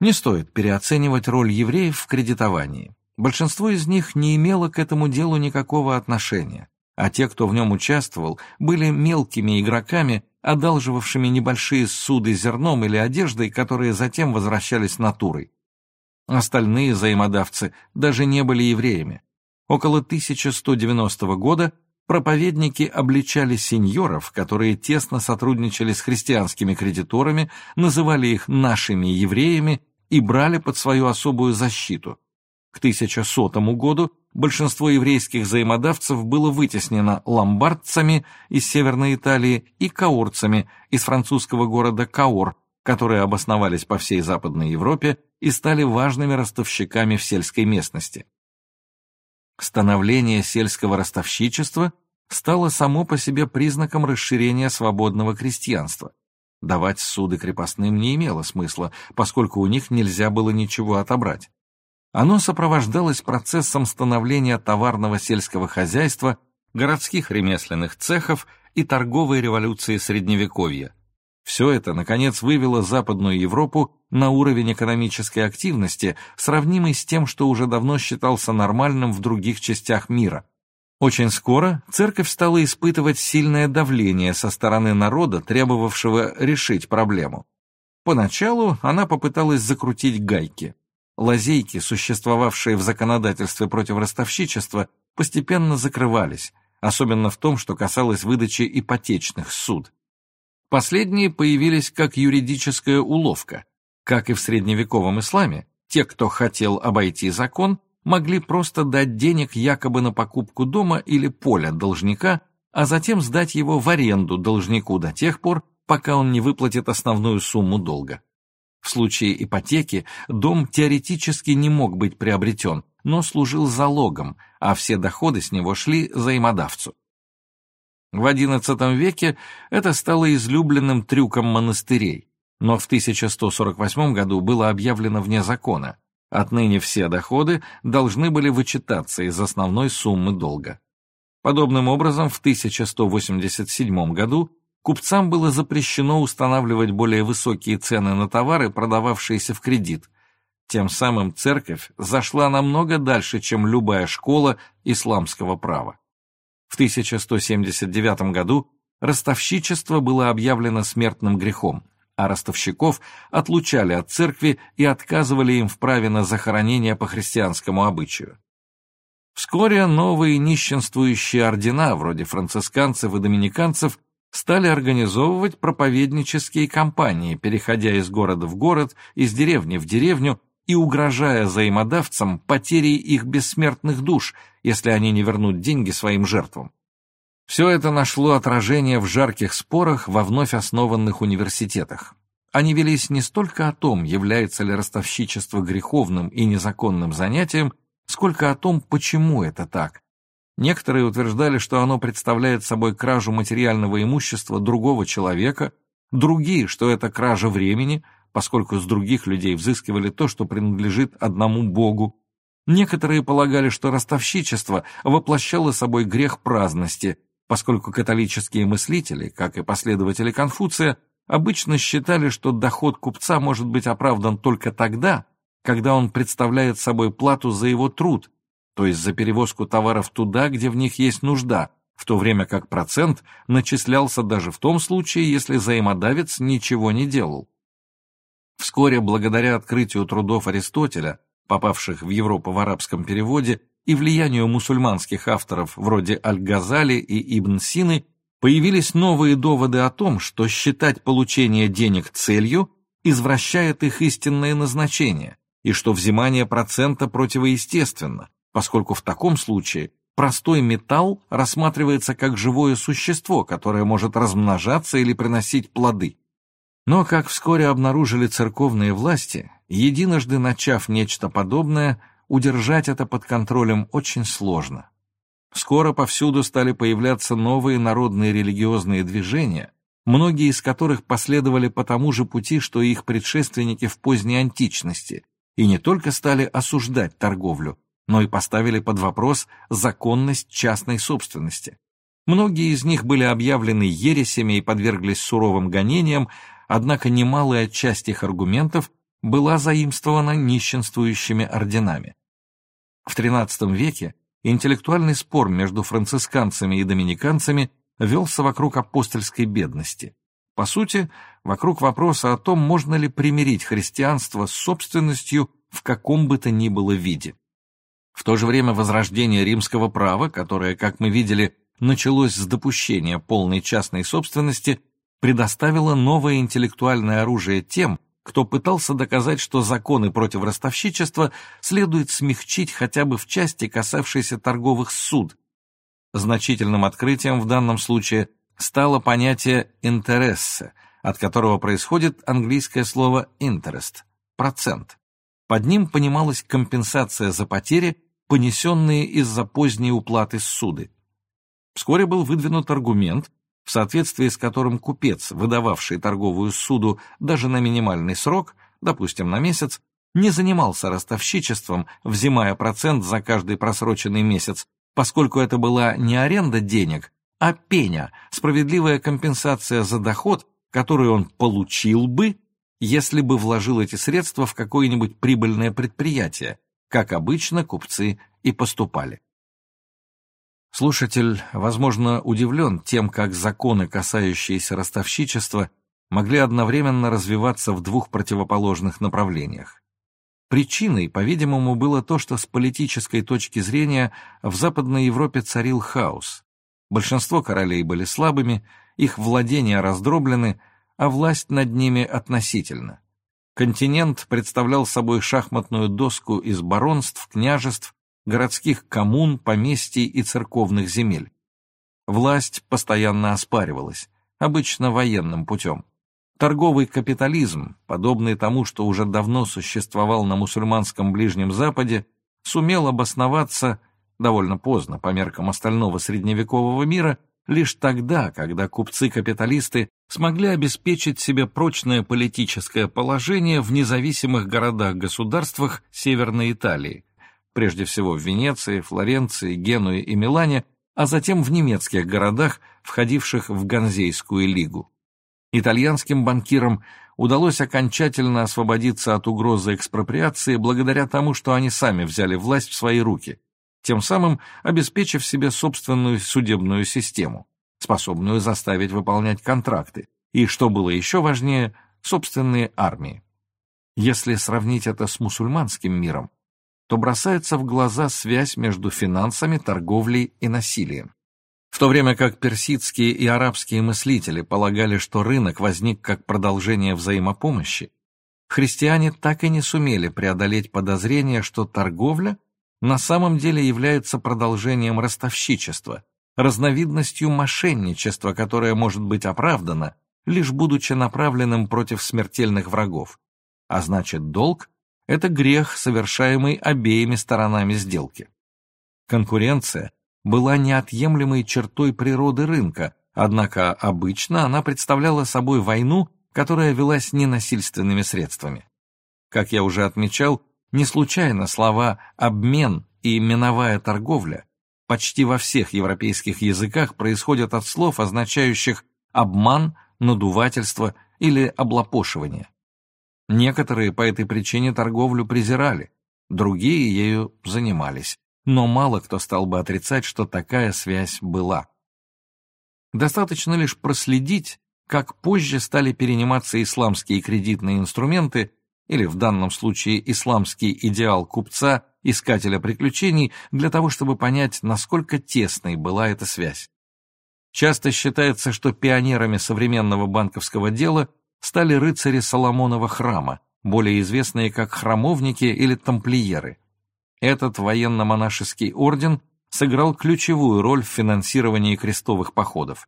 Не стоит переоценивать роль евреев в кредитовании. Большинство из них не имело к этому делу никакого отношения а те, кто в нем участвовал, были мелкими игроками, одалживавшими небольшие суды зерном или одеждой, которые затем возвращались натурой. Остальные взаимодавцы даже не были евреями. Около 1190 года проповедники обличали сеньоров, которые тесно сотрудничали с христианскими кредиторами, называли их «нашими евреями» и брали под свою особую защиту. К 1100 году большинство еврейских взаимодавцев было вытеснено ломбардцами из Северной Италии и каорцами из французского города Каор, которые обосновались по всей Западной Европе и стали важными ростовщиками в сельской местности. Становление сельского ростовщичества стало само по себе признаком расширения свободного крестьянства. Давать суды крепостным не имело смысла, поскольку у них нельзя было ничего отобрать. Оно сопровождалось процессом становления товарного сельского хозяйства, городских ремесленных цехов и торговой революции Средневековья. Все это, наконец, вывело Западную Европу на уровень экономической активности, сравнимый с тем, что уже давно считался нормальным в других частях мира. Очень скоро церковь стала испытывать сильное давление со стороны народа, требовавшего решить проблему. Поначалу она попыталась закрутить гайки. Лазейки, существовавшие в законодательстве против ростовщичества, постепенно закрывались, особенно в том, что касалось выдачи ипотечных суд. Последние появились как юридическая уловка. Как и в средневековом исламе, те, кто хотел обойти закон, могли просто дать денег якобы на покупку дома или поля должника, а затем сдать его в аренду должнику до тех пор, пока он не выплатит основную сумму долга. В случае ипотеки дом теоретически не мог быть приобретен, но служил залогом, а все доходы с него шли взаимодавцу. В XI веке это стало излюбленным трюком монастырей, но в 1148 году было объявлено вне закона. Отныне все доходы должны были вычитаться из основной суммы долга. Подобным образом, в 1187 году купцам было запрещено устанавливать более высокие цены на товары, продававшиеся в кредит. Тем самым церковь зашла намного дальше, чем любая школа исламского права. В 1179 году ростовщичество было объявлено смертным грехом, а ростовщиков отлучали от церкви и отказывали им в праве на захоронение по христианскому обычаю. Вскоре новые нищенствующие ордена, вроде францисканцев и доминиканцев, стали организовывать проповеднические кампании, переходя из города в город, из деревни в деревню и угрожая взаимодавцам потерей их бессмертных душ, если они не вернут деньги своим жертвам. Все это нашло отражение в жарких спорах во вновь основанных университетах. Они велись не столько о том, является ли ростовщичество греховным и незаконным занятием, сколько о том, почему это так, Некоторые утверждали, что оно представляет собой кражу материального имущества другого человека, другие, что это кража времени, поскольку с других людей взыскивали то, что принадлежит одному Богу. Некоторые полагали, что ростовщичество воплощало собой грех праздности, поскольку католические мыслители, как и последователи Конфуция, обычно считали, что доход купца может быть оправдан только тогда, когда он представляет собой плату за его труд, то есть за перевозку товаров туда, где в них есть нужда, в то время как процент начислялся даже в том случае, если взаимодавец ничего не делал. Вскоре, благодаря открытию трудов Аристотеля, попавших в Европу в арабском переводе, и влиянию мусульманских авторов вроде Аль-Газали и Ибн Сины, появились новые доводы о том, что считать получение денег целью извращает их истинное назначение, и что взимание процента противоестественно, поскольку в таком случае простой металл рассматривается как живое существо, которое может размножаться или приносить плоды. Но, как вскоре обнаружили церковные власти, единожды начав нечто подобное, удержать это под контролем очень сложно. Скоро повсюду стали появляться новые народные религиозные движения, многие из которых последовали по тому же пути, что и их предшественники в поздней античности, и не только стали осуждать торговлю, но и поставили под вопрос законность частной собственности. Многие из них были объявлены ересями и подверглись суровым гонениям, однако немалая часть их аргументов была заимствована нищенствующими орденами. В XIII веке интеллектуальный спор между францисканцами и доминиканцами велся вокруг апостольской бедности. По сути, вокруг вопроса о том, можно ли примирить христианство с собственностью в каком бы то ни было виде. В то же время возрождение римского права, которое, как мы видели, началось с допущения полной частной собственности, предоставило новое интеллектуальное оружие тем, кто пытался доказать, что законы против ростовщичества следует смягчить хотя бы в части, касавшейся торговых суд. Значительным открытием в данном случае стало понятие «интерессе», от которого происходит английское слово «interest» – «процент». Под ним понималась компенсация за потери, понесенные из-за поздней уплаты суды. Вскоре был выдвинут аргумент, в соответствии с которым купец, выдававший торговую суду даже на минимальный срок, допустим, на месяц, не занимался ростовщичеством, взимая процент за каждый просроченный месяц, поскольку это была не аренда денег, а пеня, справедливая компенсация за доход, который он получил бы, если бы вложил эти средства в какое-нибудь прибыльное предприятие, как обычно купцы и поступали. Слушатель, возможно, удивлен тем, как законы, касающиеся ростовщичества, могли одновременно развиваться в двух противоположных направлениях. Причиной, по-видимому, было то, что с политической точки зрения в Западной Европе царил хаос. Большинство королей были слабыми, их владения раздроблены, а власть над ними относительно. Континент представлял собой шахматную доску из баронств, княжеств, городских коммун, поместий и церковных земель. Власть постоянно оспаривалась, обычно военным путем. Торговый капитализм, подобный тому, что уже давно существовал на мусульманском Ближнем Западе, сумел обосноваться довольно поздно по меркам остального средневекового мира лишь тогда, когда купцы-капиталисты смогли обеспечить себе прочное политическое положение в независимых городах-государствах Северной Италии, прежде всего в Венеции, Флоренции, Генуе и Милане, а затем в немецких городах, входивших в Ганзейскую лигу. Итальянским банкирам удалось окончательно освободиться от угрозы экспроприации благодаря тому, что они сами взяли власть в свои руки, тем самым обеспечив себе собственную судебную систему, способную заставить выполнять контракты, и, что было еще важнее, собственные армии. Если сравнить это с мусульманским миром, то бросается в глаза связь между финансами, торговлей и насилием. В то время как персидские и арабские мыслители полагали, что рынок возник как продолжение взаимопомощи, христиане так и не сумели преодолеть подозрение, что торговля на самом деле является продолжением ростовщичества, разновидностью мошенничества, которое может быть оправдано, лишь будучи направленным против смертельных врагов. А значит, долг это грех, совершаемый обеими сторонами сделки. Конкуренция была неотъемлемой чертой природы рынка, однако обычно она представляла собой войну, которая велась ненасильственными средствами. Как я уже отмечал, не случайно слова «обмен» и «миновая торговля» почти во всех европейских языках происходят от слов, означающих обман, надувательство или облапошивание. Некоторые по этой причине торговлю презирали, другие ею занимались, но мало кто стал бы отрицать, что такая связь была. Достаточно лишь проследить, как позже стали перениматься исламские кредитные инструменты, или в данном случае исламский идеал купца, искателя приключений, для того, чтобы понять, насколько тесной была эта связь. Часто считается, что пионерами современного банковского дела стали рыцари Соломонова храма, более известные как храмовники или тамплиеры. Этот военно-монашеский орден сыграл ключевую роль в финансировании крестовых походов.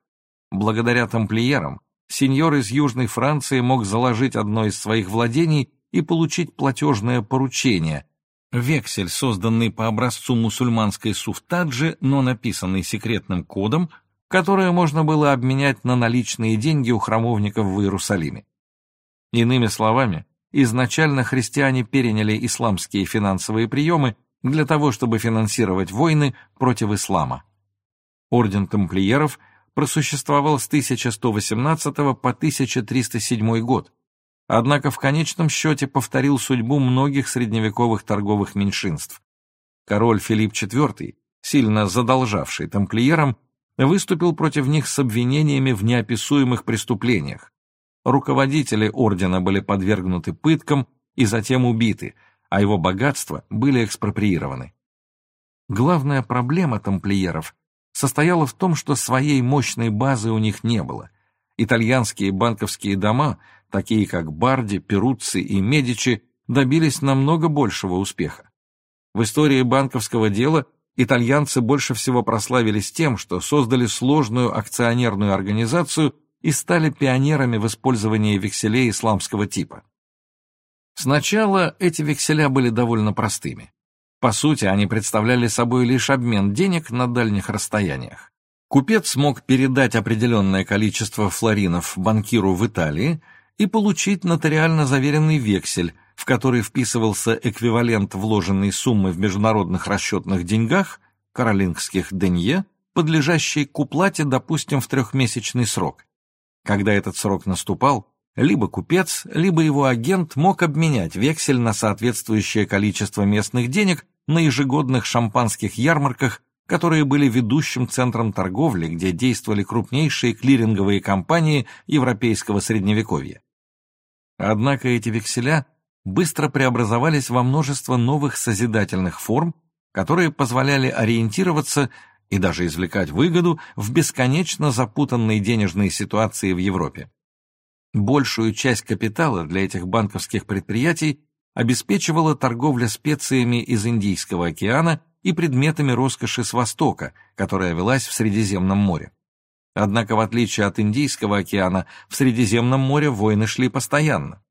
Благодаря тамплиерам сеньор из Южной Франции мог заложить одно из своих владений и получить платежное поручение, вексель, созданный по образцу мусульманской суфтаджи, но написанный секретным кодом, которое можно было обменять на наличные деньги у храмовников в Иерусалиме. Иными словами, изначально христиане переняли исламские финансовые приемы для того, чтобы финансировать войны против ислама. Орден тамплиеров просуществовал с 1118 по 1307 год, однако в конечном счете повторил судьбу многих средневековых торговых меньшинств. Король Филипп IV, сильно задолжавший тамплиерам, выступил против них с обвинениями в неописуемых преступлениях. Руководители ордена были подвергнуты пыткам и затем убиты, а его богатства были экспроприированы. Главная проблема тамплиеров состояла в том, что своей мощной базы у них не было. Итальянские банковские дома, такие как Барди, Перуцци и Медичи, добились намного большего успеха. В истории банковского дела итальянцы больше всего прославились тем, что создали сложную акционерную организацию и стали пионерами в использовании векселей исламского типа. Сначала эти векселя были довольно простыми. По сути, они представляли собой лишь обмен денег на дальних расстояниях. Купец мог передать определенное количество флоринов банкиру в Италии и получить нотариально заверенный вексель, в который вписывался эквивалент вложенной суммы в международных расчетных деньгах, каролингских денье, подлежащей к уплате, допустим, в трехмесячный срок. Когда этот срок наступал, либо купец, либо его агент мог обменять вексель на соответствующее количество местных денег на ежегодных шампанских ярмарках которые были ведущим центром торговли, где действовали крупнейшие клиринговые компании европейского средневековья. Однако эти векселя быстро преобразовались во множество новых созидательных форм, которые позволяли ориентироваться и даже извлекать выгоду в бесконечно запутанной денежной ситуации в Европе. Большую часть капитала для этих банковских предприятий обеспечивала торговля специями из Индийского океана и предметами роскоши с Востока, которая велась в Средиземном море. Однако, в отличие от Индийского океана, в Средиземном море войны шли постоянно.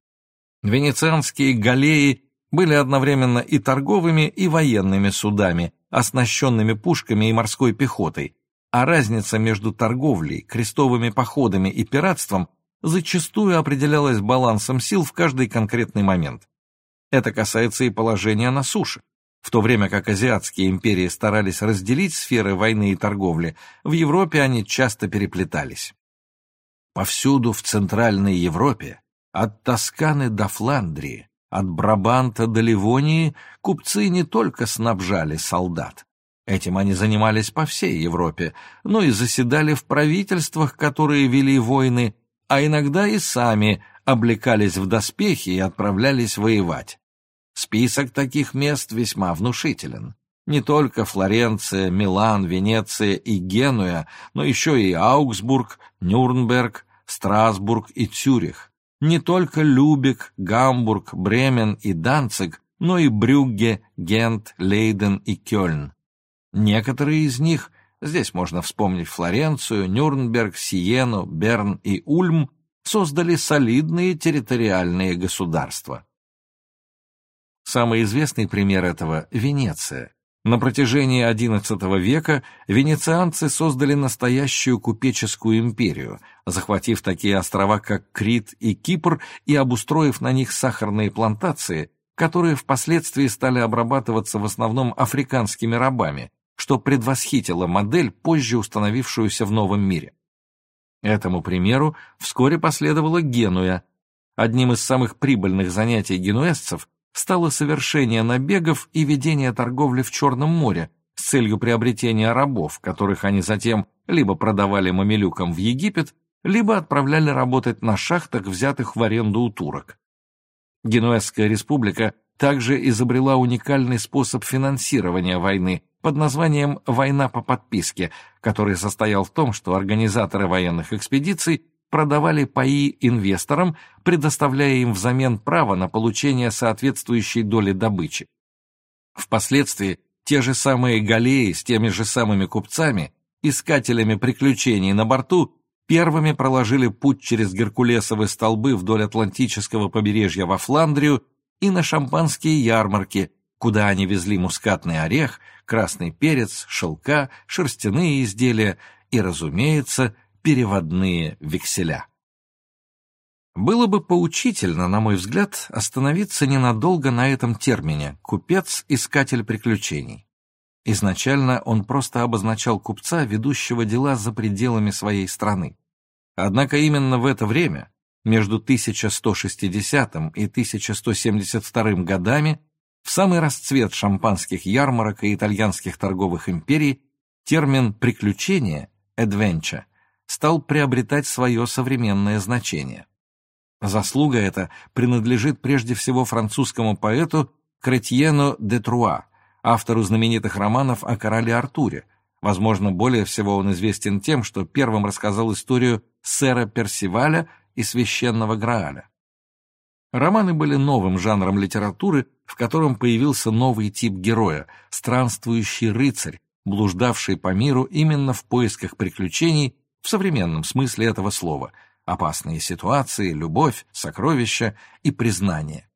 Венецианские галеи были одновременно и торговыми, и военными судами, оснащенными пушками и морской пехотой, а разница между торговлей, крестовыми походами и пиратством зачастую определялась балансом сил в каждый конкретный момент. Это касается и положения на суше. В то время как азиатские империи старались разделить сферы войны и торговли, в Европе они часто переплетались. Повсюду в Центральной Европе, от Тосканы до Фландрии, от Брабанта до Ливонии, купцы не только снабжали солдат. Этим они занимались по всей Европе, но и заседали в правительствах, которые вели войны, а иногда и сами облекались в доспехи и отправлялись воевать. Список таких мест весьма внушителен. Не только Флоренция, Милан, Венеция и Генуя, но еще и Аугсбург, Нюрнберг, Страсбург и Цюрих. Не только Любек, Гамбург, Бремен и Данциг, но и Брюгге, Гент, Лейден и Кёльн. Некоторые из них, здесь можно вспомнить Флоренцию, Нюрнберг, Сиену, Берн и Ульм, создали солидные территориальные государства. Самый известный пример этого — Венеция, На протяжении XI века венецианцы создали настоящую купеческую империю, захватив такие острова, как Крит и Кипр, и обустроив на них сахарные плантации, которые впоследствии стали обрабатываться в основном африканскими рабами, что предвосхитило модель, позже установившуюся в новом мире. Этому примеру вскоре последовала Генуя. Одним из самых прибыльных занятий генуэзцев стало совершение набегов и ведение торговли в Черном море с целью приобретения рабов, которых они затем либо продавали мамилюкам в Египет, либо отправляли работать на шахтах, взятых в аренду у турок. Генуэзская республика также изобрела уникальный способ финансирования войны под названием «война по подписке», который состоял в том, что организаторы военных экспедиций продавали паи инвесторам, предоставляя им взамен право на получение соответствующей доли добычи. Впоследствии те же самые галеи с теми же самыми купцами, искателями приключений на борту, первыми проложили путь через Геркулесовы столбы вдоль Атлантического побережья во Фландрию и на шампанские ярмарки, куда они везли мускатный орех, красный перец, шелка, шерстяные изделия и, разумеется, переводные векселя. Было бы поучительно, на мой взгляд, остановиться ненадолго на этом термине «купец-искатель приключений». Изначально он просто обозначал купца, ведущего дела за пределами своей страны. Однако именно в это время, между 1160 и 1172 годами, в самый расцвет шампанских ярмарок и итальянских торговых империй, термин «приключение» «adventure» стал приобретать свое современное значение. Заслуга эта принадлежит прежде всего французскому поэту Кретьену де Труа, автору знаменитых романов о короле Артуре. Возможно, более всего он известен тем, что первым рассказал историю сэра Персиваля и священного Грааля. Романы были новым жанром литературы, в котором появился новый тип героя – странствующий рыцарь, блуждавший по миру именно в поисках приключений в современном смысле этого слова – опасные ситуации, любовь, сокровища и признание.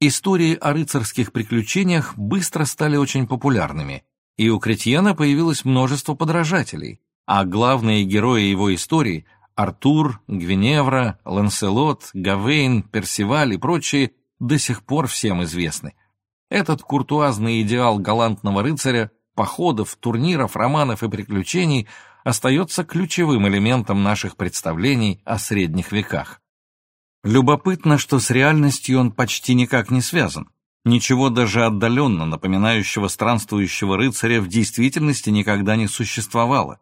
Истории о рыцарских приключениях быстро стали очень популярными, и у Кретьена появилось множество подражателей, а главные герои его историй – Артур, Гвиневра, Ланселот, Гавейн, Персиваль и прочие – до сих пор всем известны. Этот куртуазный идеал галантного рыцаря, походов, турниров, романов и приключений – остается ключевым элементом наших представлений о средних веках. Любопытно, что с реальностью он почти никак не связан. Ничего даже отдаленно напоминающего странствующего рыцаря в действительности никогда не существовало.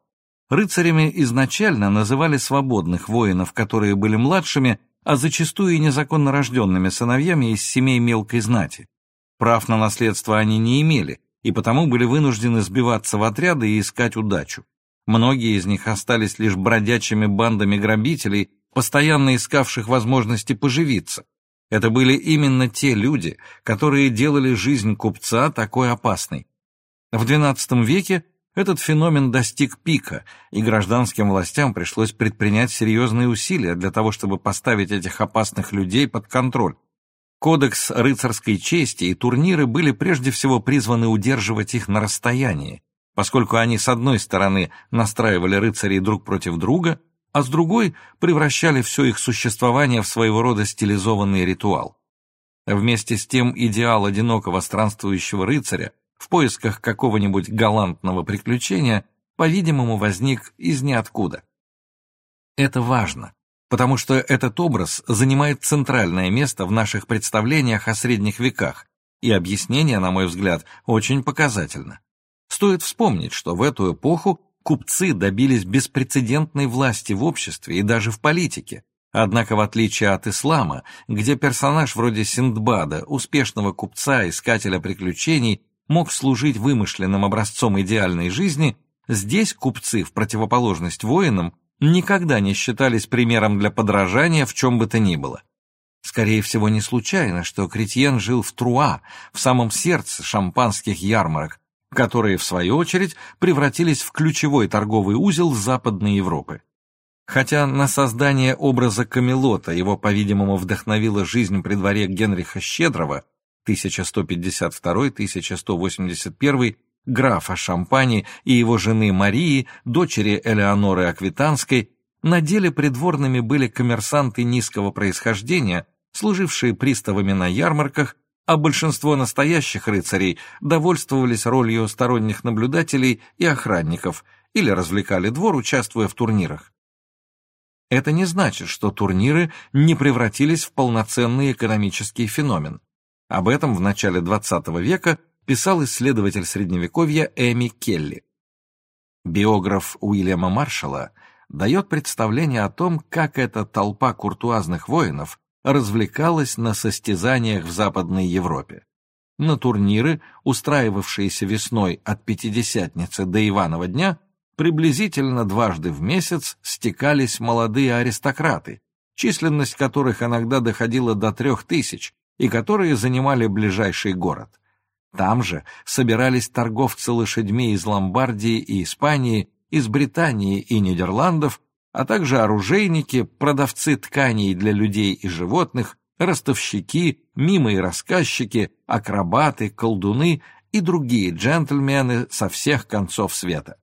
Рыцарями изначально называли свободных воинов, которые были младшими, а зачастую и незаконно рожденными сыновьями из семей мелкой знати. Прав на наследство они не имели, и потому были вынуждены сбиваться в отряды и искать удачу. Многие из них остались лишь бродячими бандами грабителей, постоянно искавших возможности поживиться. Это были именно те люди, которые делали жизнь купца такой опасной. В XII веке этот феномен достиг пика, и гражданским властям пришлось предпринять серьезные усилия для того, чтобы поставить этих опасных людей под контроль. Кодекс рыцарской чести и турниры были прежде всего призваны удерживать их на расстоянии, поскольку они с одной стороны настраивали рыцарей друг против друга, а с другой превращали все их существование в своего рода стилизованный ритуал. Вместе с тем идеал одинокого странствующего рыцаря в поисках какого-нибудь галантного приключения, по-видимому, возник из ниоткуда. Это важно, потому что этот образ занимает центральное место в наших представлениях о средних веках, и объяснение, на мой взгляд, очень показательно. Стоит вспомнить, что в эту эпоху купцы добились беспрецедентной власти в обществе и даже в политике. Однако, в отличие от ислама, где персонаж вроде Синдбада, успешного купца, искателя приключений, мог служить вымышленным образцом идеальной жизни, здесь купцы, в противоположность воинам, никогда не считались примером для подражания в чем бы то ни было. Скорее всего, не случайно, что Кретьен жил в Труа, в самом сердце шампанских ярмарок, которые, в свою очередь, превратились в ключевой торговый узел Западной Европы. Хотя на создание образа Камелота его, по-видимому, вдохновила жизнь при дворе Генриха Щедрого, 1152-1181, графа Шампани и его жены Марии, дочери Элеоноры Аквитанской, на деле придворными были коммерсанты низкого происхождения, служившие приставами на ярмарках, а большинство настоящих рыцарей довольствовались ролью сторонних наблюдателей и охранников или развлекали двор, участвуя в турнирах. Это не значит, что турниры не превратились в полноценный экономический феномен. Об этом в начале XX века писал исследователь Средневековья Эми Келли. Биограф Уильяма Маршалла дает представление о том, как эта толпа куртуазных воинов развлекалась на состязаниях в Западной Европе. На турниры, устраивавшиеся весной от Пятидесятницы до Иванова дня, приблизительно дважды в месяц стекались молодые аристократы, численность которых иногда доходила до трех тысяч, и которые занимали ближайший город. Там же собирались торговцы лошадьми из Ломбардии и Испании, из Британии и Нидерландов, а также оружейники, продавцы тканей для людей и животных, ростовщики, мимы и рассказчики, акробаты, колдуны и другие джентльмены со всех концов света.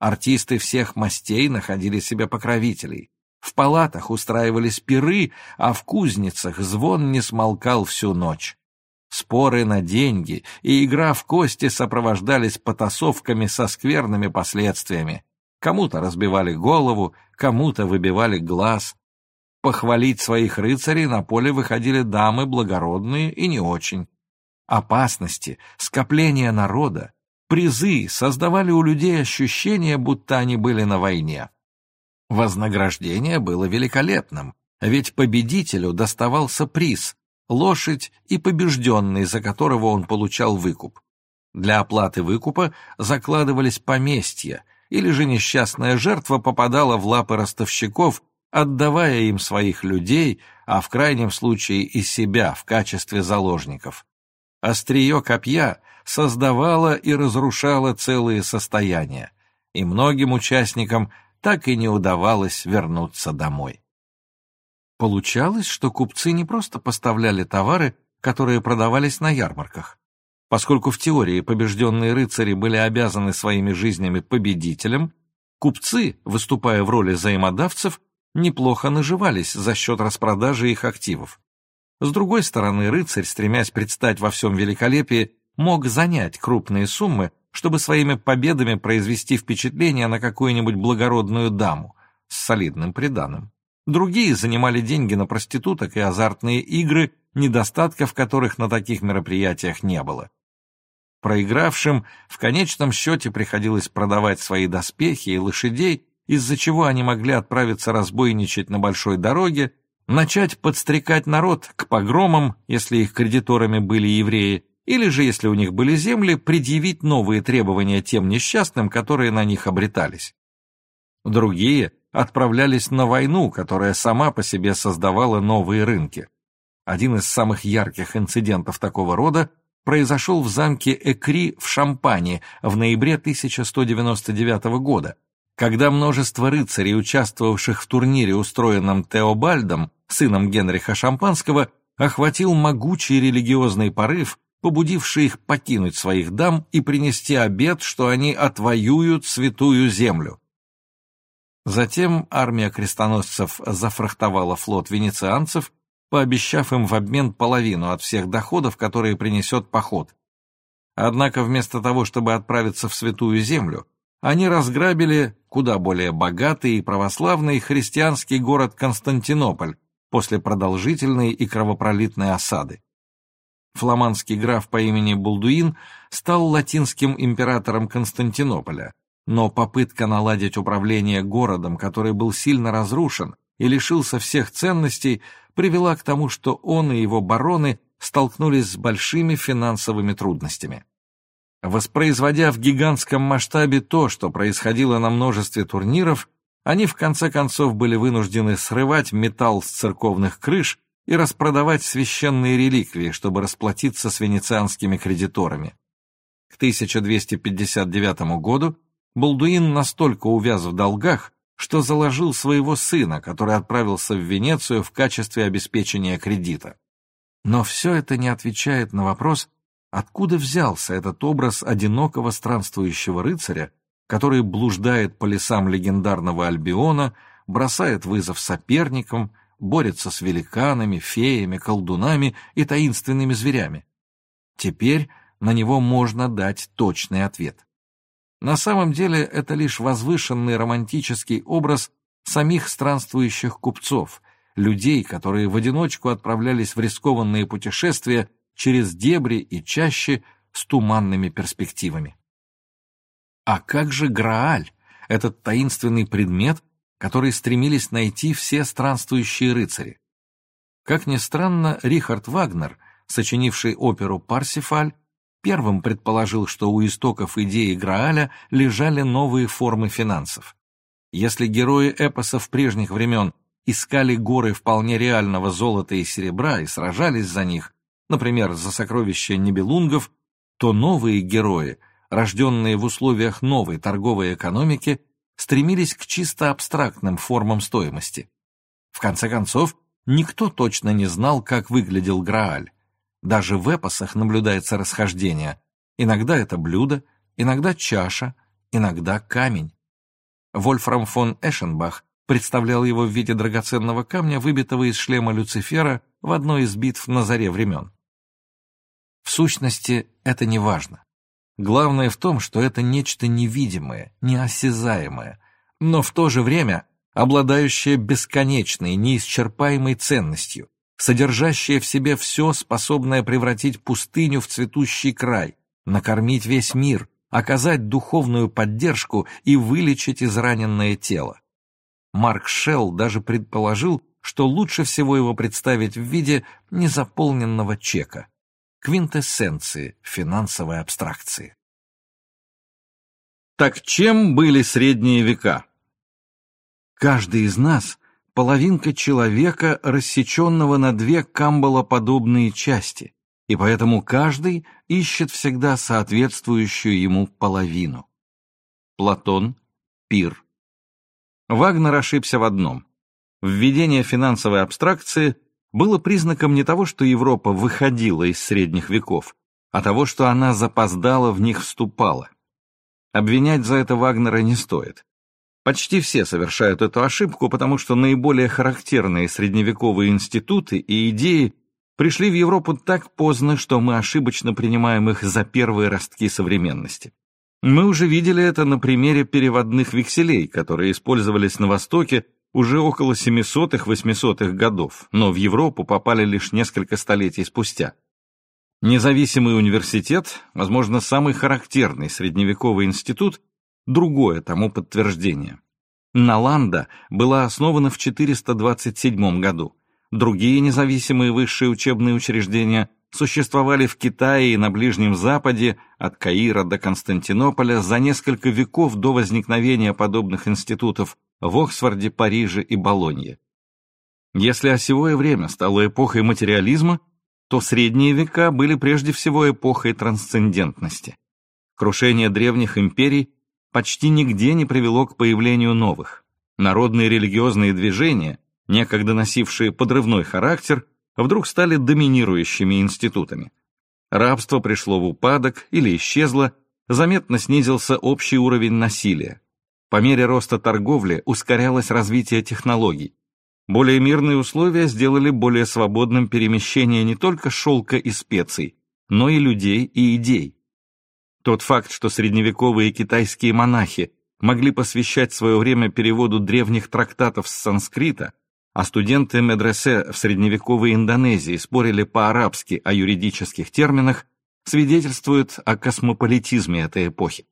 Артисты всех мастей находили себе покровителей. В палатах устраивались пиры, а в кузницах звон не смолкал всю ночь. Споры на деньги и игра в кости сопровождались потасовками со скверными последствиями. Кому-то разбивали голову, кому-то выбивали глаз. Похвалить своих рыцарей на поле выходили дамы благородные и не очень. Опасности, скопление народа, призы создавали у людей ощущение, будто они были на войне. Вознаграждение было великолепным, ведь победителю доставался приз — лошадь и побежденный, за которого он получал выкуп. Для оплаты выкупа закладывались поместья, или же несчастная жертва попадала в лапы ростовщиков, отдавая им своих людей, а в крайнем случае и себя в качестве заложников. Острие копья создавало и разрушало целые состояния, и многим участникам так и не удавалось вернуться домой. Получалось, что купцы не просто поставляли товары, которые продавались на ярмарках. Поскольку в теории побежденные рыцари были обязаны своими жизнями победителям, купцы, выступая в роли взаимодавцев, неплохо наживались за счет распродажи их активов. С другой стороны, рыцарь, стремясь предстать во всем великолепии, мог занять крупные суммы, чтобы своими победами произвести впечатление на какую-нибудь благородную даму с солидным приданым. Другие занимали деньги на проституток и азартные игры, недостатков которых на таких мероприятиях не было. Проигравшим в конечном счете приходилось продавать свои доспехи и лошадей, из-за чего они могли отправиться разбойничать на большой дороге, начать подстрекать народ к погромам, если их кредиторами были евреи, или же, если у них были земли, предъявить новые требования тем несчастным, которые на них обретались. Другие отправлялись на войну, которая сама по себе создавала новые рынки. Один из самых ярких инцидентов такого рода произошел в замке Экри в Шампане в ноябре 1199 года, когда множество рыцарей, участвовавших в турнире, устроенном Теобальдом, сыном Генриха Шампанского, охватил могучий религиозный порыв, побудивший их покинуть своих дам и принести обет, что они отвоюют святую землю. Затем армия крестоносцев зафрахтовала флот венецианцев пообещав им в обмен половину от всех доходов, которые принесет поход. Однако вместо того, чтобы отправиться в Святую Землю, они разграбили куда более богатый и православный христианский город Константинополь после продолжительной и кровопролитной осады. Фламандский граф по имени Булдуин стал латинским императором Константинополя, но попытка наладить управление городом, который был сильно разрушен и лишился всех ценностей, привела к тому, что он и его бароны столкнулись с большими финансовыми трудностями. Воспроизводя в гигантском масштабе то, что происходило на множестве турниров, они в конце концов были вынуждены срывать металл с церковных крыш и распродавать священные реликвии, чтобы расплатиться с венецианскими кредиторами. К 1259 году Балдуин настолько увяз в долгах, что заложил своего сына, который отправился в Венецию в качестве обеспечения кредита. Но все это не отвечает на вопрос, откуда взялся этот образ одинокого странствующего рыцаря, который блуждает по лесам легендарного Альбиона, бросает вызов соперникам, борется с великанами, феями, колдунами и таинственными зверями. Теперь на него можно дать точный ответ. На самом деле это лишь возвышенный романтический образ самих странствующих купцов, людей, которые в одиночку отправлялись в рискованные путешествия через дебри и чаще с туманными перспективами. А как же Грааль, этот таинственный предмет, который стремились найти все странствующие рыцари? Как ни странно, Рихард Вагнер, сочинивший оперу «Парсифаль», первым предположил, что у истоков идеи Грааля лежали новые формы финансов. Если герои эпосов прежних времен искали горы вполне реального золота и серебра и сражались за них, например, за сокровища небелунгов, то новые герои, рожденные в условиях новой торговой экономики, стремились к чисто абстрактным формам стоимости. В конце концов, никто точно не знал, как выглядел Грааль. Даже в эпосах наблюдается расхождение. Иногда это блюдо, иногда чаша, иногда камень. Вольфрам фон Эшенбах представлял его в виде драгоценного камня, выбитого из шлема Люцифера в одной из битв на заре времен. В сущности, это не важно. Главное в том, что это нечто невидимое, неосязаемое, но в то же время обладающее бесконечной, неисчерпаемой ценностью, содержащее в себе все, способное превратить пустыню в цветущий край, накормить весь мир, оказать духовную поддержку и вылечить израненное тело. Марк Шелл даже предположил, что лучше всего его представить в виде незаполненного чека, квинтэссенции финансовой абстракции. Так чем были средние века? Каждый из нас — половинка человека, рассеченного на две камбалоподобные части, и поэтому каждый ищет всегда соответствующую ему половину. Платон, Пир, Вагнер ошибся в одном. Введение финансовой абстракции было признаком не того, что Европа выходила из средних веков, а того, что она запоздала в них вступала. Обвинять за это Вагнера не стоит. Почти все совершают эту ошибку, потому что наиболее характерные средневековые институты и идеи пришли в Европу так поздно, что мы ошибочно принимаем их за первые ростки современности. Мы уже видели это на примере переводных векселей, которые использовались на Востоке уже около 700-800-х годов, но в Европу попали лишь несколько столетий спустя. Независимый университет, возможно, самый характерный средневековый институт, другое тому подтверждение. Наланда была основана в 427 году. Другие независимые высшие учебные учреждения существовали в Китае и на Ближнем Западе от Каира до Константинополя за несколько веков до возникновения подобных институтов в Оксфорде, Париже и Болонье. Если осевое время стало эпохой материализма, то средние века были прежде всего эпохой трансцендентности. Крушение древних империй почти нигде не привело к появлению новых. Народные религиозные движения, некогда носившие подрывной характер, вдруг стали доминирующими институтами. Рабство пришло в упадок или исчезло, заметно снизился общий уровень насилия. По мере роста торговли ускорялось развитие технологий. Более мирные условия сделали более свободным перемещение не только шелка и специй, но и людей и идей. Тот факт, что средневековые китайские монахи могли посвящать свое время переводу древних трактатов с санскрита, а студенты медресе в средневековой Индонезии спорили по-арабски о юридических терминах, свидетельствует о космополитизме этой эпохи.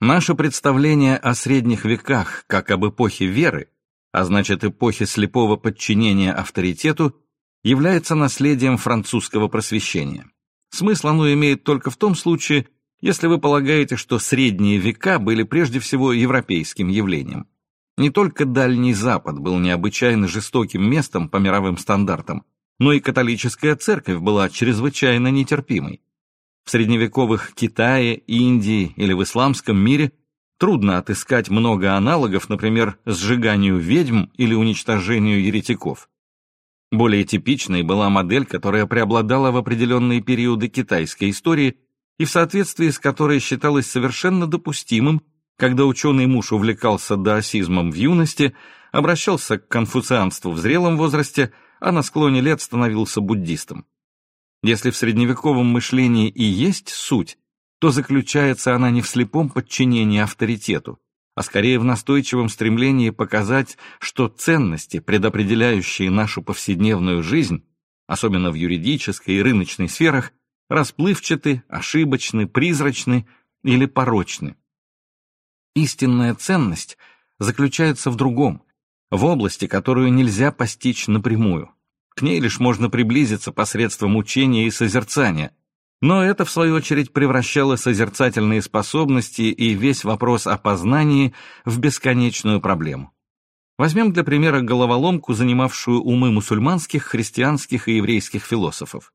Наше представление о средних веках как об эпохе веры, а значит эпохе слепого подчинения авторитету, является наследием французского просвещения. Смысл оно имеет только в том случае, если вы полагаете, что средние века были прежде всего европейским явлением. Не только Дальний Запад был необычайно жестоким местом по мировым стандартам, но и католическая церковь была чрезвычайно нетерпимой. В средневековых Китае, Индии или в исламском мире трудно отыскать много аналогов, например, сжиганию ведьм или уничтожению еретиков. Более типичной была модель, которая преобладала в определенные периоды китайской истории и в соответствии с которой считалось совершенно допустимым, когда ученый муж увлекался даосизмом в юности, обращался к конфуцианству в зрелом возрасте, а на склоне лет становился буддистом. Если в средневековом мышлении и есть суть, то заключается она не в слепом подчинении авторитету, а скорее в настойчивом стремлении показать, что ценности, предопределяющие нашу повседневную жизнь, особенно в юридической и рыночной сферах, расплывчаты, ошибочны, призрачны или порочны. Истинная ценность заключается в другом, в области, которую нельзя постичь напрямую. К ней лишь можно приблизиться посредством учения и созерцания, но это, в свою очередь, превращало созерцательные способности и весь вопрос о познании в бесконечную проблему. Возьмем для примера головоломку, занимавшую умы мусульманских, христианских и еврейских философов.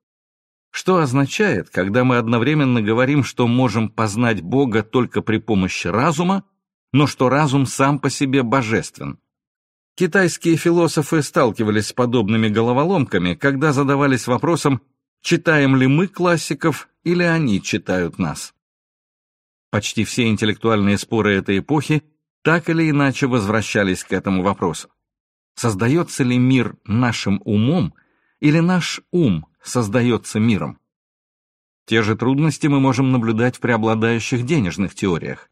Что означает, когда мы одновременно говорим, что можем познать Бога только при помощи разума, но что разум сам по себе божествен? Китайские философы сталкивались с подобными головоломками, когда задавались вопросом, читаем ли мы классиков или они читают нас. Почти все интеллектуальные споры этой эпохи так или иначе возвращались к этому вопросу. Создается ли мир нашим умом или наш ум создается миром? Те же трудности мы можем наблюдать в преобладающих денежных теориях.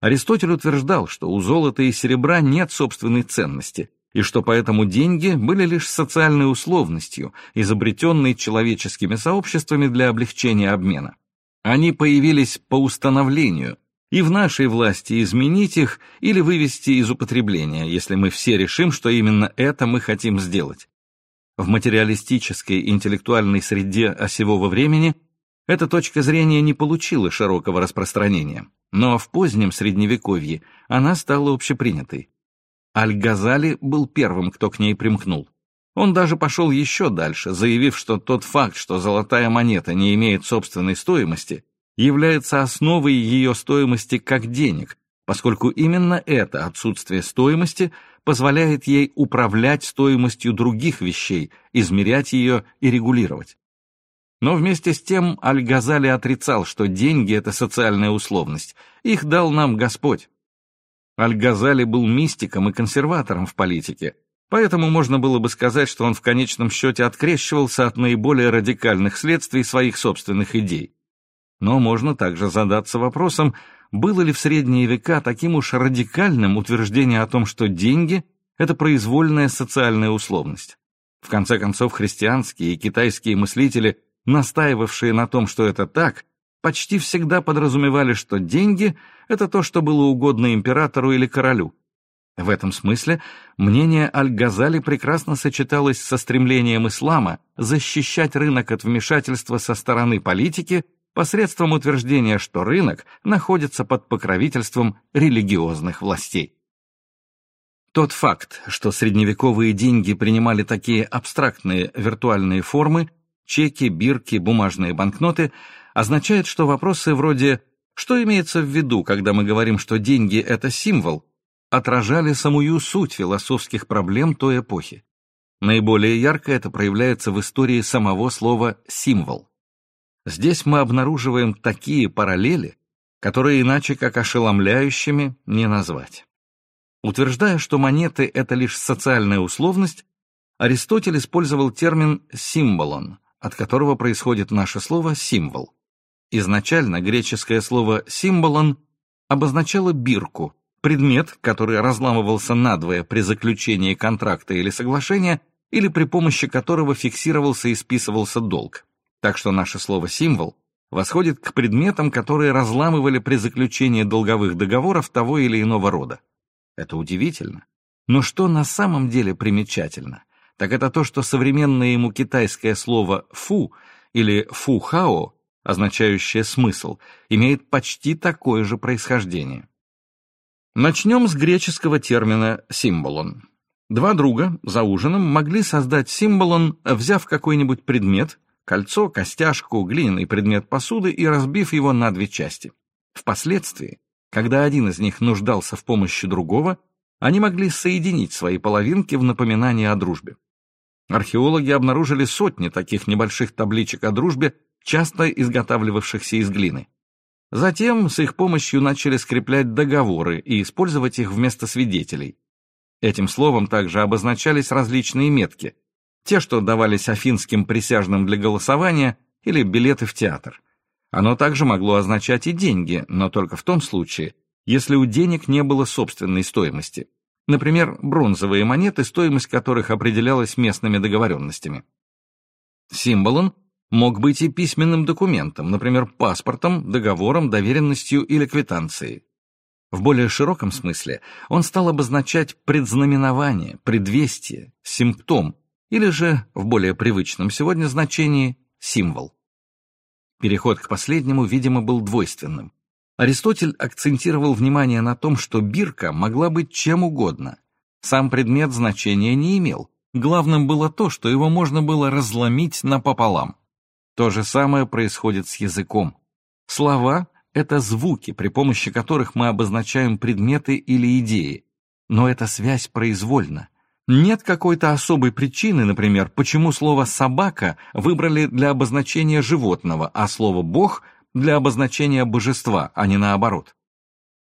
Аристотель утверждал, что у золота и серебра нет собственной ценности, и что поэтому деньги были лишь социальной условностью, изобретенной человеческими сообществами для облегчения обмена. Они появились по установлению, и в нашей власти изменить их или вывести из употребления, если мы все решим, что именно это мы хотим сделать. В материалистической интеллектуальной среде осевого времени эта точка зрения не получила широкого распространения, но в позднем Средневековье она стала общепринятой. Аль-Газали был первым, кто к ней примкнул. Он даже пошел еще дальше, заявив, что тот факт, что золотая монета не имеет собственной стоимости, является основой ее стоимости как денег, поскольку именно это отсутствие стоимости позволяет ей управлять стоимостью других вещей, измерять ее и регулировать. Но вместе с тем Аль-Газали отрицал, что деньги — это социальная условность, их дал нам Господь. Аль-Газали был мистиком и консерватором в политике, поэтому можно было бы сказать, что он в конечном счете открещивался от наиболее радикальных следствий своих собственных идей. Но можно также задаться вопросом, было ли в средние века таким уж радикальным утверждение о том, что деньги — это произвольная социальная условность. В конце концов, христианские и китайские мыслители, настаивавшие на том, что это так, почти всегда подразумевали, что деньги — это то, что было угодно императору или королю. В этом смысле мнение Аль-Газали прекрасно сочеталось со стремлением ислама защищать рынок от вмешательства со стороны политики посредством утверждения, что рынок находится под покровительством религиозных властей. Тот факт, что средневековые деньги принимали такие абстрактные виртуальные формы, чеки, бирки, бумажные банкноты, означает, что вопросы вроде «что имеется в виду, когда мы говорим, что деньги — это символ?» отражали самую суть философских проблем той эпохи. Наиболее ярко это проявляется в истории самого слова «символ». Здесь мы обнаруживаем такие параллели, которые иначе как ошеломляющими не назвать. Утверждая, что монеты — это лишь социальная условность, Аристотель использовал термин «символон», от которого происходит наше слово «символ». Изначально греческое слово «символон» обозначало бирку, предмет, который разламывался надвое при заключении контракта или соглашения, или при помощи которого фиксировался и списывался долг. Так что наше слово «символ» восходит к предметам, которые разламывали при заключении долговых договоров того или иного рода. Это удивительно. Но что на самом деле примечательно, так это то, что современное ему китайское слово «фу» или «фу-хао» означающее смысл, имеет почти такое же происхождение. Начнем с греческого термина «символон». Два друга за ужином могли создать символон, взяв какой-нибудь предмет, кольцо, костяшку, глиняный предмет посуды и разбив его на две части. Впоследствии, когда один из них нуждался в помощи другого, они могли соединить свои половинки в напоминание о дружбе. Археологи обнаружили сотни таких небольших табличек о дружбе, часто изготавливавшихся из глины. Затем с их помощью начали скреплять договоры и использовать их вместо свидетелей. Этим словом также обозначались различные метки. Те, что давались афинским присяжным для голосования, или билеты в театр. Оно также могло означать и деньги, но только в том случае, если у денег не было собственной стоимости. Например, бронзовые монеты, стоимость которых определялась местными договоренностями. Символом мог быть и письменным документом, например, паспортом, договором, доверенностью или квитанцией. В более широком смысле он стал обозначать предзнаменование, предвестие, симптом, или же, в более привычном сегодня значении, символ. Переход к последнему, видимо, был двойственным. Аристотель акцентировал внимание на том, что бирка могла быть чем угодно. Сам предмет значения не имел. Главным было то, что его можно было разломить напополам. То же самое происходит с языком. Слова это звуки, при помощи которых мы обозначаем предметы или идеи. Но эта связь произвольна. Нет какой-то особой причины, например, почему слово «собака» выбрали для обозначения животного, а слово «бог» для обозначения божества, а не наоборот.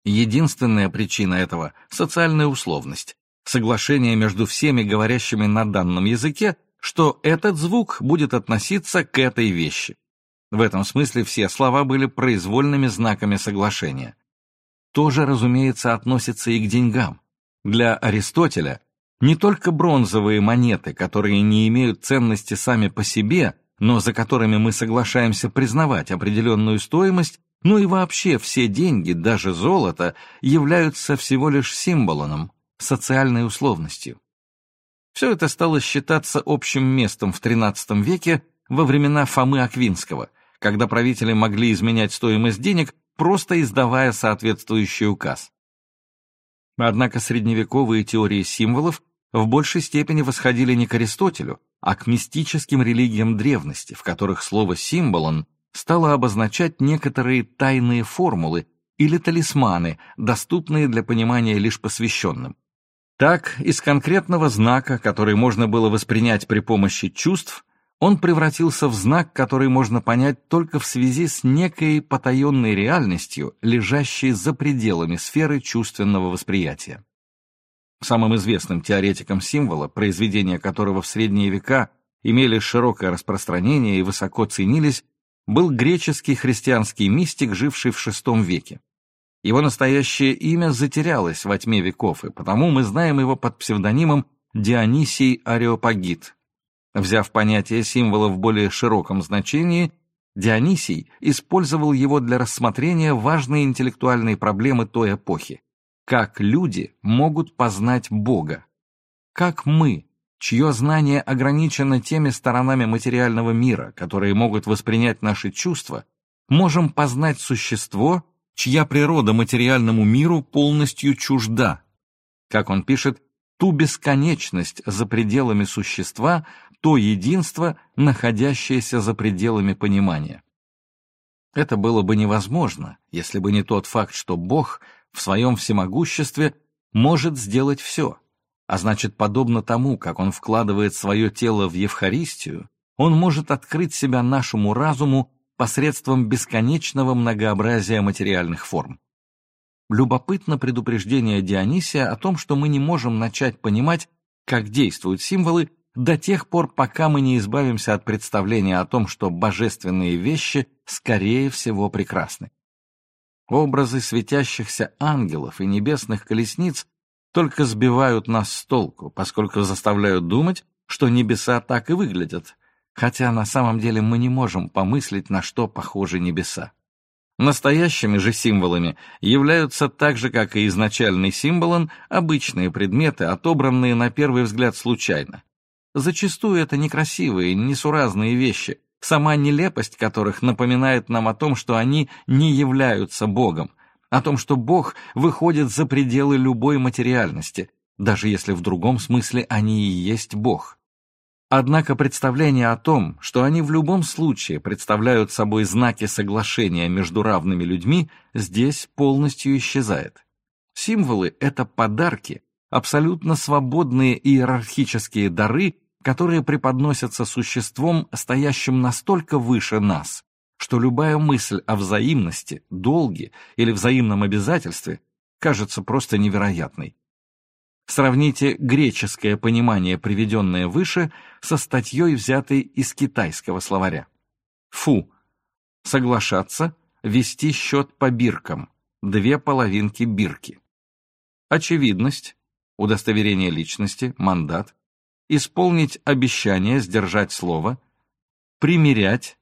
Единственная причина этого – социальная условность, соглашение между всеми говорящими на данном языке, что этот звук будет относиться к этой вещи. В этом смысле все слова были произвольными знаками соглашения. То же, разумеется, относится и к деньгам. Для Аристотеля не только бронзовые монеты, которые не имеют ценности сами по себе, но за которыми мы соглашаемся признавать определенную стоимость, но и вообще все деньги, даже золото, являются всего лишь символом, социальной условностью. Все это стало считаться общим местом в XIII веке во времена Фомы Аквинского – когда правители могли изменять стоимость денег, просто издавая соответствующий указ. Однако средневековые теории символов в большей степени восходили не к Аристотелю, а к мистическим религиям древности, в которых слово «символон» стало обозначать некоторые тайные формулы или талисманы, доступные для понимания лишь посвященным. Так, из конкретного знака, который можно было воспринять при помощи чувств, он превратился в знак, который можно понять только в связи с некой потаенной реальностью, лежащей за пределами сферы чувственного восприятия. Самым известным теоретиком символа, произведения которого в средние века имели широкое распространение и высоко ценились, был греческий христианский мистик, живший в VI веке. Его настоящее имя затерялось во тьме веков, и потому мы знаем его под псевдонимом Дионисий Ареопагит, Взяв понятие символа в более широком значении, Дионисий использовал его для рассмотрения важной интеллектуальной проблемы той эпохи. Как люди могут познать Бога? Как мы, чье знание ограничено теми сторонами материального мира, которые могут воспринять наши чувства, можем познать существо, чья природа материальному миру полностью чужда? Как он пишет, ту бесконечность за пределами существа, то единство, находящееся за пределами понимания. Это было бы невозможно, если бы не тот факт, что Бог в своем всемогуществе может сделать все, а значит, подобно тому, как Он вкладывает свое тело в Евхаристию, Он может открыть себя нашему разуму посредством бесконечного многообразия материальных форм. Любопытно предупреждение Дионисия о том, что мы не можем начать понимать, как действуют символы, до тех пор, пока мы не избавимся от представления о том, что божественные вещи, скорее всего, прекрасны. Образы светящихся ангелов и небесных колесниц только сбивают нас с толку, поскольку заставляют думать, что небеса так и выглядят, хотя на самом деле мы не можем помыслить, на что похожи небеса. Настоящими же символами являются так же, как и изначальный символом, обычные предметы, отобранные на первый взгляд случайно. Зачастую это некрасивые, несуразные вещи, сама нелепость которых напоминает нам о том, что они не являются Богом, о том, что Бог выходит за пределы любой материальности, даже если в другом смысле они и есть Бог. Однако представление о том, что они в любом случае представляют собой знаки соглашения между равными людьми, здесь полностью исчезает. Символы — это подарки, абсолютно свободные иерархические дары, которые преподносятся существом, стоящим настолько выше нас, что любая мысль о взаимности, долге или взаимном обязательстве кажется просто невероятной. Сравните греческое понимание, приведенное выше, со статьей, взятой из китайского словаря. Фу. Соглашаться, вести счет по биркам, две половинки бирки. Очевидность, удостоверение личности, мандат, исполнить обещание, сдержать слово, примирять,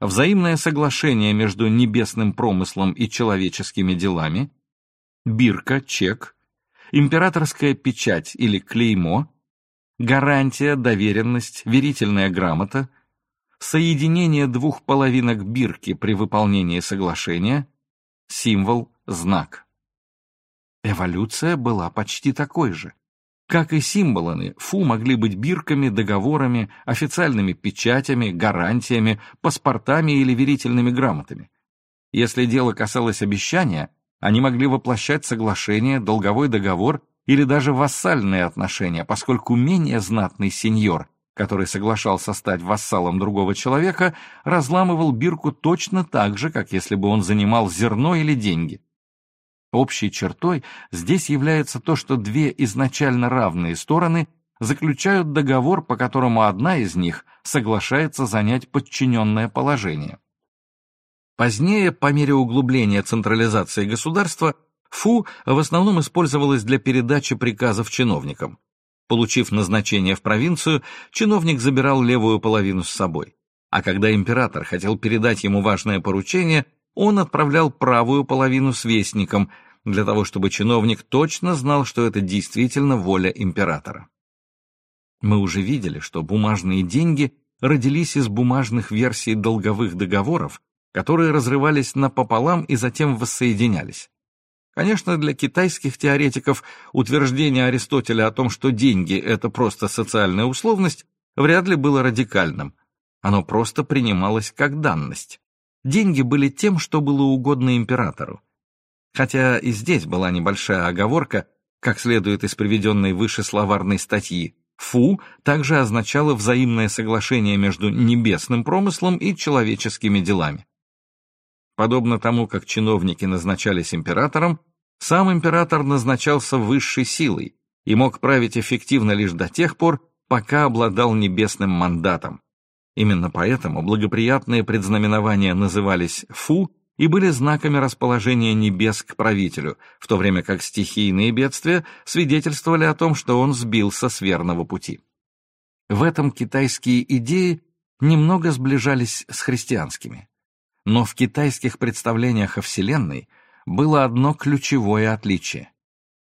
взаимное соглашение между небесным промыслом и человеческими делами, бирка, чек, императорская печать или клеймо, гарантия, доверенность, верительная грамота, соединение двух половинок бирки при выполнении соглашения, символ, знак. Эволюция была почти такой же. Как и символы, фу могли быть бирками, договорами, официальными печатями, гарантиями, паспортами или верительными грамотами. Если дело касалось обещания, они могли воплощать соглашение, долговой договор или даже вассальные отношения, поскольку менее знатный сеньор, который соглашался стать вассалом другого человека, разламывал бирку точно так же, как если бы он занимал зерно или деньги. Общей чертой здесь является то, что две изначально равные стороны заключают договор, по которому одна из них соглашается занять подчиненное положение. Позднее, по мере углубления централизации государства, ФУ в основном использовалась для передачи приказов чиновникам. Получив назначение в провинцию, чиновник забирал левую половину с собой. А когда император хотел передать ему важное поручение, он отправлял правую половину с вестником, для того чтобы чиновник точно знал, что это действительно воля императора. Мы уже видели, что бумажные деньги родились из бумажных версий долговых договоров, которые разрывались напополам и затем воссоединялись. Конечно, для китайских теоретиков утверждение Аристотеля о том, что деньги — это просто социальная условность, вряд ли было радикальным. Оно просто принималось как данность. Деньги были тем, что было угодно императору. Хотя и здесь была небольшая оговорка, как следует из приведенной выше словарной статьи, «фу» также означало взаимное соглашение между небесным промыслом и человеческими делами. Подобно тому, как чиновники назначались императором, сам император назначался высшей силой и мог править эффективно лишь до тех пор, пока обладал небесным мандатом. Именно поэтому благоприятные предзнаменования назывались «фу» и были знаками расположения небес к правителю, в то время как стихийные бедствия свидетельствовали о том, что он сбился с верного пути. В этом китайские идеи немного сближались с христианскими. Но в китайских представлениях о Вселенной было одно ключевое отличие.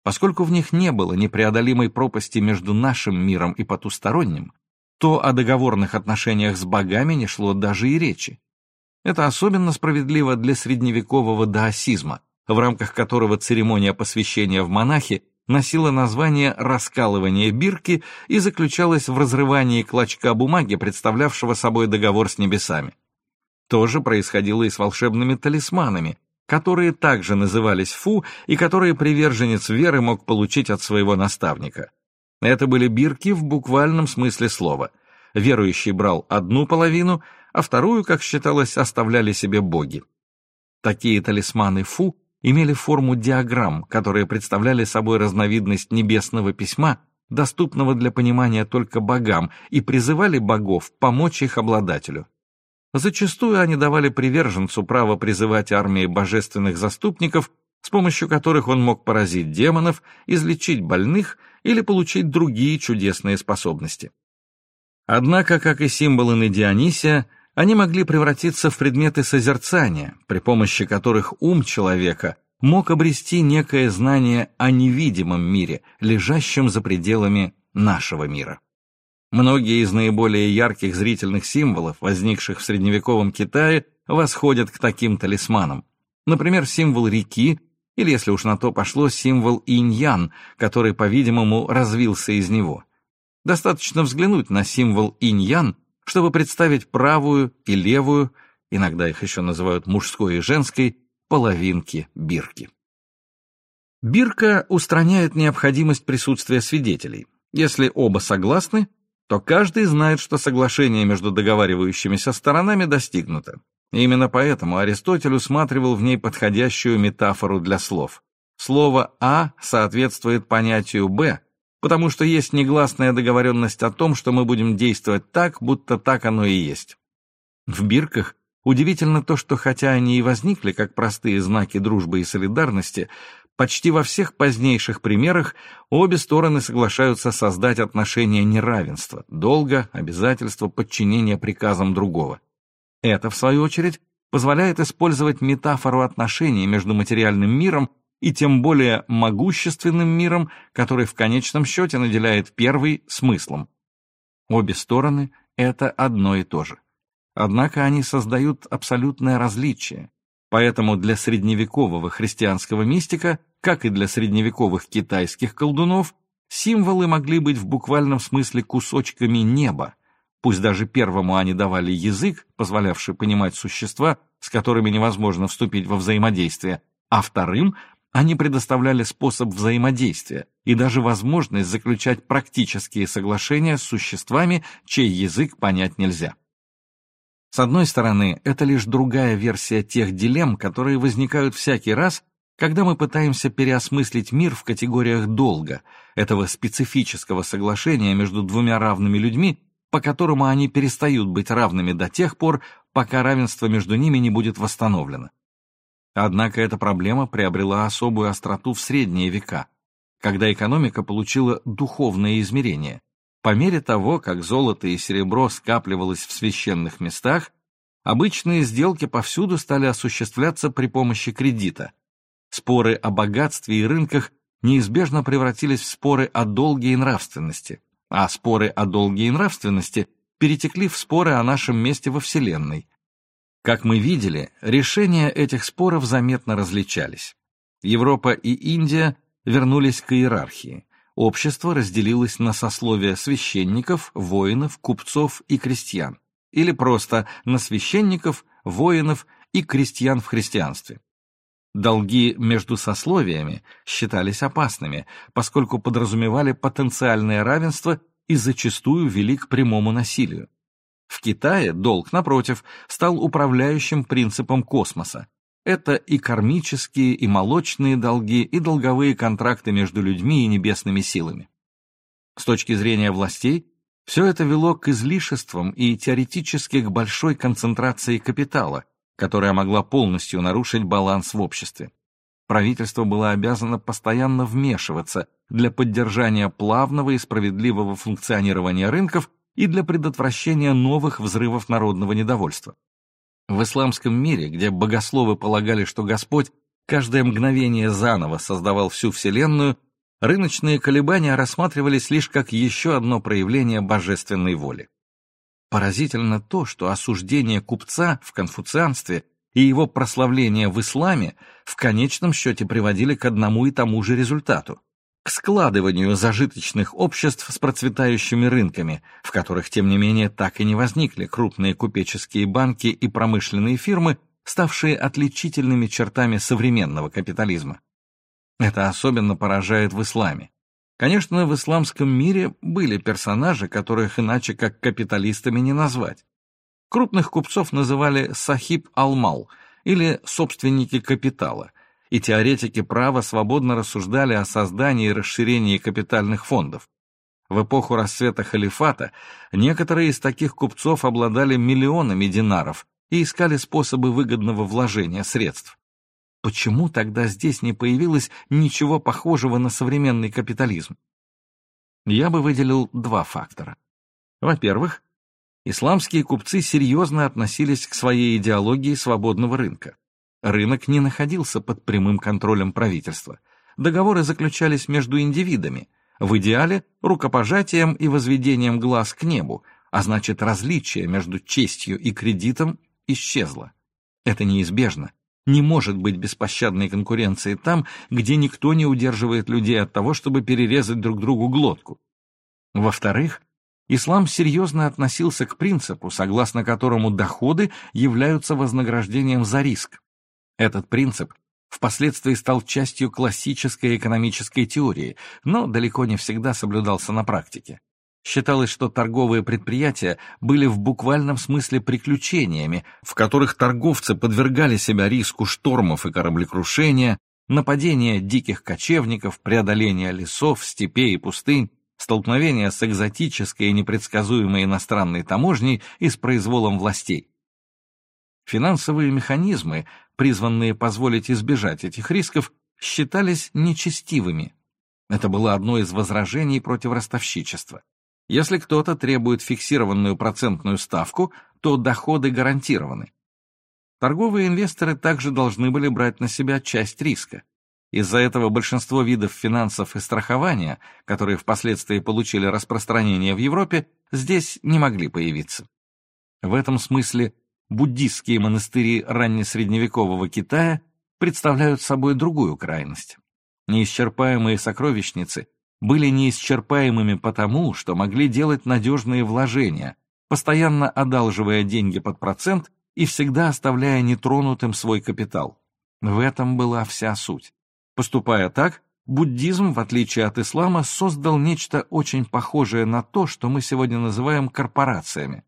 Поскольку в них не было непреодолимой пропасти между нашим миром и потусторонним, то о договорных отношениях с богами не шло даже и речи. Это особенно справедливо для средневекового даосизма, в рамках которого церемония посвящения в монахи носила название «раскалывание бирки» и заключалась в разрывании клочка бумаги, представлявшего собой договор с небесами. То же происходило и с волшебными талисманами, которые также назывались фу и которые приверженец веры мог получить от своего наставника. Это были бирки в буквальном смысле слова. Верующий брал одну половину, а вторую, как считалось, оставляли себе боги. Такие талисманы фу имели форму диаграмм, которые представляли собой разновидность небесного письма, доступного для понимания только богам, и призывали богов помочь их обладателю. Зачастую они давали приверженцу право призывать армии божественных заступников, с помощью которых он мог поразить демонов, излечить больных или получить другие чудесные способности. Однако, как и символы на Дионисия, они могли превратиться в предметы созерцания, при помощи которых ум человека мог обрести некое знание о невидимом мире, лежащем за пределами нашего мира. Многие из наиболее ярких зрительных символов, возникших в средневековом Китае, восходят к таким талисманам. Например, символ реки, или, если уж на то пошло, символ инь-ян, который, по-видимому, развился из него. Достаточно взглянуть на символ инь-ян, чтобы представить правую и левую, иногда их еще называют мужской и женской, половинки бирки. Бирка устраняет необходимость присутствия свидетелей. Если оба согласны, то каждый знает, что соглашение между договаривающимися сторонами достигнуто. именно поэтому Аристотель усматривал в ней подходящую метафору для слов. Слово «а» соответствует понятию «б», потому что есть негласная договоренность о том, что мы будем действовать так, будто так оно и есть. В бирках удивительно то, что хотя они и возникли как простые знаки дружбы и солидарности, почти во всех позднейших примерах обе стороны соглашаются создать отношения неравенства, долга, обязательства, подчинения приказам другого. Это, в свою очередь, позволяет использовать метафору отношений между материальным миром и тем более могущественным миром, который в конечном счете наделяет первый смыслом. Обе стороны — это одно и то же. Однако они создают абсолютное различие, поэтому для средневекового христианского мистика, как и для средневековых китайских колдунов, символы могли быть в буквальном смысле кусочками неба, пусть даже первому они давали язык, позволявший понимать существа, с которыми невозможно вступить во взаимодействие, а вторым они предоставляли способ взаимодействия и даже возможность заключать практические соглашения с существами, чей язык понять нельзя. С одной стороны, это лишь другая версия тех дилемм, которые возникают всякий раз, когда мы пытаемся переосмыслить мир в категориях долга, этого специфического соглашения между двумя равными людьми, по которому они перестают быть равными до тех пор, пока равенство между ними не будет восстановлено. Однако эта проблема приобрела особую остроту в средние века, когда экономика получила духовное измерение. По мере того, как золото и серебро скапливалось в священных местах, обычные сделки повсюду стали осуществляться при помощи кредита. Споры о богатстве и рынках неизбежно превратились в споры о долге и нравственности, а споры о долге и нравственности перетекли в споры о нашем месте во Вселенной, как мы видели, решения этих споров заметно различались. Европа и Индия вернулись к иерархии. Общество разделилось на сословия священников, воинов, купцов и крестьян, или просто на священников, воинов и крестьян в христианстве. Долги между сословиями считались опасными, поскольку подразумевали потенциальное равенство и зачастую вели к прямому насилию. В Китае долг, напротив, стал управляющим принципом космоса. Это и кармические, и молочные долги, и долговые контракты между людьми и небесными силами. С точки зрения властей, все это вело к излишествам и теоретически к большой концентрации капитала, которая могла полностью нарушить баланс в обществе. Правительство было обязано постоянно вмешиваться для поддержания плавного и справедливого функционирования рынков и для предотвращения новых взрывов народного недовольства. В исламском мире, где богословы полагали, что Господь каждое мгновение заново создавал всю Вселенную, рыночные колебания рассматривались лишь как еще одно проявление божественной воли. Поразительно то, что осуждение купца в конфуцианстве и его прославление в исламе в конечном счете приводили к одному и тому же результату к складыванию зажиточных обществ с процветающими рынками, в которых, тем не менее, так и не возникли крупные купеческие банки и промышленные фирмы, ставшие отличительными чертами современного капитализма. Это особенно поражает в исламе. Конечно, в исламском мире были персонажи, которых иначе как капиталистами не назвать. Крупных купцов называли сахиб алмал или собственники капитала – и теоретики права свободно рассуждали о создании и расширении капитальных фондов. В эпоху расцвета халифата некоторые из таких купцов обладали миллионами динаров и искали способы выгодного вложения средств. Почему тогда здесь не появилось ничего похожего на современный капитализм? Я бы выделил два фактора. Во-первых, исламские купцы серьезно относились к своей идеологии свободного рынка. Рынок не находился под прямым контролем правительства. Договоры заключались между индивидами, в идеале рукопожатием и возведением глаз к небу, а значит различие между честью и кредитом исчезло. Это неизбежно. Не может быть беспощадной конкуренции там, где никто не удерживает людей от того, чтобы перерезать друг другу глотку. Во-вторых, ислам серьезно относился к принципу, согласно которому доходы являются вознаграждением за риск. Этот принцип впоследствии стал частью классической экономической теории, но далеко не всегда соблюдался на практике. Считалось, что торговые предприятия были в буквальном смысле приключениями, в которых торговцы подвергали себя риску штормов и кораблекрушения, нападения диких кочевников, преодоления лесов, степей и пустынь, столкновения с экзотической и непредсказуемой иностранной таможней и с произволом властей. Финансовые механизмы, призванные позволить избежать этих рисков, считались нечестивыми. Это было одно из возражений против ростовщичества. Если кто-то требует фиксированную процентную ставку, то доходы гарантированы. Торговые инвесторы также должны были брать на себя часть риска. Из-за этого большинство видов финансов и страхования, которые впоследствии получили распространение в Европе, здесь не могли появиться. В этом смысле буддистские монастыри раннесредневекового Китая представляют собой другую крайность. Неисчерпаемые сокровищницы были неисчерпаемыми потому, что могли делать надежные вложения, постоянно одалживая деньги под процент и всегда оставляя нетронутым свой капитал. В этом была вся суть. Поступая так, буддизм, в отличие от ислама, создал нечто очень похожее на то, что мы сегодня называем корпорациями.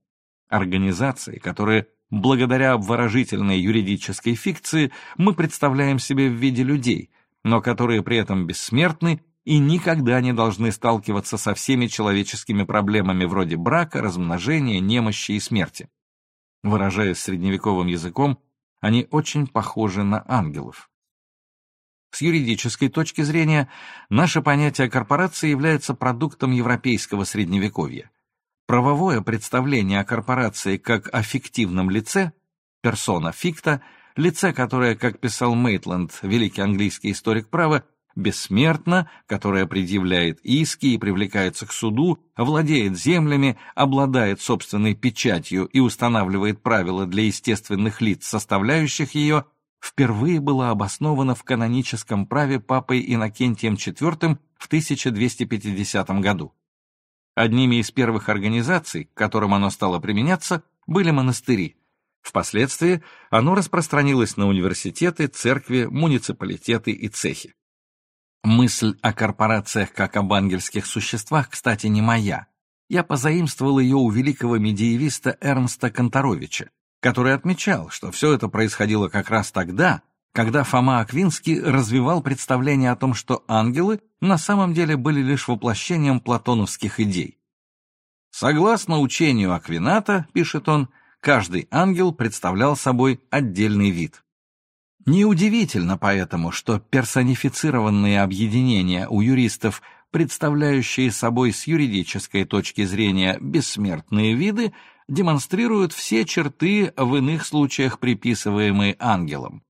Организации, которые, благодаря обворожительной юридической фикции, мы представляем себе в виде людей, но которые при этом бессмертны и никогда не должны сталкиваться со всеми человеческими проблемами вроде брака, размножения, немощи и смерти. Выражаясь средневековым языком, они очень похожи на ангелов. С юридической точки зрения, наше понятие корпорации является продуктом европейского средневековья. Правовое представление о корпорации как о фиктивном лице, персона фикта, лице, которое, как писал Мейтленд, великий английский историк права, бессмертна, которая предъявляет иски и привлекается к суду, владеет землями, обладает собственной печатью и устанавливает правила для естественных лиц, составляющих ее, впервые была обоснована в каноническом праве папой Иннокентием IV в 1250 году. Одними из первых организаций, к которым оно стало применяться, были монастыри. Впоследствии оно распространилось на университеты, церкви, муниципалитеты и цехи. Мысль о корпорациях как об ангельских существах, кстати, не моя. Я позаимствовал ее у великого медиевиста Эрнста Конторовича, который отмечал, что все это происходило как раз тогда, когда Фома Аквинский развивал представление о том, что ангелы на самом деле были лишь воплощением платоновских идей. Согласно учению Аквината, пишет он, каждый ангел представлял собой отдельный вид. Неудивительно поэтому, что персонифицированные объединения у юристов, представляющие собой с юридической точки зрения бессмертные виды, демонстрируют все черты в иных случаях приписываемые ангелам.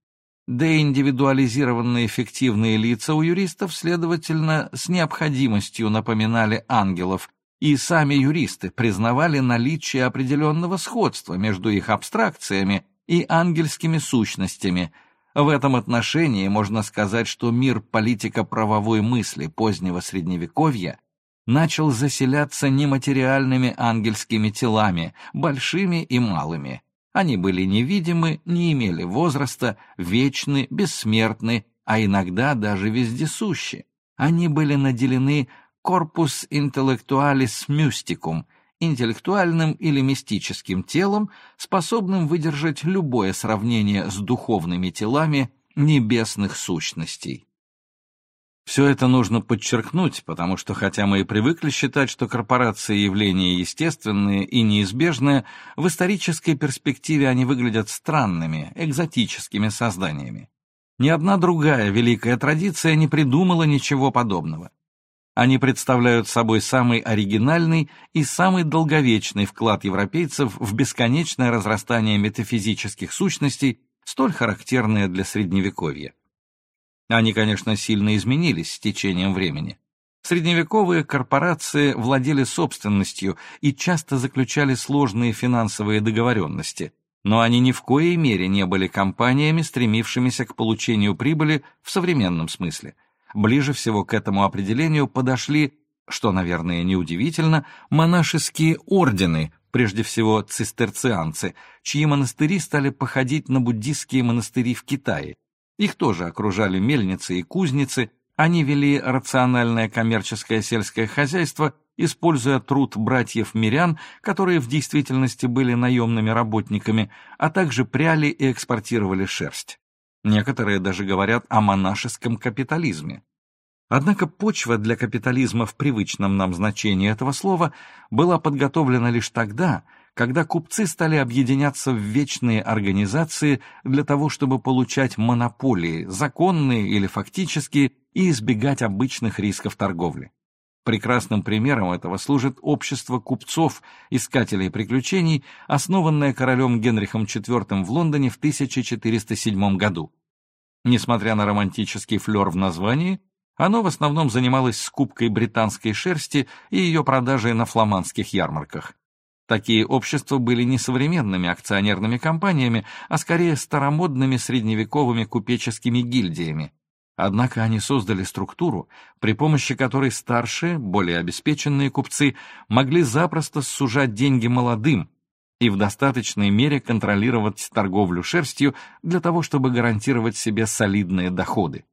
Деиндивидуализированные фиктивные лица у юристов, следовательно, с необходимостью напоминали ангелов, и сами юристы признавали наличие определенного сходства между их абстракциями и ангельскими сущностями – в этом отношении можно сказать, что мир политико-правовой мысли позднего Средневековья начал заселяться нематериальными ангельскими телами, большими и малыми. Они были невидимы, не имели возраста, вечны, бессмертны, а иногда даже вездесущи. Они были наделены corpus intellectualis mysticum, интеллектуальным или мистическим телом, способным выдержать любое сравнение с духовными телами небесных сущностей. Все это нужно подчеркнуть, потому что хотя мы и привыкли считать, что корпорации явления естественные и неизбежные, в исторической перспективе они выглядят странными, экзотическими созданиями. Ни одна другая великая традиция не придумала ничего подобного. Они представляют собой самый оригинальный и самый долговечный вклад европейцев в бесконечное разрастание метафизических сущностей, столь характерное для Средневековья. Они, конечно, сильно изменились с течением времени. Средневековые корпорации владели собственностью и часто заключали сложные финансовые договоренности, но они ни в коей мере не были компаниями, стремившимися к получению прибыли в современном смысле – Ближе всего к этому определению подошли, что, наверное, неудивительно, монашеские ордены, прежде всего цистерцианцы, чьи монастыри стали походить на буддистские монастыри в Китае. Их тоже окружали мельницы и кузницы, они вели рациональное коммерческое сельское хозяйство используя труд братьев-мирян, которые в действительности были наемными работниками, а также пряли и экспортировали шерсть. Некоторые даже говорят о монашеском капитализме. Однако почва для капитализма в привычном нам значении этого слова была подготовлена лишь тогда, когда купцы стали объединяться в вечные организации для того, чтобы получать монополии, законные или фактические, и избегать обычных рисков торговли. Прекрасным примером этого служит общество купцов, искателей приключений, основанное королем Генрихом IV в Лондоне в 1407 году. Несмотря на романтический флер в названии, оно в основном занималось скупкой британской шерсти и ее продажей на фламандских ярмарках. Такие общества были не современными акционерными компаниями, а скорее старомодными средневековыми купеческими гильдиями, Однако они создали структуру, при помощи которой старшие, более обеспеченные купцы могли запросто сужать деньги молодым и в достаточной мере контролировать торговлю шерстью для того, чтобы гарантировать себе солидные доходы.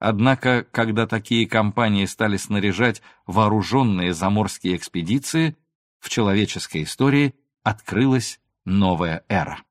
Однако, когда такие компании стали снаряжать вооруженные заморские экспедиции, в человеческой истории открылась новая эра.